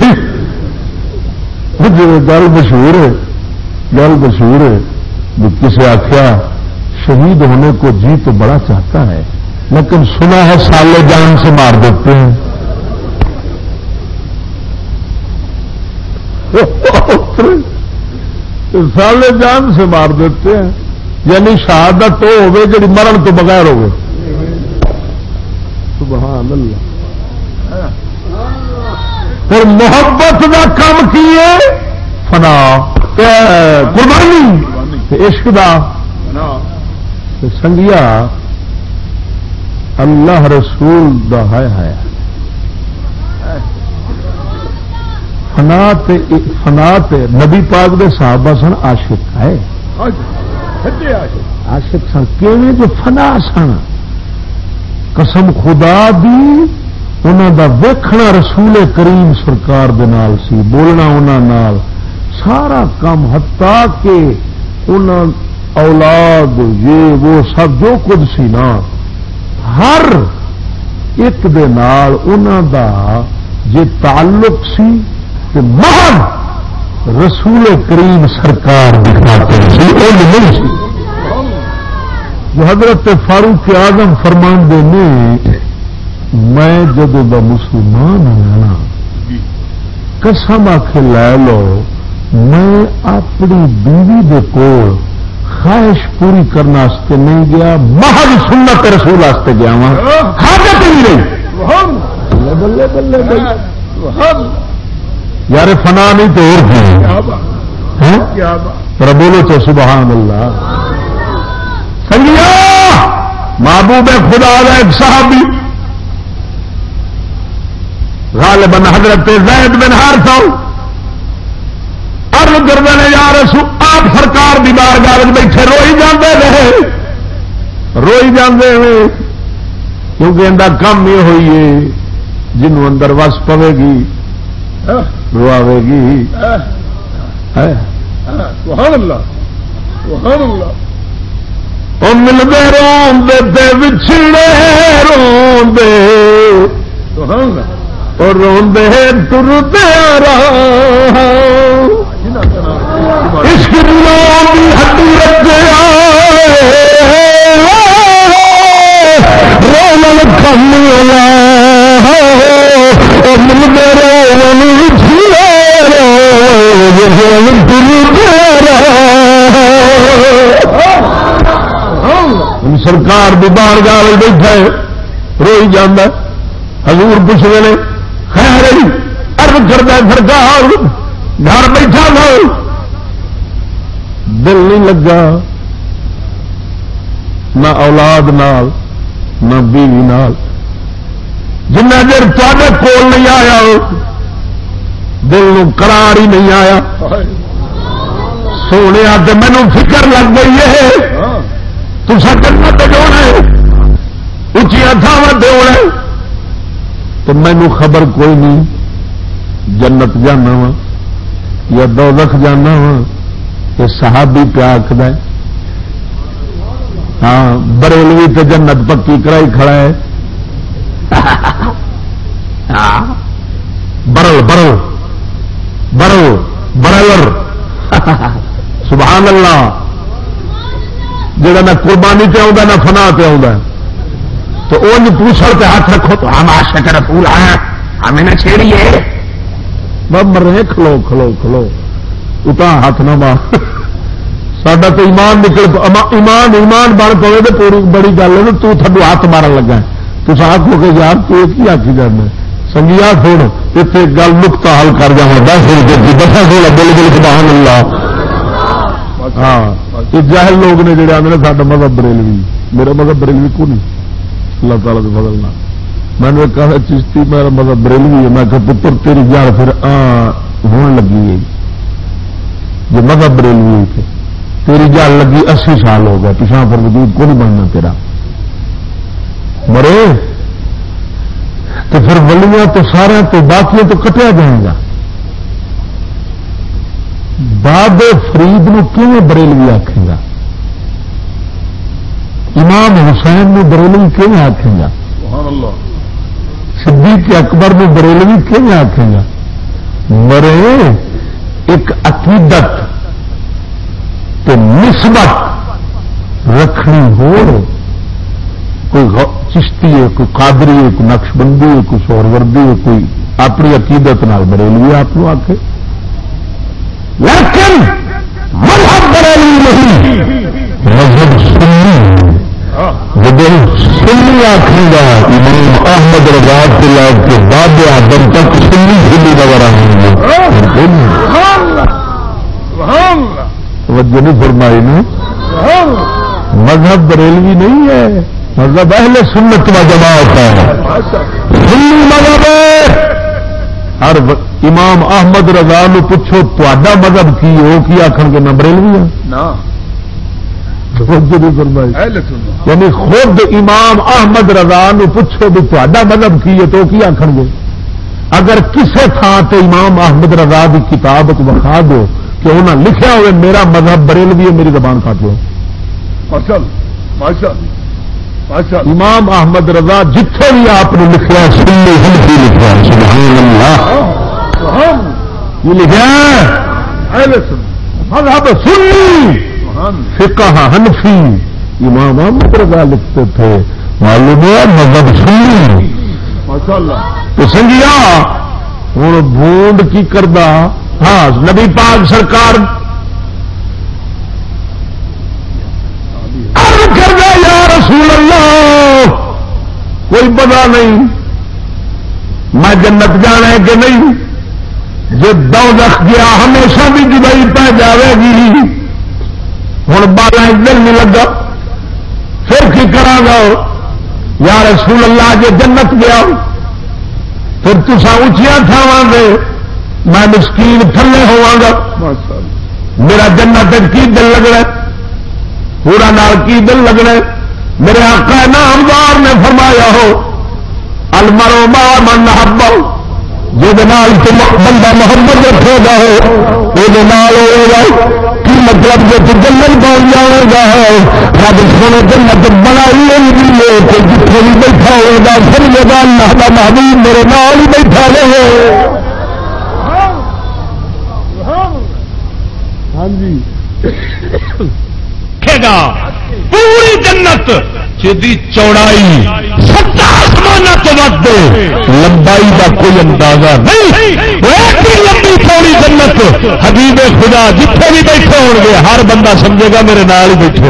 جی گل مشہور ہے، گل مشہور ہے کسی آخیا شہید ہونے کو جی تو بڑا چاہتا ہے، لیکن سنا ہے سالے جان سے مار دیتے ہیں۔ سالے جان سے مار دیتے ہیں۔ یعنی شہادت وہ ہوگی جی مرن تو بغیر ہوگی۔ اور محبت کا کام کی فنا۔ قربانی۔ عشق دا۔ سنگیا۔ اللہ رسول دا ہے ہے فنا تے فنا تے نبی پاک دے صحابہ سن عاشق ہے۔ عاشق سن کیویں جو فنا سن؟ قسم خدا دی انہوں دا ویکھنا رسول کریم سرکار دے نال سی، بولنا انہوں نال۔ سارا کام ہتا کہ انہوں اولاد، یہ، وہ سب جو کچھ سی نا، ہر ایک دے نال انہوں دا جے تعلق سی۔ کہ محض رسول کریم سرکار دکھاتے نہیں جو حضرت فاروق آزم فرمان دے نے میں جب دا مسلمان ہوا قسم آخ لے لو میں اپنی بیوی دے کول خواہش پوری کرنے نہیں گیا محض سنت رسول گیا وا حاجت نہیں۔ رہی بلے بلے بلے یار فنا نہیں تو اور ہاں؟ بولو تو سبحان اللہ۔ سنگیا محبوب خدا کا ایک صحابی۔ غالباً حضرت زید بن ہار سو ارد کردے نے یار آپ سرکار دی بار گال بیٹھے روئی جاندے رہے۔ روئی جاندے ہوئے۔ کیونکہ اندر کم یہ ہوئی ہے جنوں اندر وس پوے گی رواوے گی ملتے روندے بچھڑے روندے اور روندے ٹرتے عشق کی ہڈی رکھے رون کم ملتے سرکار بھی بار گال بیٹھا ہے، روئی جانا حضور پوچھتے ہیں خیر ارد کرتا سرکار، گھر بیٹھا نہ دل نہیں لگا۔ نہ اولاد نال، نہ بیوی نال۔ جنہ دیر تے کول نہیں آیا، دل کرار ہی نہیں آیا۔ سونے تو مینو فکر لگ گئی ہے تو جنت جونا اچیا تھاوا دوڑ تو مینو خبر کوئی نہیں، جنت جانا وا یا دو لکھ جانا وا، یہ صحابی پیا آخد ہاں بریلوی تو جنت پکی کرائی کھڑا ہے۔ برل برل برل برلر سبحان اللہ جڑا نہ قربانی پہ آؤں نہ فنا پہ آؤں تو وہ پوچھل پہ ہاتھ رکھو تو ہم آش کر پھول آیا ہمیں نہ چھیڑیے مر رہے کھلو کھلو کھلو اتا ہاتھ نہ مار سڈا تو ایمان نکل ایمان ایمان بن پوے تو بڑی گل ہے تو تھڈو ہاتھ مارن لگا ہے تو آخو کہ یار تو کی آخی جانا سنگیا تھوڑ اتنے گل نکتا حل کر جا دس روپئے دسا تھوڑا بل بل، سبحان اللہ۔ ہاں یہ جہل لوگ نے جڑے آدھے ساڈا مذہب بریلوی، میرا مذہب بریلوی کو نہیں۔ اللہ تعالیٰ کے بدلنا میں نے کہا، چشتی، میرا مذہب بریلوی ہے۔ میں کہ پتر، تیری جان پھر ہون لگی ہے۔ جو مذہب بریلوی ہے تیری جان لگی اسی سال ہو گیا پچھا پر وجود کو نہیں بننا تیرا۔ مرے تو پھر ولیاں تو سارا تو باقی تو کٹیا جائے گا۔ باب فرید نو بریلوی آخے گا؟ امام حسین نو بریلوی کیون آخے گا؟ صدیق اکبر نو بریلوی کیون آخے گا؟ مرے ایک عقیدت تے نسبت رکھنی ہو کوئی چشتی ہے کوئی قادری ہے کوئی نقش بندی ہے کوئی سور وردی ہے کوئی اپنی عقیدت نال بریلوی آپ آخ لیکن مذہب بریلوی نہیں، مذہب سنی۔ جب سنی آخر گا، امام احمد رضا کے بعد آدم تک سنی سنی دوبارہ ہوں گے توجہ نہیں فرمائی نے۔ مذہب بریلوی نہیں ہے۔ مذہب اہل سنت و جماعت ہے سنی مذہب ہر امام احمد رضا نو پوچھو تا مذہب کی وہ کی آخر کے نہ۔ بریلوی ہے یعنی خود امام احمد رضا نو پوچھو بھی تا مذہب کی ہے تو کی آخر گے؟ اگر کسے تھان تے امام احمد رضا کی کتاب کو بخا دو کہ انہیں لکھا ہوئے میرا مذہب بریلوی ہے میری زبان کاٹ لو۔ امام احمد رضا جتھے بھی آپ نے لکھا سنی ہنفی لکھا سبحان اللہ۔ یہ لکھا مذہب سنی۔ فقہ امام احمد رضا لکھتے تھے۔ معلوم ہے مذہب سنی۔ تو سنگیا ہوں بونڈ کی کردہ۔ ہاں نبی پاک سرکار کر دیا یا رسول اللہ کوئی پتا نہیں۔ میں جنت جانا ہے کہ نہیں؟ جو دو رکھ گیا ہمیشہ بھی دبئی پہ جائے گی۔ ہوں بالا دل نہیں لگا۔ پھر کی کرا گا؟ یا رسول اللہ جی جنت گیا پھر تسا اچیا تھاواں دے۔ میں مسکین تھلے ہوا گا۔ میرا جنت کی دل لگنا پورا نال کی دل لگنا میرے آقا نامدار نے فرمایا ہو المرو مار من ہب جی بندہ محمد رکھے گا ہو یہ کی مطلب جو جنت پہنچ جائے گا، رب سونے جنت بنائی ہے جتنے بھی بیٹھا ہوگا پھر جگہ اللہ کا محبوب میرے نال ہی بیٹھا رہے۔ ہاں جی۔ گا۔ پوری جنت جی چوڑائی ستاسمان تو ود لمبائی کا کوئی اندازہ نہیں۔ لمبی تھوڑی جنت۔ حبیب خدا جتنے بھی بیٹھے ہو گے ہر بندہ سمجھے گا میرے نال ہی بیٹھے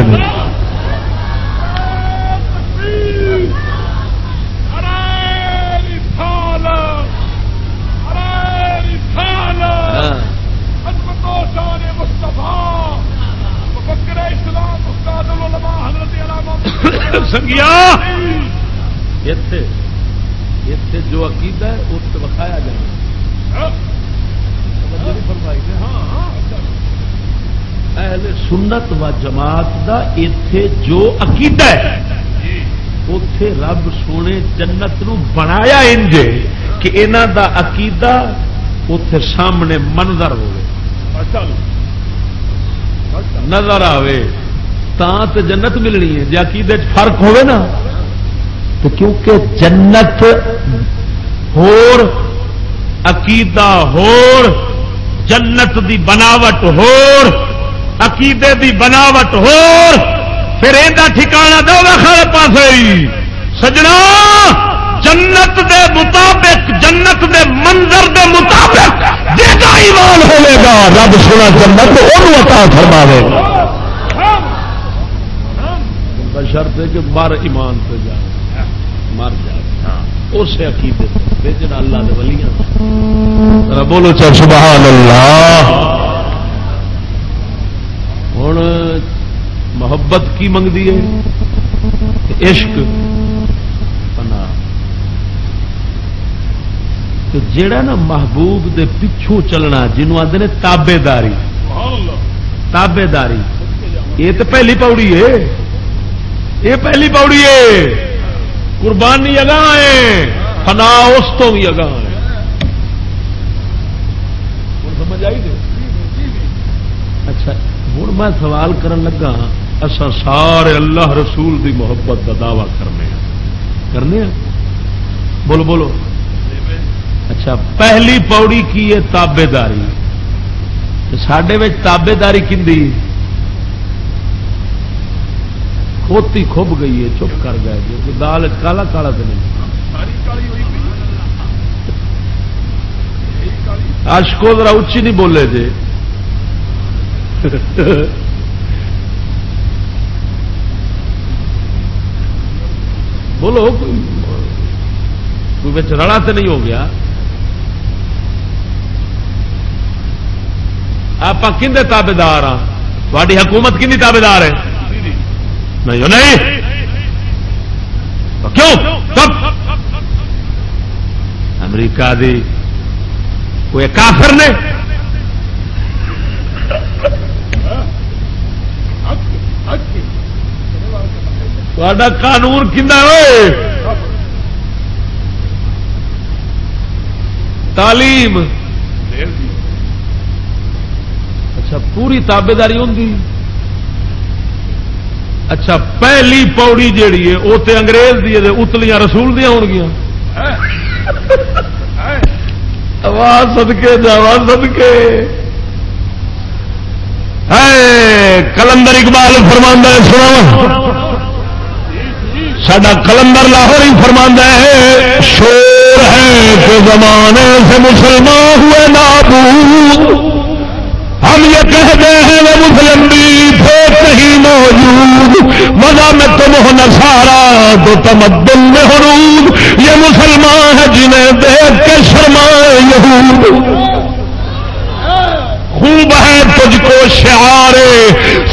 سنگیا۔ اتے جو عقیدہ ہے اس بکھایا جائے اہل سنت و جماعت دا اتے جو عقیدہ ہے اتے رب سونے جنت نو بنایا انج کہ انہ دا عقیدہ اتے سامنے منظر ہوئے نظر آئے تو جنت ملنی ہے جی عقیدے فرق ہوئے نا، تو کیونکہ جنت ہور، عقیدہ ہور، جنت دی بناوٹ ہور، عقیدے دی بناوٹ ہور، پھر یہ ٹھکانا دو خیر پاس سجنا، جنت دے مطابق، جنت دے منظر دے مطابق جا ایمان ہوئے گا، رب سونا جنت وہ عطا فرماوے۔ گا شرط ہے کہ مر ایمان پہ جا۔ مر جا۔ اس عقیدے بھیجنا اللہ دے ولیاں بولو چل سبحان اللہ ہوں محبت کی منگتی ہے؟ عشق پنا جیڑا نا محبوب دے پچھوں چلنا جنوب آدھے نے تابے داری۔ تابے داری۔ یہ تو پہلی پوڑی ہے۔ یہ پہلی پوڑی ہے۔ قربانی اگاں ہے۔ فنا اس تو بھی اگاں ہے۔ سمجھ آئی اچھا ہوں میں سوال کرن لگا اصا سارے اللہ رسول دی محبت کا دعوی کرنے کرنے بولو بولو۔ اچھا پہلی پوڑی کی ہے تابے داری؟ سڈے تابے داری کھی کھوتی کھب گئی ہے، چپ کر گئے جی۔ جو دال کالا کالا تو نہیں۔ آشکو ذرا اچھی نہیں بولے جی۔ بولو، کوئی رڑا تو نہیں ہو گیا۔ آپ کھے تابے دار ہاں؟ تاری حکومت کن تابے دار ہے؟ نہیں نہیں۔ کیوں؟ کب؟ امریکہ دی کوئی کافر نے؟ قانون کھا تعلیم۔ اچھا پوری تابے داری ہوں اچھا پہلی پوڑی جیڑی ہے، وہ تو انگریز دی اتلیاں رسول دیا ہو گیا آواز سدکے جاوا سدکے کلندر اقبال فرماندہ سنا سڈا کلندر لاہور ہی فرما ہے، شور ہے کہ زمانے سے مسلمان ہوئے نابود۔ ہم یہ کہتے ہیں، وہ مسلم بھی تھے کہیں موجود مزہ میں تم ہو نسارا تو تمدن میں حرود یہ مسلمان ہے جنہیں دیکھ کے شرمائے یہود۔ خوب ہے تجھ کو شعار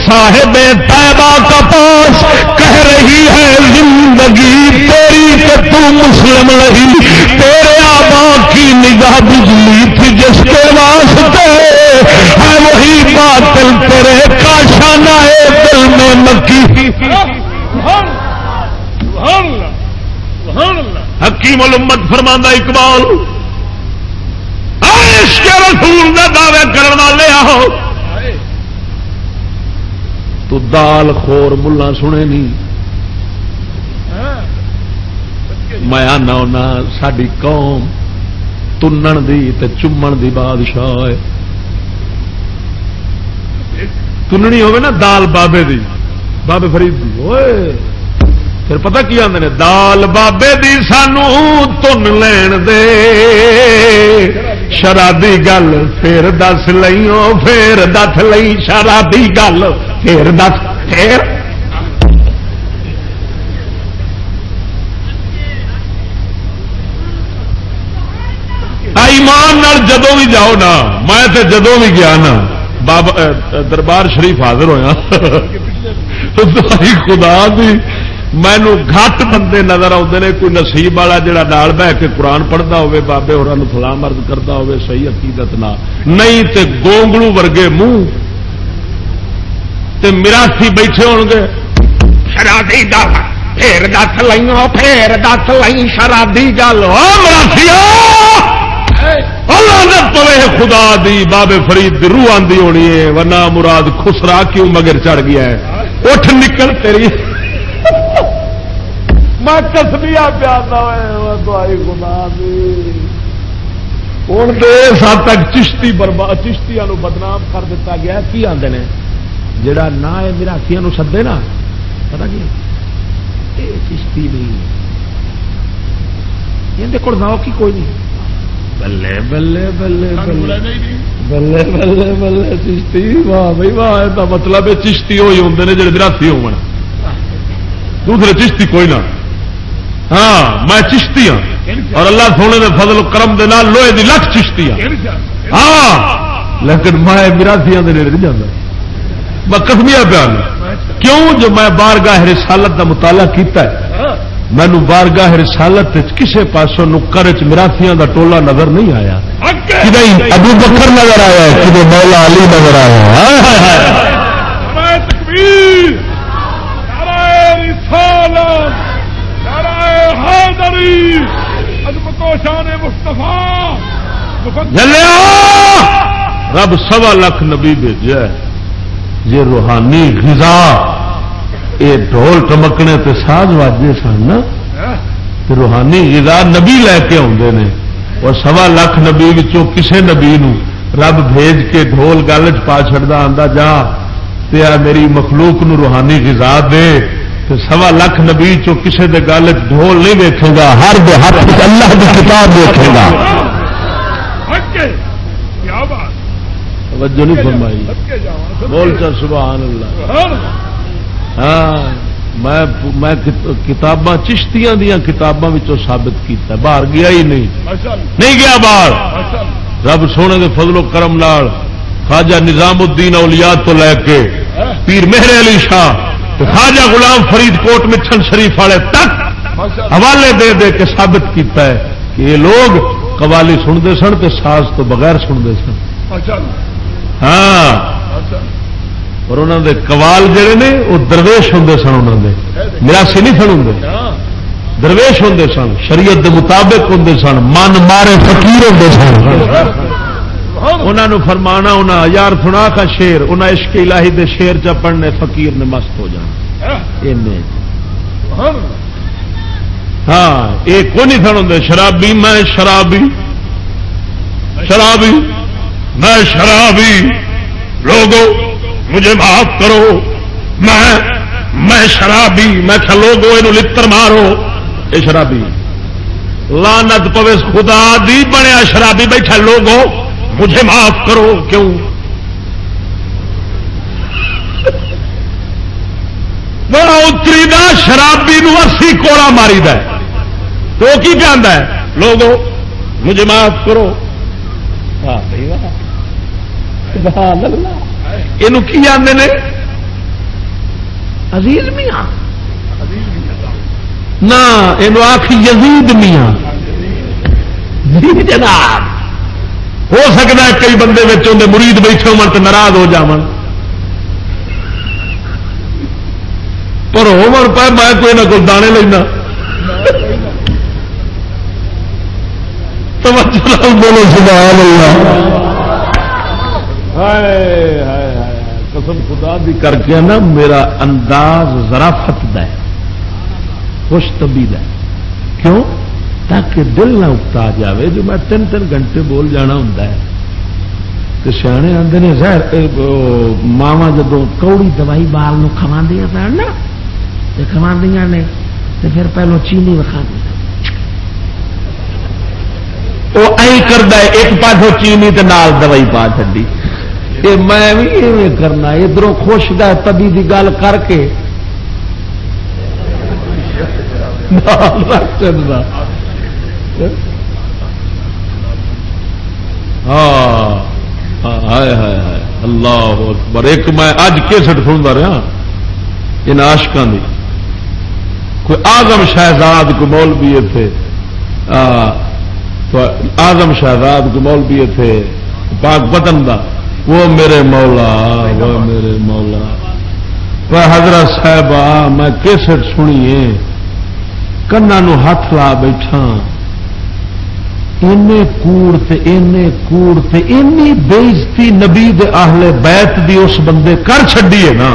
صاحب طیبہ کا پاس۔ کہہ رہی ہے، زندگی تیری کہ تو مسلم رہی تیرے آبا کی نگاہ بجلی تھی، جس کے واسطے ہے وہی باطل تیرے کا شانہ دل میں مکی۔ حکیم الامت فرماندہ اقبال عشق رسول کا دعوے کرنے والے آؤ تو دال خور ملا سنے نہیں۔ میں آنا ساری قوم تنن دی تے چومن دی بادشاہ ہے۔ تننی ہوگی نا دال بابے دی، بابے فرید دی۔ ہوئے پھر پتہ کی آدھے دال بابے دی سانو تن لین دے۔ شرابی گل پھر دس لئیوں پھر دس لئی شرابی گل پھر دس، پھر۔ ایمان جدو بھی جاؤ نا، میں تے جدو بھی گیا نا بابا دربار شریف حاضر ہویا خدا دی مینو گھٹ بندے نظر آتے ہیں کوئی نصیب والا جڑا نال بہ کے قرآن پڑھتا ہوے، بابے ہوا سلام مرد کرتا ہوے، صحیح عقیدت نہ نہیں تے گونگلو ورگے منہ تے مراسی بیٹھے ہو گے۔ شرادی دل پھر دس لائیوں پھر دس لائی شرادی گل۔ ہاں، مراسی خدا دی، بابے فرید دی روح آندی ہونی ہے، ورنہ مراد خسرا کیوں مگر چڑھ گیا ہے؟ اٹھ نکل تیری۔ میں کسبیا پیادا گنا ہوں تو سات تک چشتی برباد چشتیا بدنام کر دیتا گیا کی آدھے نے؟ جڑا نہ ہے میراسیا سدے نا؟ پتا کی چشتی نہیں۔ یہ کول نہ کی کوئی نہیں۔ بلے بلے بلے بلے بلے بلے بلے چشتی. واہ بھائی، واہ یہ مطلب چشتی ہوئی ہوں جڑے براسی ہو دوسرے چشتی کوئی نہ۔ ہاں میں چشتی ہوں اور اللہ سونے دے فضل کرم دے نال لوہے دی لکھ چشتی ہوں ہاں لیکن میں مراسیا کے نیڑے نہیں جانا میں کسمیا پیا کیوں جو میں بارگاہ رسالت کا مطالعہ کیتا ہے؟ مینو بارگاہ رسالت کسے پاسوں نکر چ مراسیا کا ٹولا نظر نہیں آیا۔ ابو بکر نظر آیا کدے مولا علی نظر آیا رب سوا لاکھ نبی بھیجا یہ روحانی غذا۔ یہ ڈھول ٹمکنے تے ساز واجے سن نا روحانی غذا نبی لے کے آدھے نے۔ اور سوا لاکھ نبی کسے نبی نو رب بھیج کے ڈھول گل چ پا چڑتا آتا جا میری مخلوق نو روحانی غذا دے۔ سوا لکھ نبی چو کسے دے گل ڈھول نہیں ویکے گا ہر دے ہاتھ اللہ کی کتاب دیکھے گا۔ توجہ نہیں فرمائی۔ بول چل سبحان اللہ۔ ہاں میں کتاباں چشتیاں دیا کتاباں ثابت کیتا باہر گیا ہی نہیں۔ نہیں گیا باہر۔ رب سونے دے فضل و کرم نال خواجہ نظام الدین اولیاء تو لے کے پیر مہر علی شاہ خواجہ غلام فرید کوٹ مچھن شریف والے تک حوالے دے دے کے ثابت کیتا ہے کہ یہ لوگ قوالی سنتے سن تو ساز تو بغیر سنتے سن۔ ہاں۔ اور انہوں دے قوال جڑے نے، وہ درویش ہوں سن انہوں دے۔ مراسی نہیں سن ہوں درویش ہوں سن، شریعت دے مطابق ہوں سن، من مارے فقیر ہوں سن۔ انہوں فرمانا، انہاں، یار سنا کا شیر انہیں عشق الہی دے شیر چ پڑھنے فقیر نے مست ہو جانا۔ ہاں یہ کو نہیں سن ہوں شرابی، میں شرابی۔ شرابی، میں شرابی۔ لوگو مجھے معاف کرو۔ میں میں شرابی، میں لوگو یہ لڑ مارو۔ یہ شرابی لانت پوے خدا دی بنیا شرابی بیٹھا لوگو۔ مجھے معاف کرو۔ کیوں؟ بڑا اتری دا شرابی نو اسی کوڑا ماری د تو کی ہے؟ لوگو، مجھے معاف کرو۔ ہاں، اللہ۔ یہ کی آدھے نے عزیز میاں نہ یہ آخ یزید میاں جی جناب ہو سکتا ہے کئی بندے اندر مرید بیٹھے ہو تو ناراض ہو جا پر ہو پہ میں کوئی نہ کوئی دانے لینا توجہ بولو سبحان اللہ قسم خدا بھی کر کے نا میرا انداز ذرا فت ہے۔ خوش طبیل ہے۔ کیوں؟ تاکہ دل نہ اکتا جاوے جو میں تین تین گھنٹے بول جانا ہوں تو سیانے آتے نے زہر ماوا جدو کوڑی دوائی بال کما دیا پہن نا کما دیا نے تو پھر پہلو چینی وکھا دیا وہ ای کرتا ایک پاسوں چینی تو نال دوائی پا چی میں بھی ایویں کرنا ادھر خوش دا تبھی دی گل کر کے۔ ہاں۔, ہاں، اللہ اکبر۔ ایک میں اج کیسٹ سنتا رہا، ان آشکوں کی کوئی آگم شہزاد کو مول بھی تھے آزم شہزاد کو مول بھی تھے پاک وطن دا۔ وہ میرے مولا وہ میرے مولا۔ وہ حضرت صاحب میں کیسٹ سنیے۔ کنا ہاتھ لا بیٹھا۔ کوڑ تے کوڑ تے اینی بےزتی نبی دے آہلے بیت دی اس بندے کر چڈیے نا۔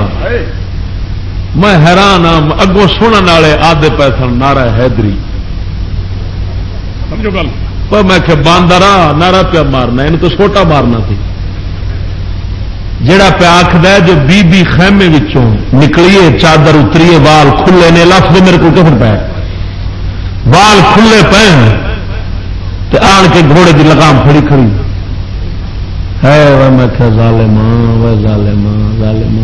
میں حیران ہوں اگوں سننے والے آدھے پیسے نارا حیدری۔ میں کہ باندر نارا پیا مارنا ان کو سوٹا مارنا تھی۔ جڑا پیا آخد جو بی بی خیمے وچوں نکلیے، چادر اتریے، وال کھلے نے، لفظ میرے کو کفر پہ وال کھلے پے تو آن کے گھوڑے کی لگام پھڑی کھڑی۔ ہے میں کیا ظالم وہ ظالم ظالم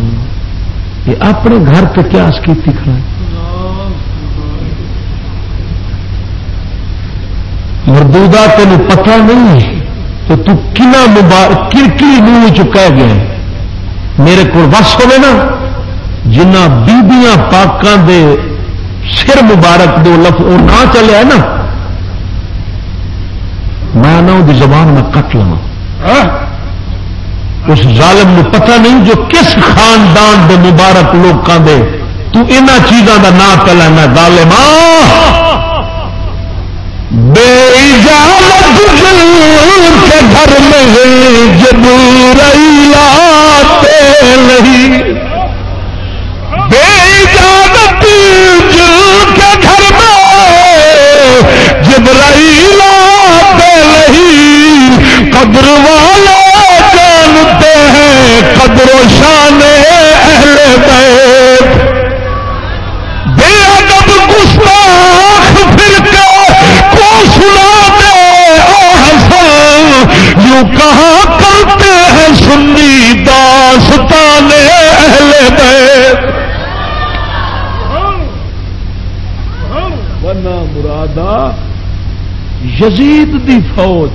یہ اپنے گھر کے قیاس کی کھڑا ہے۔ مردودا تین پتا نہیں تو تنا مبارک کرکری منہ چکا گیا ہے۔ میرے کو بس ہوے نا جنہ بیبیاں پاکوں دے سر مبارک دو لفظ وہ نہ چلے نا میں نہ وہ زبان میں کٹ لوا اس ظالم نے پتہ نہیں جو کس خاندان دے مبارک لوگوں دے۔ تو انہ چیزوں کا نام پہ لینا ظالم بے اجازت کے گھر میں جب رئی لاتے نہیں۔ بے اجازت کے گھر میں جب رئی لاتے نہیں۔ قدر والے جانتے ہیں قدر و شان اہل بیت۔ بے ادب گستاخ پھر کے یوں کہاں کرتے ہیں سنی داستان اہل بیت۔ ورنہ مرادا یزید دی فوج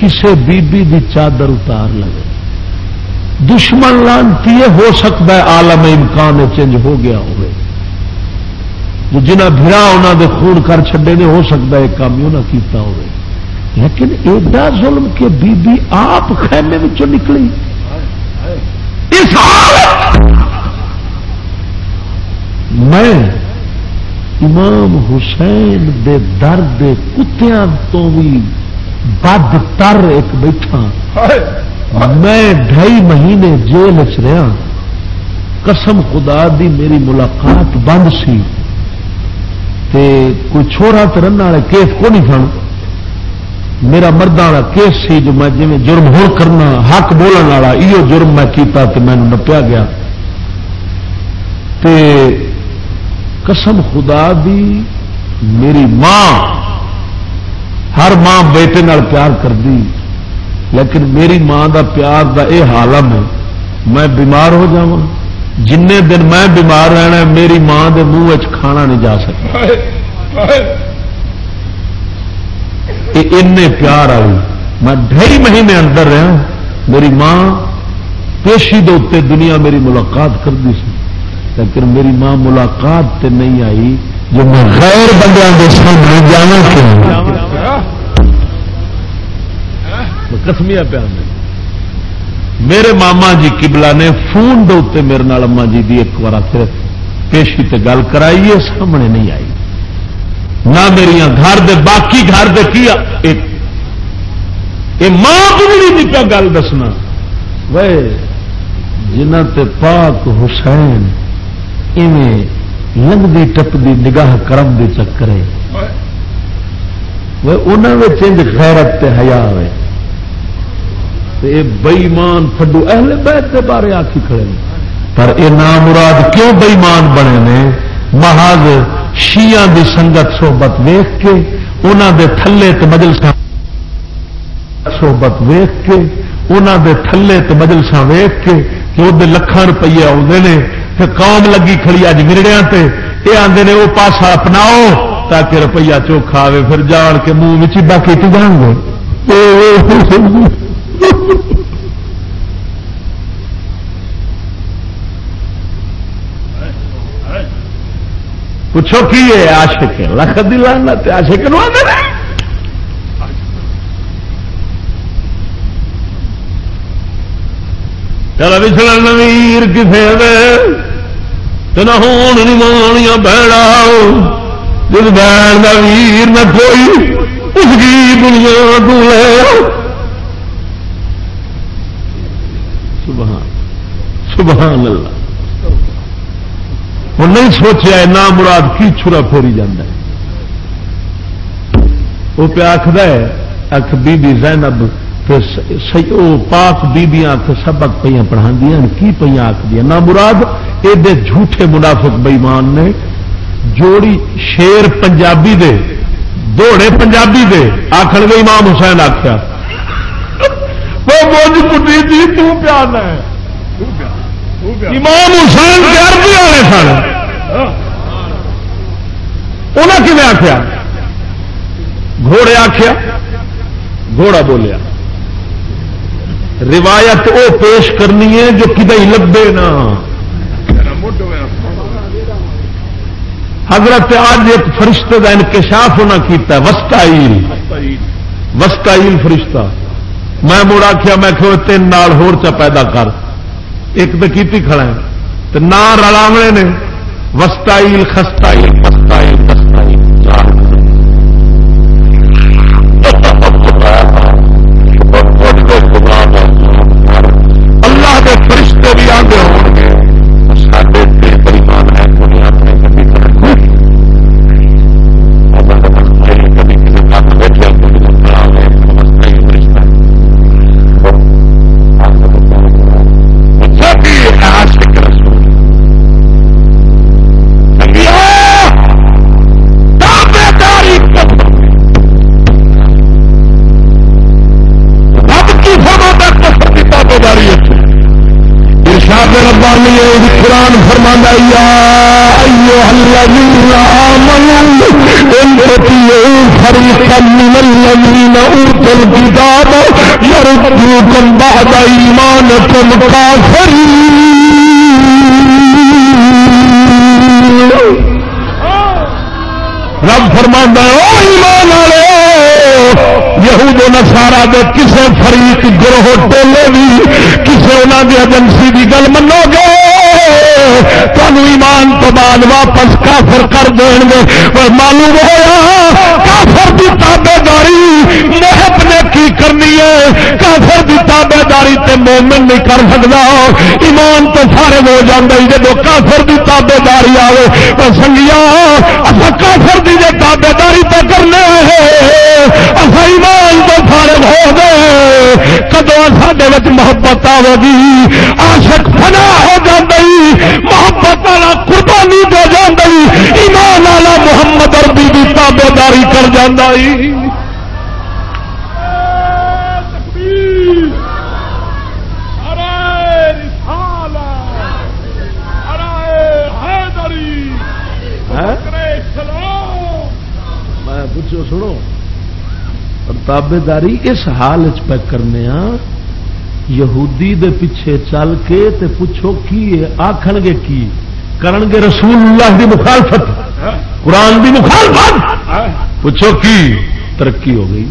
کسے بی بی دی چادر اتار لگے۔ دشمن لانتی ہو سکتا ہے آلم امکان چینج ہو گیا ہوئے۔ جو جنہ بھرا انہوں دے خون کر چھڈے نے، ہو سکتا ہے کام ہی انہیں کیتا ہوئے۔ لیکن ایڈا ظلم کے بی بی آپ خیمے میں نکلی۔ اس میں امام حسین دے درد کتیاں تو بھی بد تر ایک بیٹھا۔ میں ڈھائی مہینے جیل چ رہا۔ قسم خدا دی میری ملاقات بند سی۔ تے کوئی چھوڑا تو رن والے کیس کو نہیں سن؟ میرا مردہ والا کیس سی جو میں جی جرم ہو کرنا، حق بولن والا یہ جرم میں کیتا تو میں نپیا گیا۔ تے قسم خدا دی، میری ماں ہر ماں بیٹے نال پیار کر دی لیکن میری ماں دا پیار دا اے حالم ہے، میں بیمار ہو جا جن دن میں بیمار رہنا میری ماں دے منہ کھانا نہیں جا سکتا۔ پیار آئی میں ڈھائی مہینے اندر رہا میری ماں پیشی دے دنیا میری ملاقات کر دی سی۔ لیکن میری ماں ملاقات تے نہیں آئی۔ جو میں غیر بندے سامنے جانا کسمیا پیا میرے ماما جی کبلا نے فون دے میرے نال اما جی دی ایک بار صرف پیشی تے گل کرائی سامنے نہیں آئی۔ نہ میری گھر دے، باقی گھر دے کیا اے ماں کو بھی نہیں گل دسنا۔ وہ جنہ تے پاک حسین ایویں لنگتی ٹپتی نگاہ کرم دے چکرے۔ وہ انہوں چنج خیرت تے حیا ہوئے بئیمان تھڈو اہل بیت کے بارے آخی کھڑے پر یہ نام مراد کیوں بئیمان بنے نے؟ محاذ شیان دی سنگت صحبت ویخ کے انہوں دے تھلے مجلسا صحبت ویخ کے انہوں دے تھلے مجلسا ویخ کے کہ وہ لکھان روپیے آتے ہیں قوم لگی کھڑی اج مرڑیا تے یہ آتے ہیں وہ پاسا اپناؤ تاکہ روپیہ چوکھا آئے پھر جان کے منہ چیبا کی جان گے۔ پوچھو کی ہے آشک لکھ دلانا آشک نو چل بچھڑا نویر کسے نہ ہون نمانیاں بہڑا جس بہن کا ویر نہ کوئی، اس کی دنیا تو لے سبحان اللہ۔ وہ نہیں سوچا نہ مراد کی چھرا پھوری جانا ہے۔ وہ پہ آخر اک بی بی زینب او پاک بیبیاں سبق پہ پڑھا کی پہ آخدیا نہ مراد یہ جھوٹے منافق بئیمان نے جوڑی شیر پنجابی دے، دوڑے پنجابی دے آخر گئی امام حسین آخیا وہ موج کٹی تھی، تو پیار ہے۔ امام حسین عربی والے سن۔ انہیں کھے آخیا گھوڑے آخیا گھوڑا بولیا۔ روایت وہ پیش کرنی ہے جو کدی لبے نا۔ حضرت آج ایک فرشتے کا انکشاف ہونا کیتا ہے وسطائل وسطائل فرشتہ۔ میں مڑ آخیا میں کہ تین نال ہور چا پیدا کر۔ ایک تو کی کھڑا ہے۔ تو نہ رلاونے نے وسطائل خستائل وسطائل قرآن فرمانا یا ایوہ الذین آمنوا من الكتاب بعد رب فرما ایمان والے یہود نسارا دے کسے فریق گروہ ٹولے بھی کسے انہوں کی ایجنسی کی گل منو گے؟ تمہیں ایمان تو بعد واپس کافر کر دیں گے۔ معلوم ہوا کافر کی تابے داری، محب کی کرنی ہے؟ کافر کی تابے داری تے مومن نہیں کر سکتا۔ ایمان تو سارے ہو جاتا جب کافر کی تابے داری آئے سنگیا اصا کافر کی جی تابے داری پہ کرنے اصا ایمان تو فارغ ہو گئے کدو سڈے محبت آئے گی؟ آشک فنا ہو جی محبت والا قربانی دے جی ایمان والا محمد اربی کی تابے داری کر جانا تابے داری اس حال پہ کرنے ہاں۔ یہودی دے پیچھے چل کے تے پوچھو کی آخن گے کی؟ کرن گے رسول اللہ دی مخالفت، قرآن دی مخالفت۔ پوچھو کی؟ ترقی ہو گئی۔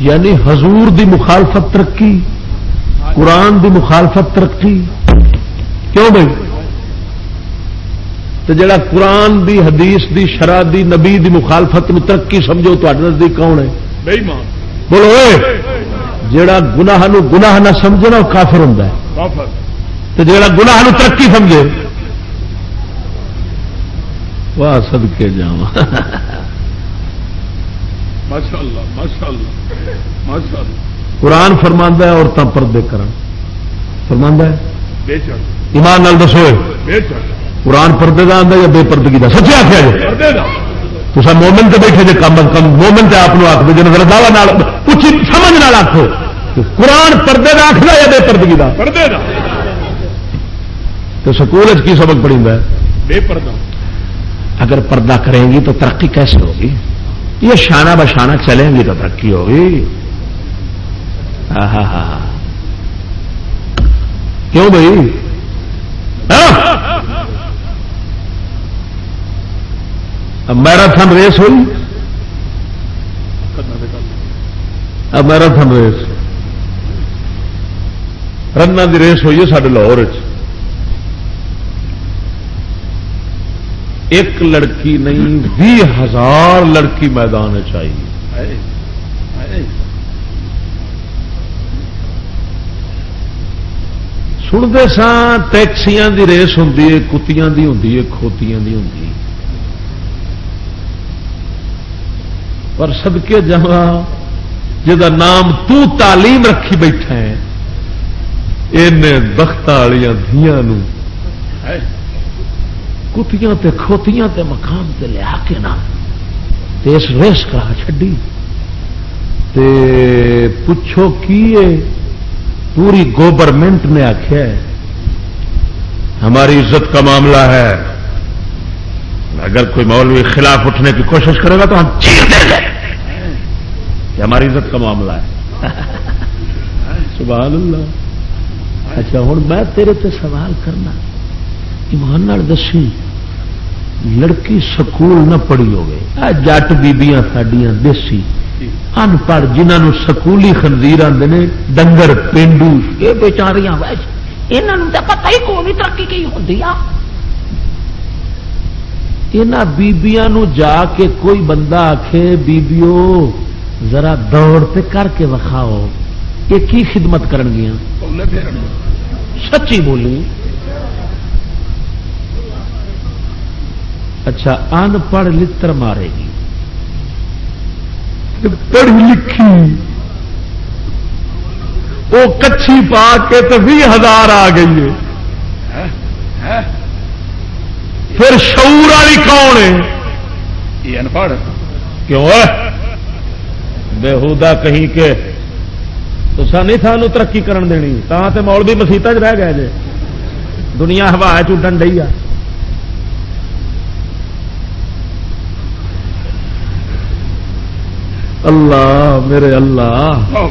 یعنی حضور دی مخالفت ترقی، قرآن دی مخالفت ترقی۔ کیوں بھائی؟ تو جڑا قرآن دی حدیث دی شرح دی نبی دی مخالفت میں ترقی سمجھو تو نزدیک کون ہے؟ بے ایمان بولو اے! جڑا گناہ نو گناہ نہ سمجھے نا وہ کافر ہوں کافر۔ تو جڑا گناہ نو ترقی سمجھے۔ واہ سد کے جا قرآن فرماندہ ہے عورتیں پردے کرن۔ فرماندہ ہے؟ بے شک۔ ایمان نال دسو۔ بے شک۔ قرآن پردے کا آتا یا بے پردگی کا سچے آخیا جی دا۔ تو سر مومن سے بیٹھے جی کم از کم مومن سے آپ آخ دو جن دعوی کچھ سمجھ نال آخو قرآن پردے کا آخلا یا بے پردگی کا تو سکول کی سبق پڑی ہے؟ بے پردہ۔ اگر پردہ کریں گی تو ترقی کیسے ہوگی؟ یہ شانہ بشانہ چلیں گی تو ترقی ہوگی۔ ہاں ہاں ہاں کیوں بھائی ہاں؟ اب میراتھن ریس ہوئی؟ اب میراتھن ریس۔ رن کی ریس ہوئی ہے سارے لاہور چ ایک لڑکی نہیں بھی ہزار لڑکی میدان چاہیے سنتے سا ٹیکسیاں دی ریس ہوں کتیاں دی ہوں کھوتیاں دی ہوں پر سدکے جا جا نام تو تعلیم رکھی بیٹھا ہے ان بخت والیا دیا کتیاں تے کھوتیاں تے مقام تے لیا کے نا، تے اس ریس کرا چڈی تے پوچھو کی پوری گورنمنٹ نے آخیا ہماری عزت کا معاملہ ہے۔ اگر کوئی مولوی خلاف اٹھنے کی کوشش کرے گا تو ہم چیر دیں۔ گے یہ ہماری عزت کا معاملہ ہے۔ سبحان اللہ۔ اچھا ہوں میں تیرے تے سوال کرنا۔ ایمان نال دسی لڑکی سکول نہ پڑھی ہوگی۔ جٹ بیبیاں ساڈیاں دیسی۔ ان پڑھ جنہوں سکولی خنزیر آتے نے ڈنگر پینڈو یہ بےچاریاں ویسے یہاں پتا ہی کون ترقی کی ہوتی آ؟ یہاں بیبیاں نو جا کے کوئی بندہ آخے بیبیو، ذرا دوڑ تے کر کے وکھاؤ۔ یہ کی خدمت کرن گیا سچی بولی۔ اچھا ان پڑھ لتر مارے گی۔ پڑھی لکھی۔ وہ کچھی پا کے تو بھی ہزار آ گئی ہے۔ پھر شعور والی کون ہے؟ یہ انپڑھ۔ کیوں ہے؟ بےحدا کہیں کہ تسا نہیں سانو ترقی کرن دینی تا تے مولوی مسیطا چ رہ گئے جے۔ دنیا ہوا چڈن ڈی آ۔ اللہ میرے اللہ ہاں۔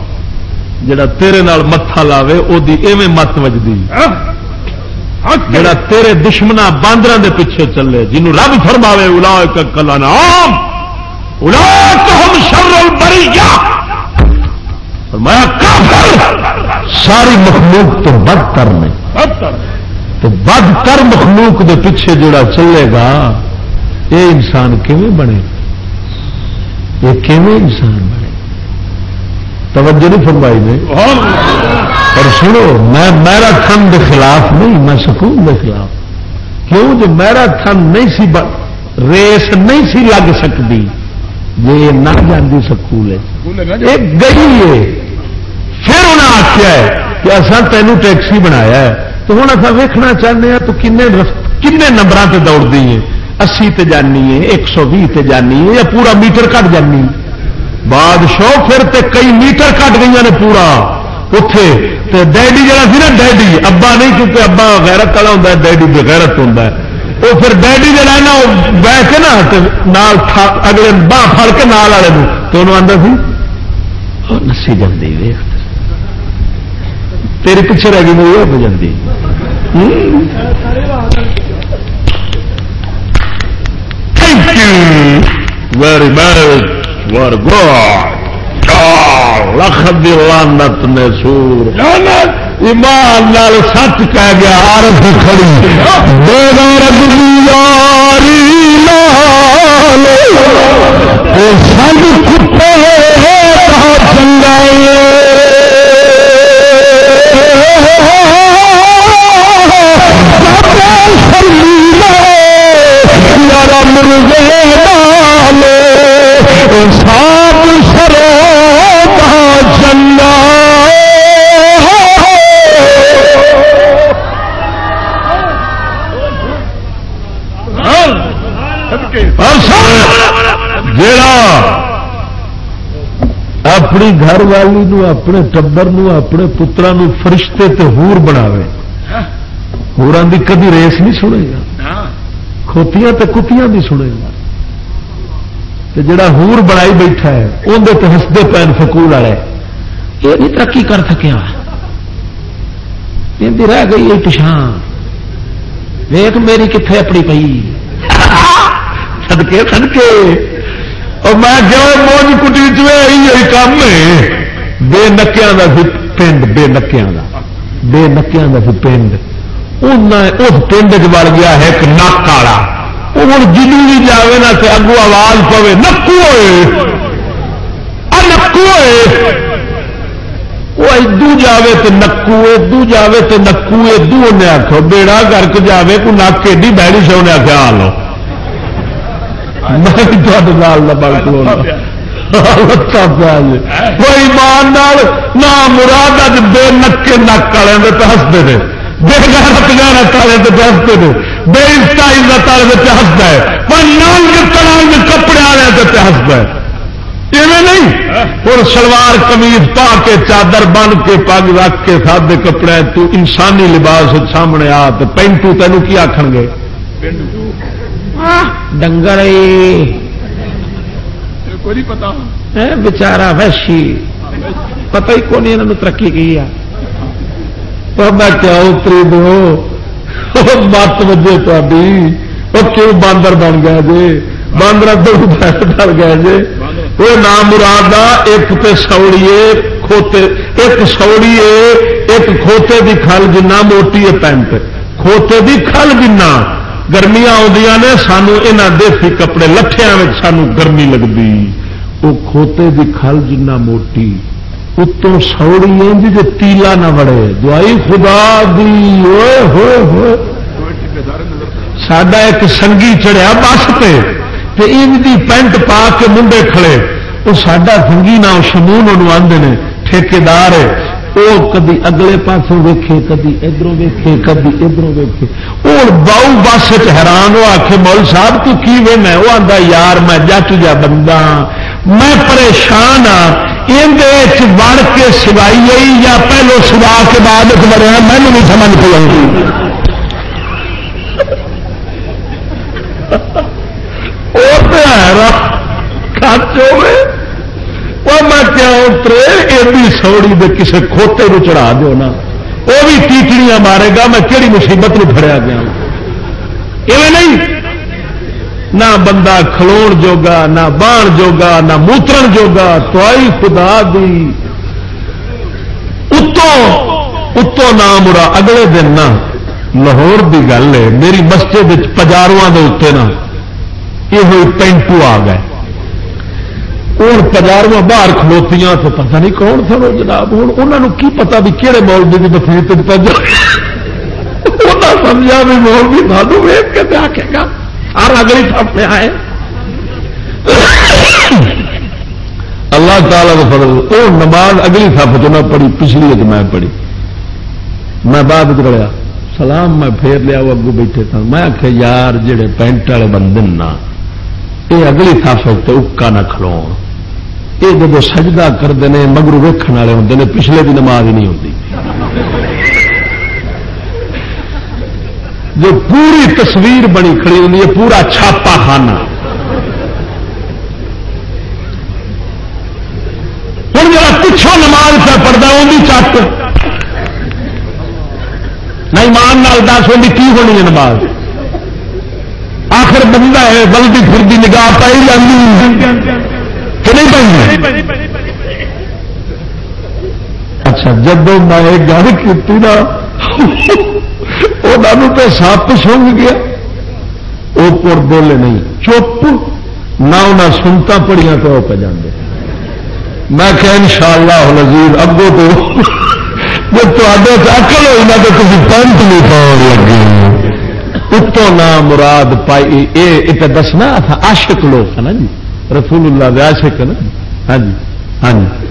جڑا تیرے نال متھا لاوے او دی ایویں مت وجدی۔ ہاں۔ جڑا تیرے دشمنا باندر دے پیچھے چلے جنوں رب فرماوے الا کلا نام الا ہم شر البریہ. فرمایا کافر! ساری مخلوق تو بدتر نے۔ تو بدتر مخلوق دے پیچھے جڑا چلے گا یہ انسان کیویں بنے؟ یہ کیویں انسان بنے؟ توجہ نہیں فرمائی نے۔ اور سنو میں میرا تھن کے خلاف نہیں میں سکون کے خلاف۔ کیوں؟ جو میرا تھن نہیں سی ریس نہیں سی لگ سکتی۔ جی نہ جاندی سکول گئی ہے۔ پھر انہیں آخیا ہے کہ اصا تینوں ٹیکسی بنایا ہے۔ تو ہوں اصا ویکنا چاہتے ہیں تو کن کن نمبر سے دوڑتی ہے اسی تے جانی ہے ایک سو بھی تے جانی ہے یا پورا میٹر کٹ جانی بادشاہ پھر تے کئی میٹر کٹ گئی نے پورا۔ اتے ڈیڈی جہاں سی نا ڈیڈی ابا نہیں کیونکہ ابا غیرت والا ہوں ڈیڈی بغیرت ہوں وہ پھر ڈیڈی جہاں نا وہ بہ کے نا نال اگلے باہ پڑ کے نال والے تو انہوں آتا سی نسی جاتی ویخ تیرے پیچھے رہ گئی میری ہو جاتی تھینک یو ویری مچ وار گوڈ لکھ لانت نے سور ایمان لال سچ کہہ گیا عارف کھڑی. یاری لال سن کتے چنگا اپنی گھر والی نو اپنے ٹبر نو اپنے پترا نو فرشتے تے ہور بناوے۔ ہورا دی کدی ریس نہیں سنے گا۔ کھوتیاں تے کتیاں بھی سنے گا۔ جڑا ہور بنائی بیٹھا ہے اندر تو ہستے پین فکول والے یہ نہیں ترقی کر سکیا رہ گئی یہ پچھان ویخ میری کتنے اپنی پی سدکے سدکے اور میں کیا موج کٹی چی کام بے نکیا کا سی پنڈ بے نکیا کا بے نکیا کا سی پنڈ اس پنڈ چ بڑ گیا ہے ایک نک والا ہوں جنو بھی جائے نا تو اگو آواز پوے نکو نکو وہ ادو جائے تو نکو ادو جائے تو نکو ادو انہیں آخو بیڑا گرک جائے کو نک ایڈی بہڑی سے انہیں آخیا آ لو ایمان نہ مراد اج بے نکے نک والے ہستے تھے بے گرت گرت والے ہستے تھے بے عزت عزت والے ہستا ہے پر ننگ ترنگ کپڑے والے ہستا ہے نہیں اور سلوار کمیز پا کے چادر بن کے پگ رکھ کے سادے کپڑے تو انسانی لباس سامنے آ تو پینٹو تینوں کی آخ گے ڈنگر بچارا ویشی پتہ ہی کون انہوں ترقی کی ہے۔ میں کیا اتری دو مت وجے وہ کیوں باندر بن گیا جی باندر ڈر گیا جی وہ نام مراد ایک تے سوڑیے کھوتے ایک سوڑیے ایک کھوتے دی کھل جنا موٹی ہے پینٹ۔ کھوتے دی کھل جنا گرمیاں آدی نے سانو یہاں دیسی کپڑے لٹھیا سانو گرمی لگتی وہ کھوتے دی کھل جنا موٹی، اتوں سوڑی ہے جو تیلا نہ بڑے دوائی خدا دی۔ ہوئے ہوئے ہوئے۔ سڈا ایک سنگی چڑھیا بس پہ دی پینٹ پا کے منڈے کھڑے۔ وہ سڈا سنگھی نہ شمون ان آدھے نے ٹھیکار ہے۔ وہ کدی اگلے پاسوں ویکھے، کدی ادھر ویکھے، کدی ادھر ویکھے۔ اور باؤ بس حیران ہو آخ مول صاحب تو کی وے میں وہ آتا یار میں جٹ جا بندہ میں پریشان ہاں یہ بڑھ کے سوائی یا پہلو سوا کے بعد مریا میں نہیں سمجھ پی کیا اترے ایڈی سوڑی دے کسے کھوتے نو چڑھا دو نا وہ بھی ٹیچڑیاں مارے گا، میں کہڑی مصیبت نو فڑیا گیا ایویں نہیں، نہ بندہ کھلو جوگا، نہ بان جوگا، نہ موترن جوگا، توائی خدا دی۔ اتوں اتوں نہ مرا اگلے دن نہ، لاہور کی گل ہے، میری مسجد پجارواں کے اتنے نا یہ ہوئی پینٹو آ گئے۔ ہوں پجارواں باہر کھلوتیاں تو پتہ نہیں کون تھا وہ جناب ہوں۔ انہوں کی پتا بھی کہڑے مولوی کی بفیت پہ سمجھا بھی مولوی سانو ویٹ کے آخے گا، ہر اگلی تھپ آئے۔ اللہ تعالی کا فضل، وہ نماز اگلی تھپ چ نہ پڑھی، پچھلی میں پڑھی۔ میں بعد چڑیا سلام میں پھیر لیا، وہ اگو بیٹھے تھا میں آخیا یار جڑے پینٹ والے بندے نا یہ اگلی تھپ اکا نہ کھلو یہ جب سجدہ کرتے ہیں مگر ویکن والے ہوں پچھلے بھی نماز ہی نہیں ہوتی جو پوری تصویر بنی کھڑی ہوئی ہے پورا چھاپا خانہ ہوں جا پچھوں نماز پہ پڑتا وہ بھی چٹ نہ ایمان نال دس وہ کی ہونی ہے نماز آخر بندہ ہے بلدی پھرتی نگاہ پائی جاتی کہ نہیں پائی اچھا جب میں گل کی نا وہ تو سپ سنگ گیا۔ وہ پور بولے نہیں، چپ، نہ انہیں سنتا پڑیاں تو وہ پہ جانے میں کہ ان شاء اللہ نظیر اگوں تو جب اکل ہوئی نہ تو کسی پنٹ نہیں پاؤ لگے۔ اتوں نہ مراد پائی یہ دسنا تھا، عاشق لوگ ہے نا جی۔ رسول اللہ دے عاشق نا؟ ہاں جی ہاں جی۔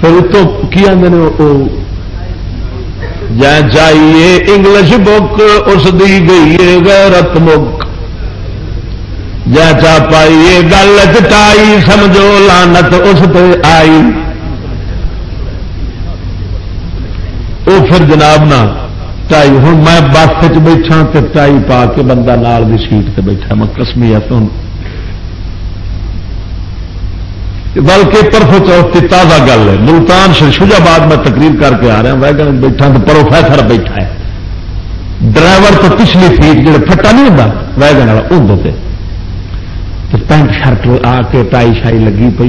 پھر اتوں کی آدھے چاہیے انگلش بک، اس دی گئی غیرت مک۔ جا چا پائیے گل چٹائی سمجھو لانت اس پہ آئی۔ وہ پھر جناب نا ٹائی ہوں میں بس بیٹھا تو ٹائی پا کے بندہ نال دی سیٹ سے بیٹھا، میں کسمی ہے تو بلکہ پرفو چوتھ کی تازہ گل ہے۔ ملتان شجاباد میں تقریر کر کے آ رہا ویگن بیٹھا تو پروفیسر بیٹھا ہے۔ ڈرائیور تو پچھلی سیٹ جڑے پھٹا نہیں ہوتا ویگن والا اندر پینٹ شرٹ آ کے ٹائی شائی لگی پی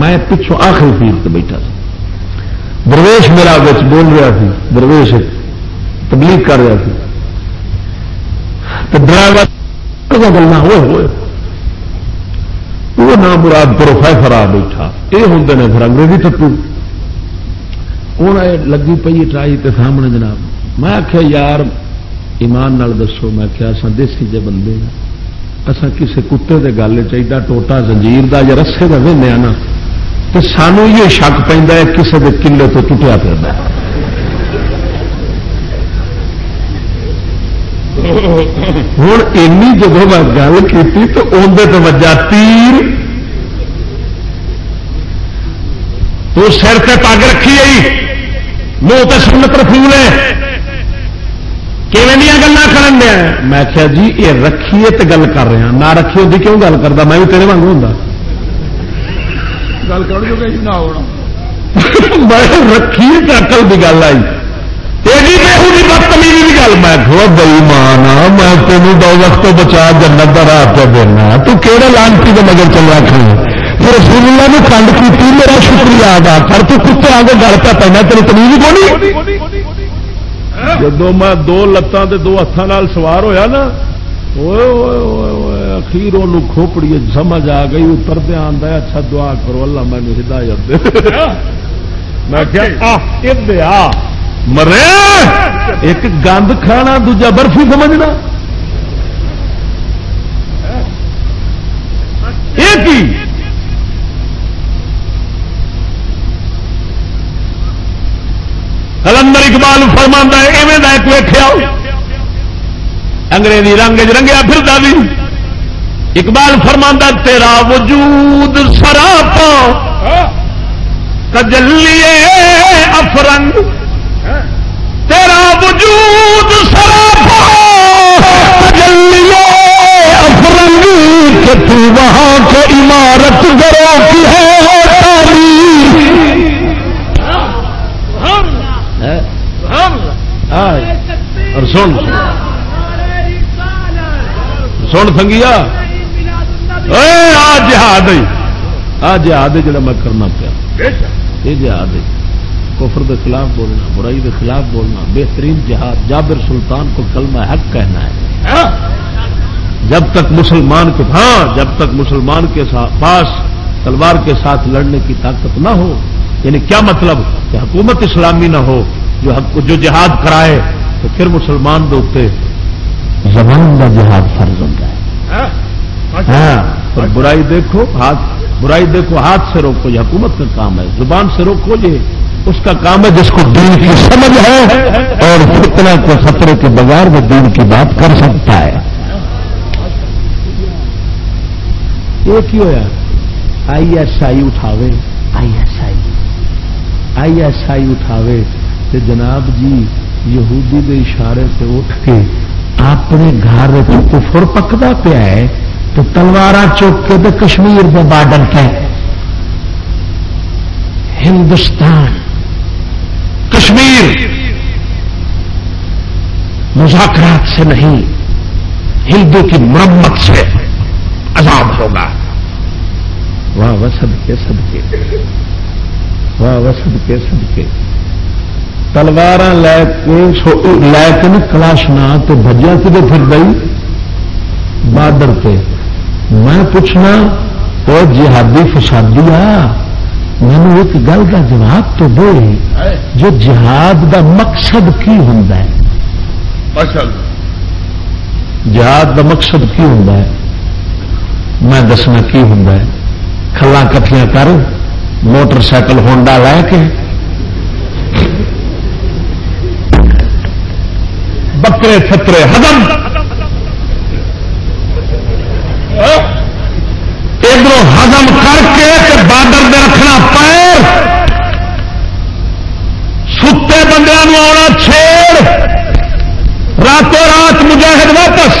میں پچھوں آخری سیٹ سے بیٹھا تھا۔ درویش میرا بچ بول رہا سی درویش تبلیغ کر رہا سی تو ڈرائیور گلنا ہوئے ہوئے وہ نام مراد پروفیسر آ بیٹھا۔ یہ ہوں نے پھر انگریزی ٹپو۔ ہوں لگی پی ٹرائی تے سامنے جناب۔ میں آخیا یار، ایمان نال دسو۔ میں کیا اصا دیسی جے بندے ہاں۔ اصا کسی کتے کے گل چاہیے ٹوٹا زنجیر دا یا رسے کا وہنے ہاں نا۔ تو سانو یہ شک پہ کسی کے کلے تو ٹوٹیا پھر ہوں این جب میں گل کی تو اندر تو وجہ تیر تو سر سے پگ رکھی گئی منہ تو سنت رسول ہے گلا کر میں کیا جی یہ رکھیے تو گل کر رہا نہ رکھی ہوتی کیوں گل کرتا میں بھی تیرے واگ ہوں رکھیے تو اکل کی گل آئی بدتمیزی کی گل میں بئی مان میں تینوں دو وقت بچا جنت کا راہ پہ دینا تو کہڑے لانتی کے مگر چل رکھ رسول اللہ نے کنڈ کی میرا شکریہ ادا کر تو کتے آگے گل پہ پہنا تیری تمیز کونی جب میں دو لتان دو ہاتھوں سوار ہویا نا اخیر کھوپڑی سمجھ آ گئی اتر دیا آدھا اچھا دعا کرو اللہ میں ہدایت میں کیا مرے! ایک گند کھانا، دوجا برفی سمجھنا ایک ہی کلندر اقبال فرما ہے، ایویں ایک ویخیا انگریزی رنگ چ رنگیا پھر بھی اقبال فرما تیرا وجود سراپا، کجلیے افرنگ۔ تیرا وجود افرنگی کہ تو وہاں کے عمارت گرو کی ہے۔ اور سن۔ سن سنگیا۔ آ جہاد آ جہاد جڑا میں کرنا پیا۔ یہ جہاد ہے۔ کفر کے خلاف بولنا برائی کے خلاف بولنا بہترین جہاد جابر سلطان کو کلمہ حق کہنا ہے۔ جب تک مسلمان کے ہاں جب تک مسلمان کے پاس تلوار کے ساتھ لڑنے کی طاقت نہ ہو یعنی کیا مطلب؟ کہ حکومت اسلامی نہ ہو جو جو جہاد کرائے تو پھر مسلمان دوتے زبان کا جہاد فرض ہوتا ہے۔ ہاں؟ برائی دیکھو ہاتھ برائی دیکھو ہاتھ سے روکو یہ حکومت کا کام ہے زبان سے روکو یہ۔ اس کا کام ہے جس کو دین کی سمجھ ہے اور فتنہ کو خطرے کے بغیر وہ دین کی بات کر سکتا ہے۔ ایک ہی ہوا I S I اٹھاوے۔ I S I. I S I اٹھاوے تو جناب جی یہودی کے اشارے سے اٹھ کے اپنے گھر کفر پکتا پیا ہے تو تلوار چوک کے کشمیر کے بارڈر کے۔ ہندوستان۔ کشمیر مذاکرات سے نہیں، ہندو کی مرمت سے عذاب ہوگا۔ واہ وسد کے سد کے واہ وسد کے سد کے تلوار لے کے لے کے نا کلاش نہ تو بجیا کدے پھر گئی؟ بارڈر پہ میں پوچھنا، وہ جہادی فسادی آ مینو ایک گل کا جواب تو دے جو جہاد دا مقصد کی ہوں جہاد دا مقصد کی ہوں میں دسنا کی ہوں کھلا کٹیاں کر موٹر سائیکل ہونڈا لے کے۔ بکرے فترے ہدم۔ ادھر ہزم کر کے بارڈر دے رکھنا پیر ستے بندے آنا چھوڑ راتوں رات مجاہد واپس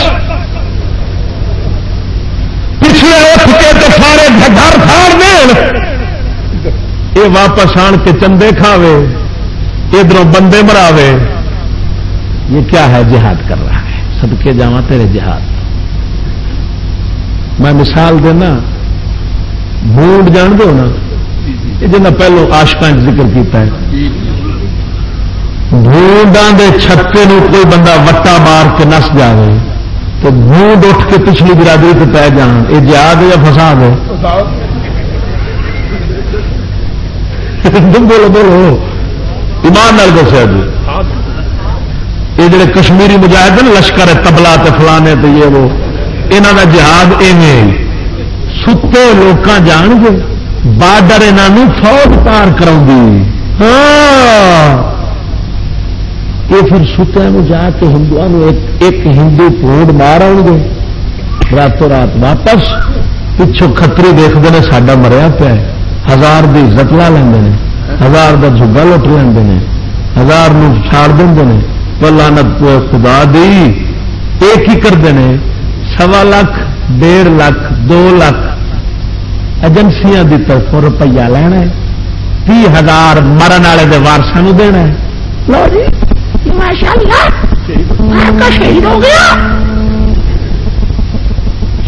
پچھلے اٹھ کے تو سارے گھر پھاڑ دیں یہ واپس آن کے چندے کھاوے ادھر بندے مراوے یہ کیا ہے جہاد کر رہا ہے سب کے جا تیرے جہاد میں مثال دینا بونڈ جان دو نا؟ یہ جنا پہلو آشکان ذکر کیتا ہے۔ بونڈا دے چھتے نو کوئی بندہ وٹا مار کے نس جائے تو بونڈ اٹھ کے پچھلی برادری سے پی جان یہ جہاد یا فساد ہے؟ بولو بولو ایمان نال دسیا جی یہ جڑے کشمیری مجاہد لشکر ہے تبلا فلانے تو یہ وہ یہاں کا جہاد ایویں۔ ستے لوگ جان گے بارڈر یہاں فوج پار کرا ہاں۔ یہ پھر ستیا جا کے ہندو ایک ہندو پونڈ مار آؤ گے راتوں رات واپس پچھوں کتری دیکھتے ہیں ساڈا مریا پیا ہزار کی عزت لا لیں ہزار کا جگا لٹ لیں ہزار چھاڑ دیں لانت خدا دی۔ کرتے ہیں سوا لاکھ، ڈیڑھ لاکھ، دو لاکھ ایجنسیاں کی طرف روپیہ لینا ہے۔ تی ہزار مرن والے وارسا دینا ہے۔ شہید ہو گیا۔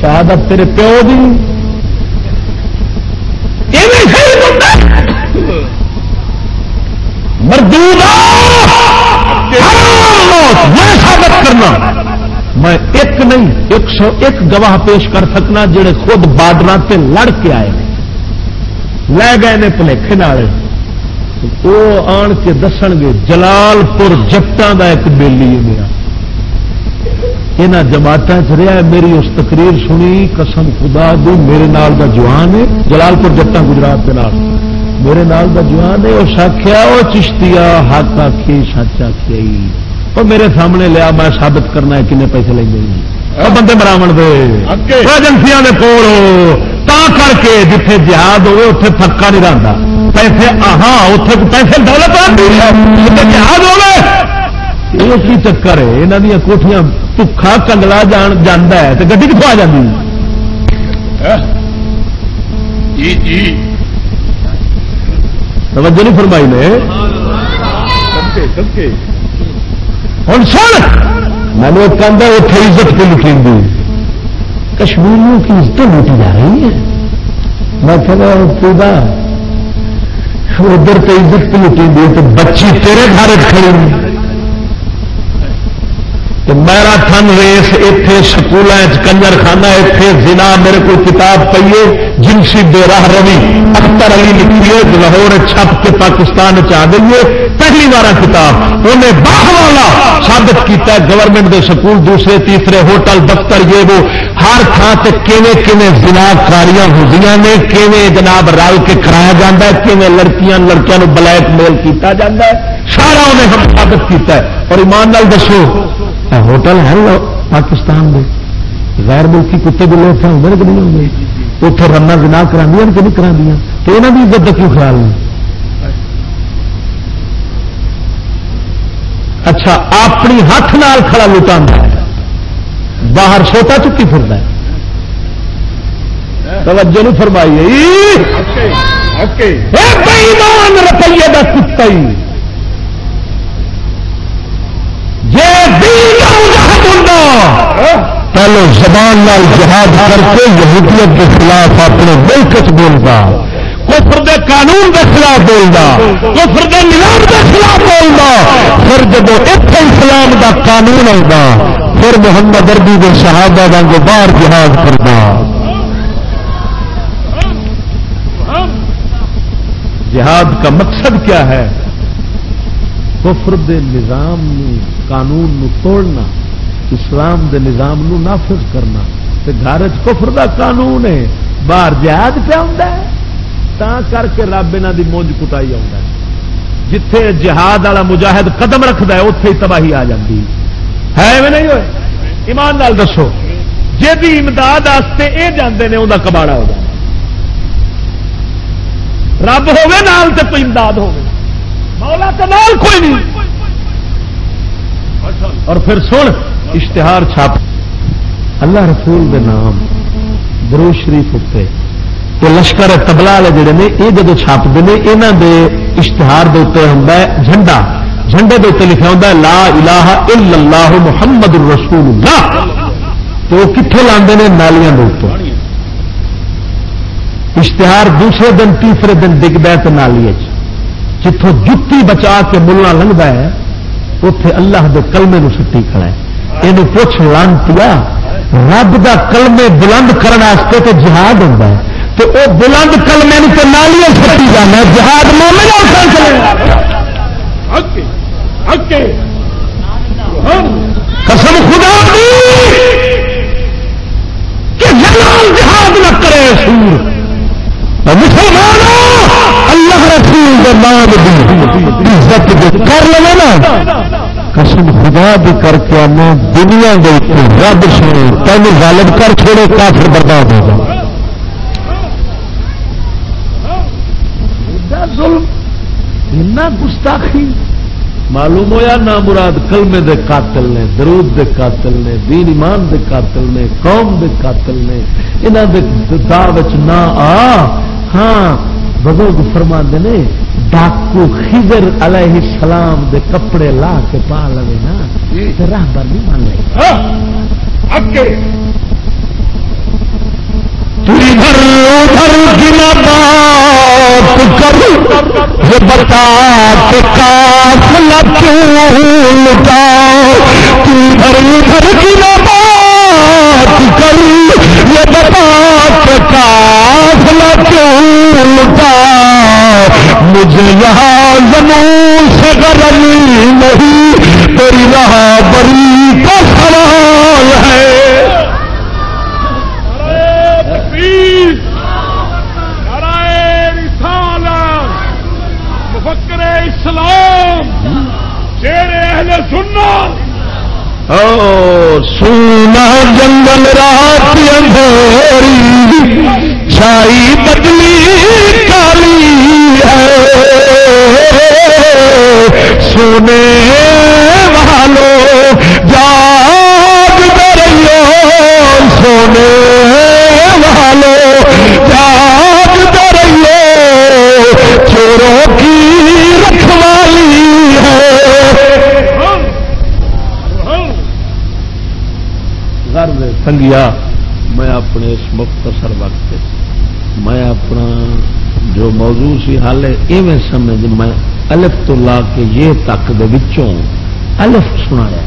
شہادت تیرے پیو دی۔ مردود میں ثابت کرنا۔ میں ایک نہیں، ایک سو ایک گواہ پیش کر سکنا جڑے خود بارڈر سے لڑ کے آئے لے گئے نے پلیکھے والے وہ آن کے دس گے جلال پور جٹان کا ایک بیلی ہے میرا۔ یہاں جماعت چ میری اس تقریر سنی، قسم خدا دی، میرے نال دا جوان ہے جلال پور جٹا گجرات کے نال۔ میرے نال دا جوان ہے، اس آخیا وہ چشتیا ہاتھ آخی سچ آخی وہ میرے سامنے لیا میں ثابت کرنا ہے کنے پیسے لیں گے بندے براہن دے ایجنسیاں کول تا کر کے جتھے جہاد ہوئے اتنے پکا نہیں رہتا پیسے ہاں اتنے پیسے دولت جہاد ہوئے یہ کی چکر ہے یہاں دیا کوٹیاں بکا کنگلا جان جانا ہے تو گی کتوں آ جاتی جی جی توجہ نہیں فرمائی نے ہوں سن! میں نے ایک اتنے عزت کو لٹی دی کشمیریوں کی عزتیں لوٹی جا رہی ہیں میں کہہ رہا کہ ادھر تو عزت لوٹی دی تو بچی تیرے گھر کھڑی میرا تھن ریس اتے سکول کنجر خانہ اتے زنا، میرے کو کتاب پیے جنسی بے راہ روی اختر علی لکھی ہے لاہور چھپ کے پاکستان چاہ گئی پہلی بار کتاب انہیں باہ والا ثابت کیتا ہے گورنمنٹ دے سکول، دوسرے، تیسرے ہوٹل، دفتر، یہ وہ۔ ہر تھان سے کیویں کیویں زنا کاریاں ہوئی نے، کیویں جناب رل کے کرایا جاتا ہے، کیویں لڑکیاں لڑکیاں بلیک میل کیتا جاتا ہے۔ سارا انہیں ہم ثابت کیتا ہے۔ اور ایمان نال دسو ہوٹل ہے پاکستان دے۔ غیر ملکی کتے بھی لوگ ہوتے کہ نہیں ہوتے اتنے رنا بنا کرا کہ نہیں کرا تو یہاں کی عزت کیوں خیال نہیں اچھا اپنی ہاتھ نال کھڑا لٹا باہر سوٹا چکی پھرتا ہے توجہ نہیں فرمائی روپیے کا کتا ہی پہلے زبان لال جہاد کر کے یہودیت کے خلاف اپنے ملک بولتا، کفر دے قانون کے خلاف بولتا، کفر دے نظام کے خلاف بولتا، پھر جب اتنے اسلام کا قانون آتا پھر محمد اربی کے شہادہ واگ باہر جہاد کرتا۔ جہاد کا مقصد کیا ہے؟ کفر دے نظام قانون نو توڑنا۔ اسلام دے نظام نو نافذ کرنا تے گھر کفر دا قانون ہے۔ باہر جہاد پہ تا کر کے رب یہاں دی مونج کٹائی آ جتھے جہاد والا مجاہد قدم رکھتا ہے اتے ہی تباہی آ جاتی ہے میں نہیں ہوئے؟ ایمان نال دسو۔ جی امداد یہ جانے نے انہیں کباڑا ہو جائے رب ہوے نال تے کوئی امداد ہوگی مولا تے نال کوئی نہیں۔ اور پھر سن اشتہار چھاپ اللہ رسول دے نام درو شریف اتنے تو لشکر تبلا والے جڑے نے، یہ جب چھاپتے ہیں یہاں دے اشتہار دے اتنے ہوں جھنڈا۔ جھنڈے دے اتنے لکھا ہوں لا الہ الا اللہ محمد رسول اللہ تو وہ کتوں لاندے نے؟ نالیاں دے اتنے اشتہار دوسرے دن، تیسرے دن ڈگتا ہے تو نالی جتوں جتی بچا کے ملنا لگتا ہے اتے اللہ دے کلمے نو سٹی کھڑا ہے۔ یہ پوچھ لان پیا رب دا کلمے بلند کرنے تو جہاد ہوتا ہے۔ تو وہ بلند کلمے تو نالیاں سٹی جانا جہاد قسم خدا کہ جہاد نہ کرے سور۔ مسلمان اللہ رسول نام دی عزت کر لو نا۔ قسم خدا بھی کر کے آنا، دنیا کے رب سنے تین غالب کر چھوڑے کافر برباد ہو جائے گستاخی۔ معلوم ہوا نہ مراد کلمے دے قاتل نے، درود دے قاتل نے، دین ایمان دے قاتل نے، قوم دے قاتل نے۔ یہاں دے دا نہ آ ہاں بزرگ فرما نے ڈاکو خضر علیہ السلام دے کپڑے لا کے پا لے نا راہ بر نہیں مان لے۔ یہ بتا کیوں لٹا؟ ادھر کی بات کر یہ بتا کافلا کیوں لٹا؟ مجھے یہاں زمین سے گرمی نہیں، تیری رہا بری کا سوال ہے۔ اسلام شیر اہل سننا سونا جنگل رات اندھیری۔ چھائی بدلی کالی ہے۔ سونے والو جاگ درو سونے والو جاگ درو چوروں کی رکھوالی ہے۔ سنگیا، میں اپنے اس مختصر وقت اپنا جو موضوع سی حال ہے ایویں سمجھ میں الف تو لا کے یہ تک دے وچوں الف سنایا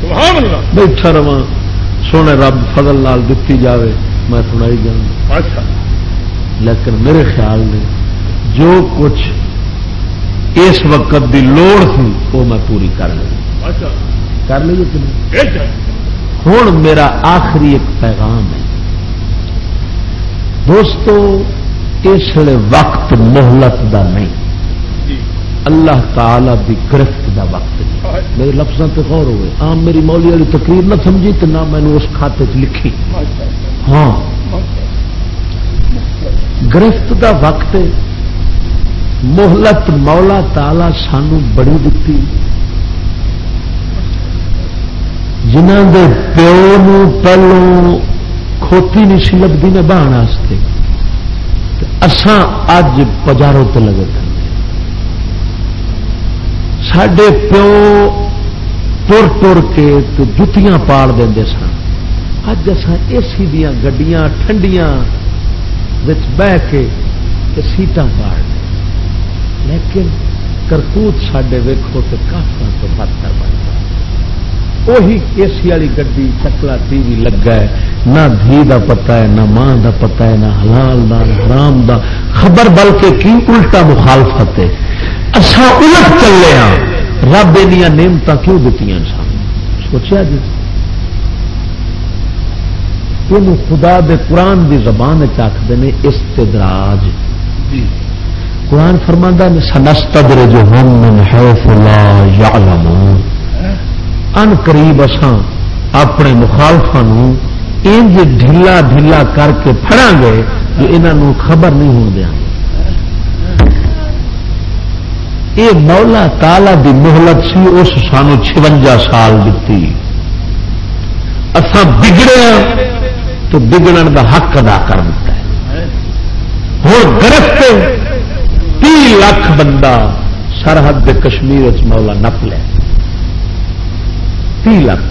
سبحان اللہ۔ بیٹھا رہا سونے رب فضل لال دتی جاوے میں سنائی جاؤں۔ اچھا۔ لیکن میرے خیال میں جو کچھ اس وقت دی لوڑ تھی وہ میں پوری کر لی اچھا۔ کر لی کہ نہیں؟ ایک ہے۔ ہوں میرا آخری ایک پیغام ہے۔ دوستو اس وقت مہلت دا نہیں۔ جی۔ اللہ تعالی دی گرفت دا وقت نہیں میرے لفظوں پہ غور ہوئے۔ عام میری مولی والی تقریر نہ سمجھی تو نہ میں نے اس کھاتے چ لکھی۔ ہاں۔ گرفت دا وقت ہے۔ مہلت مولا تالا سانو بڑی دتی۔ جنہ دے پیو نو پہلو کھوتی نہیں سی لگتی نبھان واسطے۔ تے اساں اج پجاروں تے لگے کرنے سڈے پیو تر تر کے تے جتیاں پاڑ دے سن۔ اج اساں اے سی دیا گڈیاں، ٹھنڈیاں بہ کے تے سیٹاں پاڑ دیں لیکن کرتوت سڈے ویکو تو کافر تو بدتر بن گیا وہی اے سی والی گڈی چکلا ٹی وی لگا ہے۔ نہ دھی دا پتا ہے نہ ماں دا پتا ہے نہ حلال دا نہ حرام دا۔ خبر بلکہ کی الٹا مخالفت ہے۔ اچھا الٹ چلے ہاں۔ رب دیا نعمت کیوں دیتی سان سوچا جی۔ یہ خدا دے قرآن دی زبان چکھتے ہیں استدراج۔ جی۔ قرآن فرماندہ من حیث لا یعلمون ان قریب اساں اپنے مخالفاں انج ڈھیلا ڈھیلا کر کے پھڑاں گے کہ انہاں خبر نہیں ہون دیاں۔ اے مولا تالا دی مہلت سی، اس سانو 56 سال دتی۔ اساں بگڑے ہاں، تو بگڑن دا حق ادا کر دیتا ہے۔ ہوں گرفت تی لاکھ بندہ سرحد دے کشمیر مولا نپ لیا تی لاکھ۔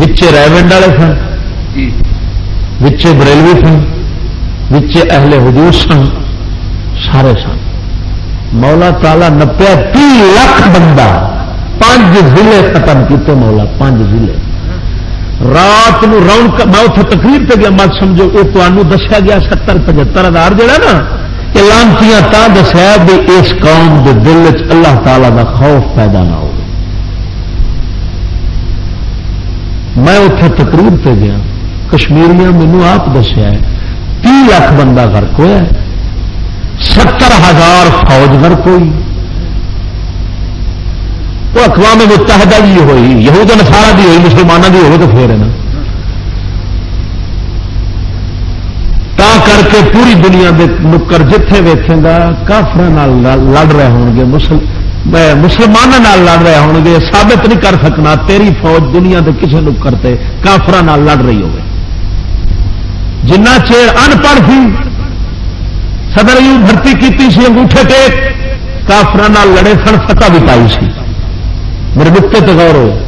وچے ریونڈ والے سن۔ جی وچے بریلوی سن، وچے اہل حدود سن، سارے سن۔ مولا تالا نپیا تی لاکھ بندہ پانچ ضلع ختم کیتے مولا، پانچ ضلع رات نو رونق میں اتنے تقریر پہ گیا، مت سمجھو، یہ تمہیں دسیا گیا، ستر، پچہتر ہزار جڑا نا یہ لانتیاں تا دسیا بھی اس قوم کے دل چ اللہ تعالی دا خوف پیدا نہ ہو میں اتنے تقریر پہ گیا۔ کشمیریاں مینو آپ دسیا ہے تی لاکھ بندہ غرق ہوا ستر ہزار فوج غرق ہوئی۔ وہ اقوام متحدہ بھی ہوئی، یہود نسارا بھی ہوئی مسلمانوں کی ہوئی تو پھر ہے نا۔ تا کر کے پوری دنیا کے نکر جتھے ویکھے گا کافر لڑ رہے ہون گے مسلمانوں لڑ رہے ہون گے، ثابت نہیں کر سکنا تیری فوج دنیا کے کسی نکر سے کافر لڑ رہی ہوگی جنہ چیر ان پڑھ تھی، صدر یوں بھرتی کی سی، انگوٹھے ٹیک کافر لڑے سن فتح بھی پائی سی۔ میرے نقطے تو غور ہو۔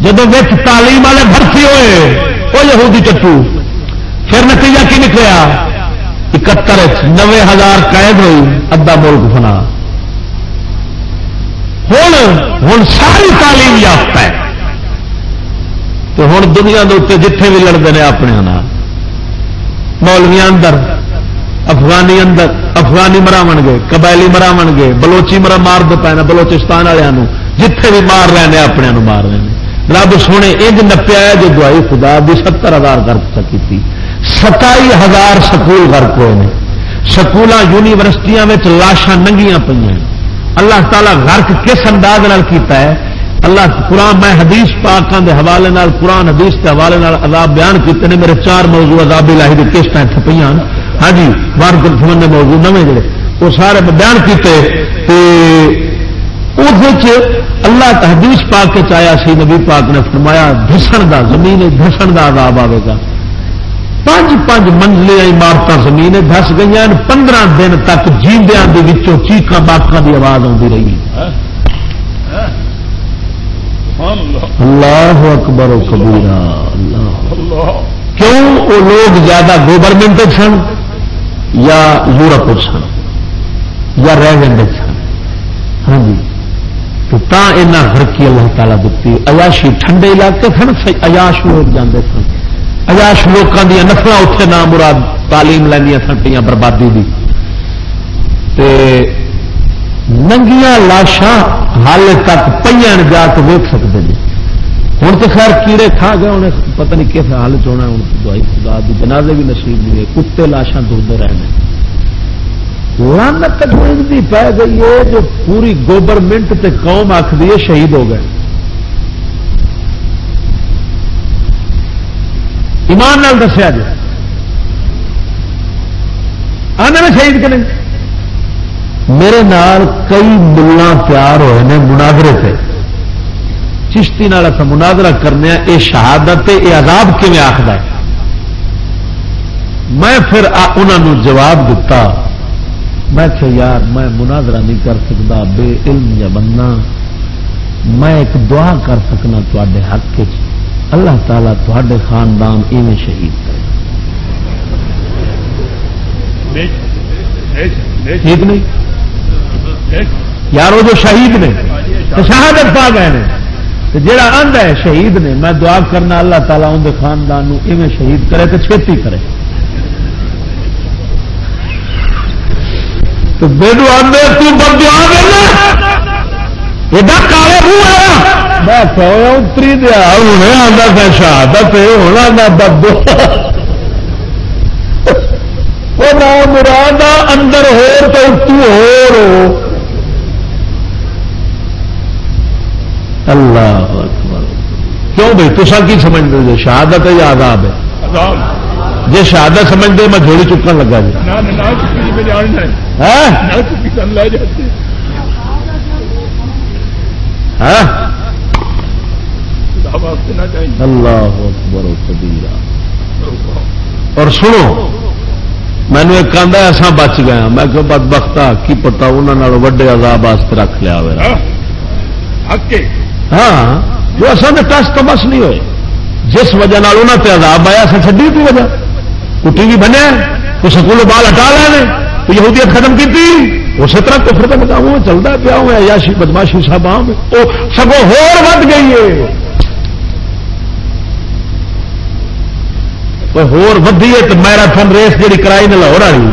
جب وچ تعلیم والے بھرتی ہوئے، وہ یہودی چٹو۔ پھر نتیجہ کی نکلیا؟ اکہتر نوے ہزار قید ہوئی، ادھا ملک فنا۔ ہوں ہوں ساری تعلیم یافتہ ہے۔ تو ہوں دنیا کے اتنے جتھے بھی لڑتے ہیں اپنے مولویا اندر، افغانی اندر، افغانی مراو گے قبائلی مراو گے بلوچی مرا مار دو پے بلوچستان والوں جتھے بھی مار رہے ہیں اپنے مار رہے ہیں رب سونے، انج نپیا جو دعائی خدا بھی ستر ہزار گرک کی ستائی ہزار سکول گرک ہوئے ہیں سکول یونیورسٹیاں لاشاں ننگیاں پہ اللہ تعالیٰ غرق کس انداز کیتا ہے؟ اللہ قرآن میں حدیث پاکوں کے حوالے نال، قرآن حدیث کے حوالے نال عذاب بیان کیتے ہیں میرے چار موضوع عذاب الہی کی قسطیں تھپیاں ہاں جی وار گلفمن موضوع نویں جڑے۔ وہ سارے بیان کیتے اس اللہ حدیث پاک کے چایا سی، نبی پاک نے فرمایا، دھسن دا زمین، دھسن دا عذاب آئے گا۔ پانچ پانچ منزلیں عمارت زمین دس گئی پندرہ دن تک جیندیاں دے وچوں چیخاں باقاں دی آواز آتی رہی۔ سبحان اللہ اکبر و کبیرہ کیوں وہ لوگ زیادہ گورنمنٹ سن یا یورپ سن یا ریونڈ سن؟ ہاں جی تو تا ہرکی اللہ تعالیٰ دیتی ایاشی ٹھنڈے علاقے سن ایاش لوگ جانے سن۔ ایاش لوگوں دیا نفل اتنے نام مراد تعلیم لینیا سن پہ بربادی دی۔ تے ننگیاں لاشاں حال تک پہ جا کے ویک سکتے جی۔ ہیں ہوں تو خیر کیڑے کھا گئے انہیں پتہ نہیں کس حال چنا ہوں دوائی خدا دی، جنازے بھی نصیب نہیں ہے کتے لاشاں دھوتے رہنے۔ لانت بھی پی گئی ہے، جو پوری گورنمنٹ تے قوم آخری ہے، شہید ہو گئے۔ ایمان نال دسیا جی۔ آنے میں شہید کے نہیں؟ میرے نال کئی ملا پیار ہوئے ہیں مناظرے سے۔ چشتی نال مناظرہ کرنے یہ شہادت یہ عذاب کیون آخر میں پھر انہوں جواب دیتا میں کہ یار میں مناظرہ نہیں کر سکتا بے علم یا بننا میں ایک دعا کر سکنا تے حق اللہ تعالیٰ تے خاندان ایویں شہید کرے۔ ٹھیک نہیں؟ یار وہ جو شہید نے شہادت پا گئے نے۔ جڑا اند ہے شہید نے، میں دعا کرنا اللہ تعالیٰ اندر خاندان ایویں شہید کرے تو چھتی کرے۔ تو میرے آدھے تدعا ایڈا کالے منہ آیا۔ میں اتری دیا ہوں آتا تھا شہادت ہونا بد مراد اندر ہو تو اتو ہو۔ اللہ کیوں بھائی؟ تو کی سمجھتے ہو شہادت ہے یا آداب ہے؟ جی شہادت سمجھتے میں جھوڑی چکن لگا جی۔ اللہ اور سنو مینو ایک آدھا ایسا بچ گیا میں کہ بد بختا کی پتا انہوں وڈے عذاب واسطے رکھ لیا ہوا ہاں جو اصل میں ٹس تو بس نہیں ہوئے جس وجہ تے عذاب آیا، اصل چڈی تھی وجہ۔ کوئی ٹی وی بنیا کوئی سکول بال ہٹا لے کوئی یہودیت ختم کی اسی طرح کفر کا بتاؤں چلتا پیا ہوں یاشی بدماشی صاحب آم وہ سگوں ہور ود گئی ہے۔ ہور ودی ہے تو میراتھن ریس جی کرائی نے لاہور والی۔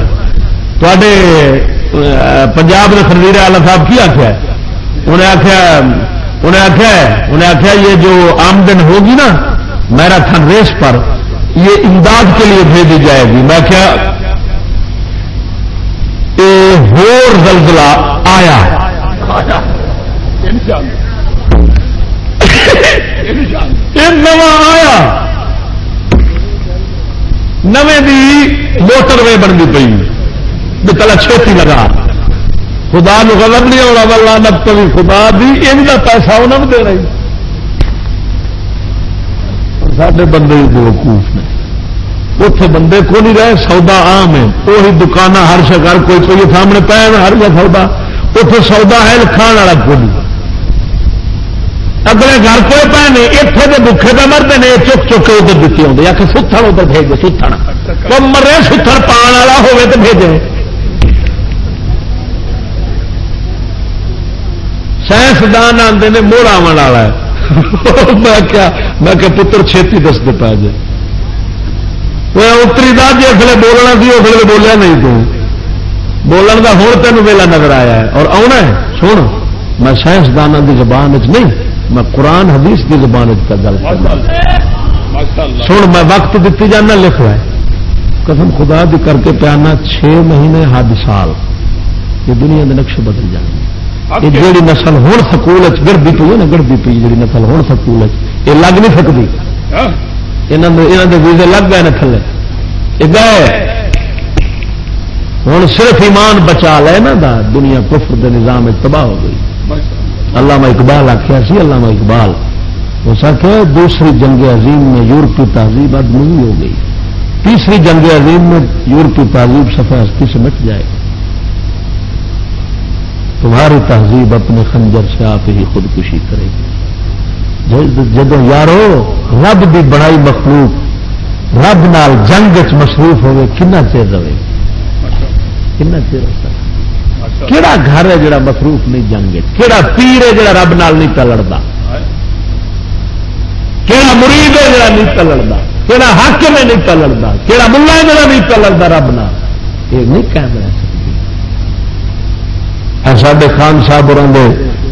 تے پنجاب کے خریر والا صاحب کی آخیا انہیں آخیا انہیں آخیا انہیں آخیا یہ جو آمدن ہوگی نا، میراتھن ریس پر، یہ امداد کے لیے بھیجی جائے گی۔ میں کیا ہور زلزلہ آیا نواں آیا۔ موٹر وے بنتی پی پہلے چھوٹی لگا۔ خدا غضب نہیں ہونا والا نب بھی خدا دی ان کا پیسہ انہوں نے دینا سارے بندے وقوف نے۔ اتے بندے کو نہیں رہے سودا آم ہے۔ وہی دکان ہر شکار کوئی کوئی سامنے پہ ہر جا سودا۔ اتنے سودا ہے کھان والا کوئی اگلے گھر کوئی پہ نہیں اتنے کے بکھے پہ مرتے ہیں چک چک کے ادھر دیتی آتے آ کے ستھڑ ادھر بھیج دے ستھڑ تو مرے ستھڑ پان والا ہوے تو بھیجے۔ سائنسدان آتے ہیں موڑ آن والا میں کیا میں کہ پتر چھتی دستے پا جائے۔ اتری دا جی اگلے بولنا سی، اگلے بولیا نہیں تو۔ بولن کا ہوں تین ویلا نظر آیا ہے۔ اور آنا ہے۔ سن، میں سائنسدانوں کی زبان چ نہیں، میں قرآن، حدیث کی زبان کا گل سن، میں وقت دیتی جانا، لکھ رہا ہے قسم خدا دی کر کے پیانا چھ مہینے حد سال۔ یہ دنیا کے نقش بدل جائے یہ جیڑی نسل ہوں سکول گڑتی پی ہے نا گڑتی پی جی نسل ہوں سکول یہ لگ نہیں سکتی یہاں کے ویزے لگ گئے نا تھلے۔ یہ گئے۔ ہوں صرف ایمان بچا لے نا دنیا کفر دے نظام تباہ ہو گئی۔ علامہ اقبال آخیا سی علامہ اقبال۔ ہو سکے دوسری جنگ عظیم میں یورپی تہذیب اب نہیں ہو گئی۔ تیسری جنگ عظیم میں یورپی تہذیب سفید ہستی سے مٹ جائے؟ گی تمہاری تہذیب اپنے خنجر سے آپ ہی خودکشی کرے گی۔ جب یارو، رب بھی بڑائی مخلوق، رب نال جنگ چ مصروف ہوئے کنا چیر رہے؟ کنا چیر کہڑا گھر ہے جڑا مصروف نہیں جنگ کہڑا پیر ہے جڑا رب نال نہیں پہ لڑتا کہڑا مرید ہے جڑا نہیں پہ لڑتا کہڑا حق میں نہیں پہ لڑتا کہڑا ملا ہے جڑا نہیں پہ لڑتا رب نال؟ یہ نہیں کہہ رہا ہاں سارے خان صاحب اور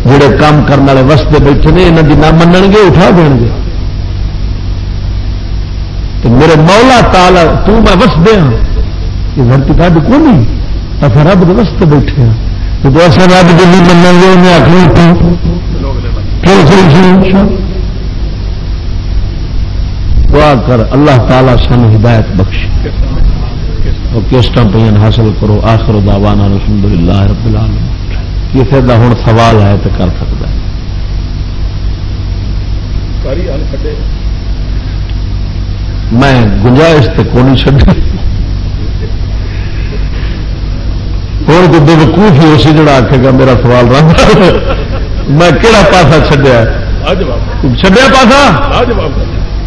جڑے کام کرنے والے وستے بیٹھے نے یہاں کی نہ من گے اٹھا دیں گے تو میرے مولا تالا تو میں وس دیا ہاں یہ دھرتی کھڈ کو نہیں ہاں۔ اصل رب کے وستے بیٹھے ہیں جب اصل رب کے نہیں من گے انہیں آخر دعا کر اللہ تعالی سن ہدایت بخش کیسٹا پہ حاصل کرو۔ آخر دعوانا الحمد للہ رب العالمین۔ کسی کا ہوں سوال ہے تو کر سکتا ہے۔ میں گنجائش تو کو نہیں چڑی ہوں تو بےوقوف ہی اسی جڑا آخے گا میرا سوال رنگ۔ میں کہڑا پاسا چڈیا چڈیا پاسا؟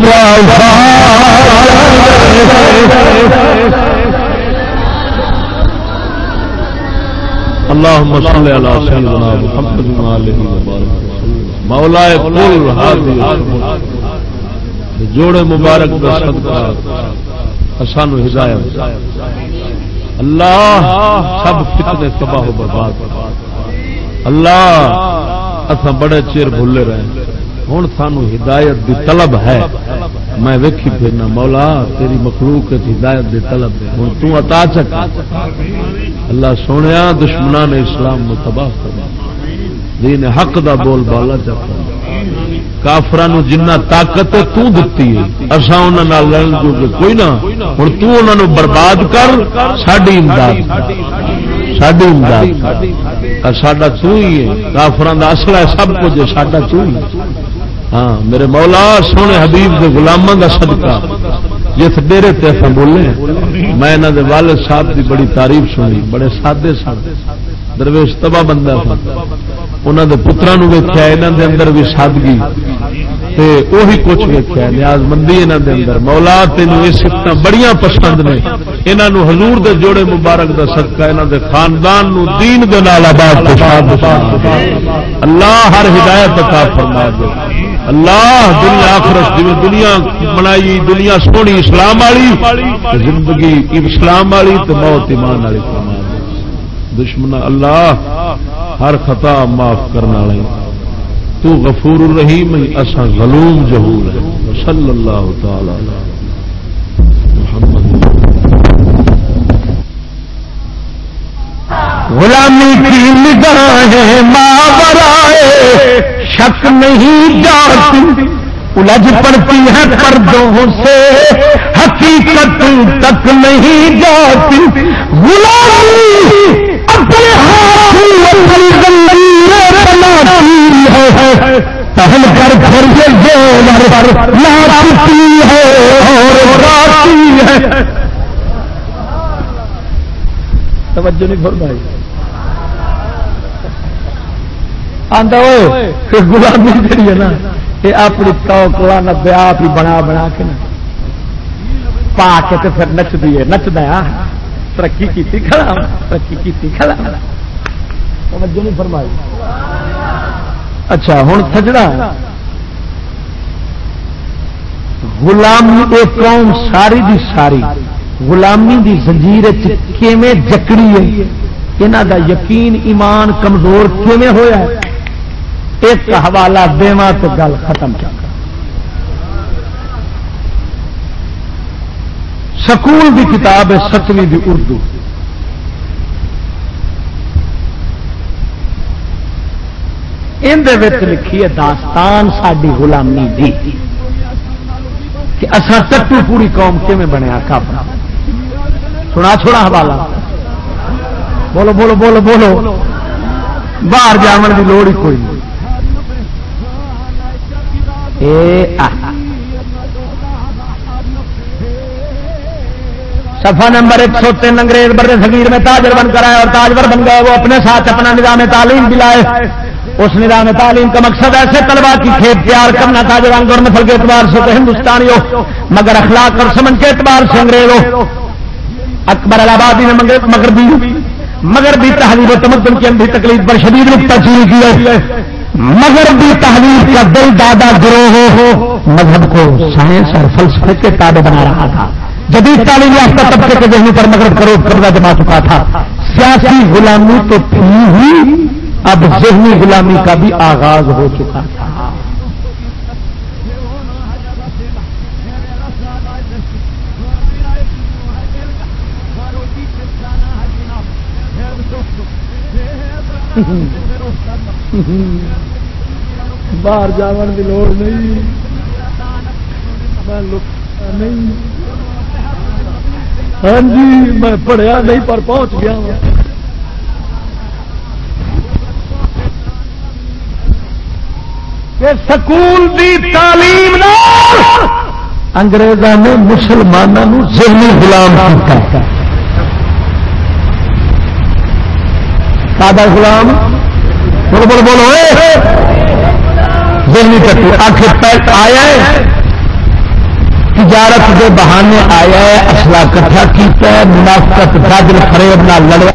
بند اللهم صل على سيدنا محمد وعلى اله وبارك. مولا كل هذه. جوڑے مبارک کا صدقہ سانو ہدایت. اللہ سب فتنے تباہ و برباد. اللہ اصا بڑے چیر بھولے رہے ہوں سانو ہدایت دی طلب ہے. میں ویکھی پھرنا، مولا، تیری مخلوق ہدایت دی طلب ہے ہوں تو عطا چک اللہ سونے دشمنان اسلام میں تباہ کرنا دین حق دا بول بالا چکا کافران جنہ طاقت تو دتی ہے۔ اصا انہوں لڑن جو کوئی نہ۔ ہوں تو انہوں برباد کر ساری امداد ساری امداد ساڈا تو ہی ہے۔ کافران کا اصل ہے، سب کچھ ساڈا تو ہی ہے۔ ہاں میرے مولا سونے حبیب کے گلاموں کا صدقہ۔ جس ڈیرے تے بولے۔ میں انہوں دے والد صاحب کی بڑی تعریف سنی، بڑے سادے سن۔ درویش تباہ بندہ تھا انہوں دے پترا ویخیا یہاں دے اندر بھی سادگی۔ وہی کچھ ویکیا نیاز مندی یہاں دے اندر۔ مولا تین یہ سفت بڑی پسند نے۔ یہاں حضور دے جوڑے مبارک دا صدقہ یہاں دے خاندان نو دین دے نال آباد اللہ ہر ہدایت عطا فرما دے اللہ دنیا آخرت جی دنیا بنائی دنیا سونی، اسلام والی زندگی اسلام والی تو موت ایمان والی دشمن اللہ ہر خطا معاف کرنا والے۔ تو غفور الرحیم اصا غلوم جہور ہے صلی اللہ تعالی غلامی کی نگاہیں ماں برائے شک نہیں جاتی۔ الجھ پڑتی ہے پردوں سے، حقیقت تک نہیں جاتی۔ غلامی اپنے پہل کر پھر یہ زیور لاتی ہے اور راتی ہے۔ توجہ نہیں فرمائی۔ گلابی جڑی ہے نا یہ اپنی توک لانت آپ ہی بنا بنا کے نا۔ پا کے تو پھر نچتی ہے نچدا ترقی کی کھڑا ترقی کی کھڑا توجہ نہیں فرمائی۔ اچھا ہوں سجڑا غلامی ایک قوم ساری دی ساری۔ غلامی دی زنجیر کیویں جکڑی ہے؟ یہاں دا یقین ایمان کمزور کیویں ہویا ہے؟ ایک حوالہ دیواں تو گل ختم کیا سکول دی کتاب ہے ستویں دی اردو۔ اندر لکھی ہے، داستان ساری غلامی دی۔ کہ اصا ٹٹو پوری قوم کیون بنیا کافر سنا چھوڑا حوالہ۔ بولو بولو بولو بولو۔ باہر جان کی لوڑ ہی کوئی نہیں۔ سفا نمبر ایک سو تین انگریز بر صغیر میں تاجر بن کر آئے اور تاجور بن گئے، وہ اپنے ساتھ اپنا نظام تعلیم دلائے اس نظام تعلیم کا مقصد ایسے طلبا کی کھیت تیار کرنا تھا جو رنگ اور نسل کے اعتبار سے تو ہندوستانی ہو مگر اخلاق اور سمجھ کے اعتبار سے انگریز ہو اکبر الہبادی نے مگر بھی مگر بھی تحریر و تمدن کی اندھی تکلیف پر شدید نقطہ چیری کی ہے مگر بھی تحریر کا دل دادا گروہ ہو مذہب کو سائنس اور فلسفے کے تابع بنا رہا تھا۔ جدید تعلیم یافتہ طبقے کے ذہنی پر مگر کرو قرضہ جما چکا تھا۔ سیاسی غلامی تو تھی ہی، اب ذہنی غلامی کا بھی آغاز ہو چکا تھا۔ باہر جان کی لوڑ نہیں۔ ہاں جی میں پڑھیا نہیں، پر پہنچ گیا ہاں۔ کہ سکول دی تعلیم انگریزوں نے مسلمانوں ذہنی غلام کیا غلام۔ بول بول بولو دل نہیں کرتی آخر آیا ہے۔ تجارت کے بہانے آیا ہے اصلا کٹھا کیا منافقت فریب نہ لڑا